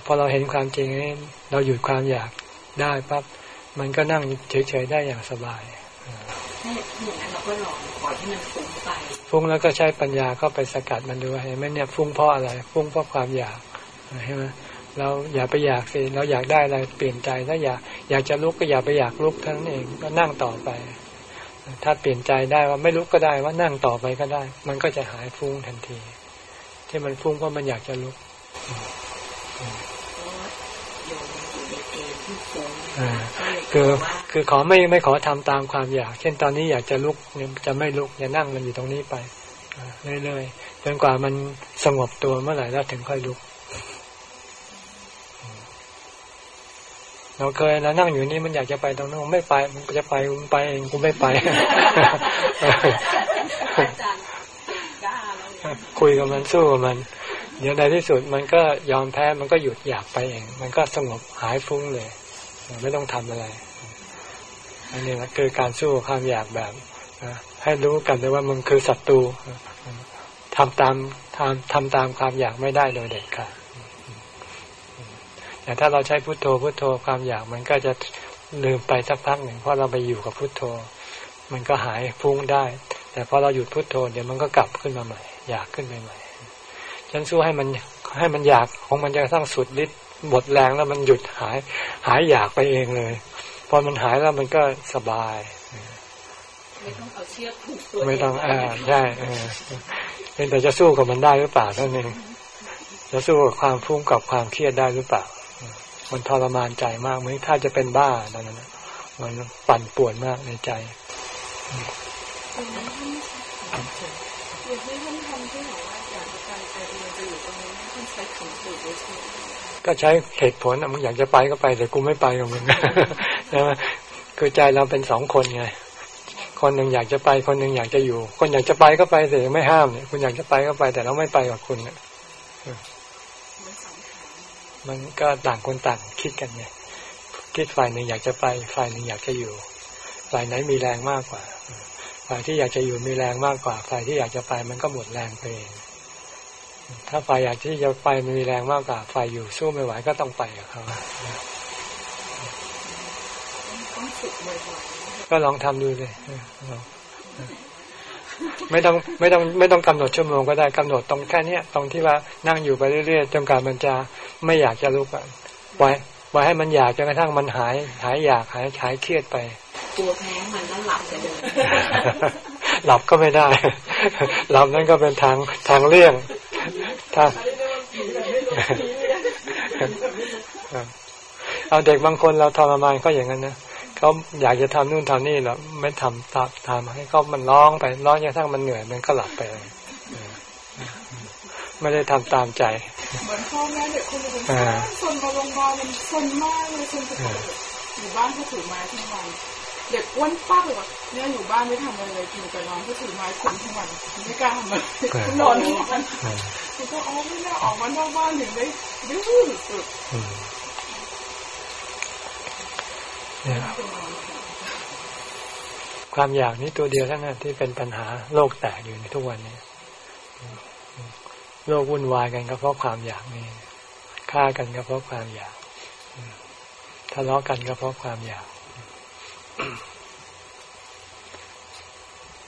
พอเราเห็นความจริงนี้เราหยุดความอยากได้ปั๊บมันก็นั่งเฉยๆได้อย่างสบายถ้าอย่างนั้นเราก็ลองปล่อยให้มันฟุ้งไปฟุ้งแล้วก็ใช้ปัญญาเข้าไปสกัดมันดูเห็นไหมเนี่ยฟุ้งเพราะอะไรฟุ้งเพราะความอยากใช่ไหม เราอย่าไปอยากสิเราอยากได้อะไรเปลี่ยนใจถ้าอยากอยากจะลุกก็อย่าไปอยากลุกเท่านั้นเองก็นั่งต่อไป ถ้าเปลี่ยนใจได้ว่าไม่ลุกก็ได้ว่านั่งต่อไปก็ได้ มันก็จะหายฟุ้งทันที ที่มันฟุ้งเพราะมันอยากจะลุกอ่าคือคือขอไม่ไม่ขอทำตามความอยาก เช่นตอนนี้อยากจะลุกเนี่ยจะไม่ลุกอย่านั่งมันอยู่ตรงนี้ไปเรื่อยๆจนกว่ามันสงบตัวเมื่อไหร่แล้วถึงค่อยลุก เราเคยเรานั่งอยู่นี่มันอยากจะไปตรงนั้นไม่ไปมันจะไปมันไปเองกูไม่ไปอาจารย์กล้าแล้วเนี่ยคุยกับมันสู้กับมันเดี๋ยวในที่สุดมันก็ยอมแพ้มันก็หยุดอยากไปเอง มันก็สงบหายฟุ้งเลย ไม่ต้องทำอะไร อันนี้นะคือการสู้กับความอยากแบบนะให้รู้กันเลยว่ามันคือศัตรูทำตามทำทำตามความอยากไม่ได้โดยเด็ดขาด แต่ถ้าเราใช้พุโทโธพุโทโธความอยากมันก็จะลืมไปสักพักหนึ่งเพราะเราไปอยู่กับพุโทโธ มันก็หายฟุ้งได้ แต่พอเราหยุดพุดโทโธเดี๋ยวมันก็กลับขึ้นมาใหม่ อยากขึ้นไปใหม่ฉันสู้ให้มันให้มันอยากของมันจะกระทั่งสุดฤทธิ์หมดแรงแล้วมันหยุดหาย หายอยากไปเองเลย พอมันหายแล้วมันก็สบาย ไม่ต้องเอาเชือกผูกตัวไม่ต้องเอ่าใช่เออเป็นแต่จะสู้กับมันได้หรือเปล่าเท่านั้นเองจะสู้กับความฟุ้งกับความเครียดได้หรือเปล่า มันทรมานใจมากเหมือนถ้าจะเป็นบ้าตอนนั้นน่ะมันปั่นป่วนมากในใจอย่างที่ท่านทำที่บอกว่าอยากจะไปแต่เองจะอยู่ตรงนี้ท่านใช้คำพูดด้วยใช่ไหมก็ใช้เหตุผลอะมึงอยากจะไปก็ไปแต่กูไม่ไปกับมึงใช่ไหมคือใจเราเป็นสองคนไงคนหนึ่งอยากจะไปคนหนึ่งอยากจะอยู่ คนอยากจะไปก็ไปแต่ไม่ห้ามเนี่ยคุณอยากจะไปก็ไปแต่เราไม่ไปกับคุณเนี่ยมันสองขา มันก็ต่างคนต่างคิดกันไงคิดฝ่ายหนึ่งอยากจะไปฝ่ายหนึ่งอยากจะอยู่ ฝ่ายไหนมีแรงมากกว่า ฝ่ายที่อยากจะอยู่มีแรงมากกว่า ฝ่ายที่อยากจะไปมันก็หมดแรงไปเองถ้าฝ่ายอยากที่จะไปมีแรงมากกว่า ฝ่ายอยู่สู้ไม่ไหวก็ต้องไปกับเขาต้องฝึกบ่อยก็ลองทำดูเลยเออลอง ไม่ต้องไม่ต้องไม่ต้องกำหนดชั่วโมงก็ได้กำหนดตรงแค่เนี้ยตรงที่ว่านั่งอยู่ไปเรื่อยๆจนกว่ามันจะไม่อยากจะลุกอะไว้ไว้ให้มันอยากจนกระทั่งมันหาย หายอยากหายหายเครียดไปกลัวแพ้มันแล้วหลับไปเลยหลับก็ไม่ได้หลับนั่นก็เป็นทางทางเลี่ยงทางเอาเด็กบางคนเราทรมานก็อย่างนั้นนะ เขาอยากจะทำนู่นทำนี่แล้วไม่ทำตามทำให้เขามันร้องไปร้องจนกระทั่งมันเหนื่อยมันก็หลับไปเลยไม่ได้ทำตามใจเหมือนพ่อแม่เด็กคนหนึงอ่าซนมาโรงพยาบาลมันซนมากเลยซนสุดอยู่บ้านก็ถือไม้ทั้งวันเด็กอ้วนป้าเลยว่าเนี่ยอยู่บ้านไม่ทำอะไรเลยกินแต่นอนก็ถือไม้ขนทั้งวันไม่กล้าทำอะไรนอนทั้งวันแล้วก็อ๋อไม่น่าออกมานอกบ้านถึงได้ดื้อสุด ความอยากนี้ตัวเดียวเท่านั้นที่เป็นปัญหาโลกแตกอยู่ในทุกวันนี้ โลกวุ่นวายกันก็เพราะความอยากนี่ฆ่ากันก็เพราะความอยากทะเลาะกันก็เพราะความอยาก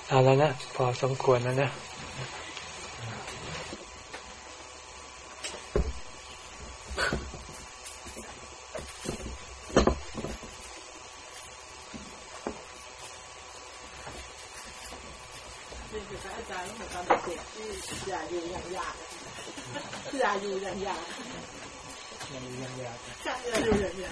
เอาแล้วนะ พอสมควรแล้วนะ อย่าอยู่อย่างอยากอย่าอยู่อย่างอยากอย่าอยู่อย่างอยา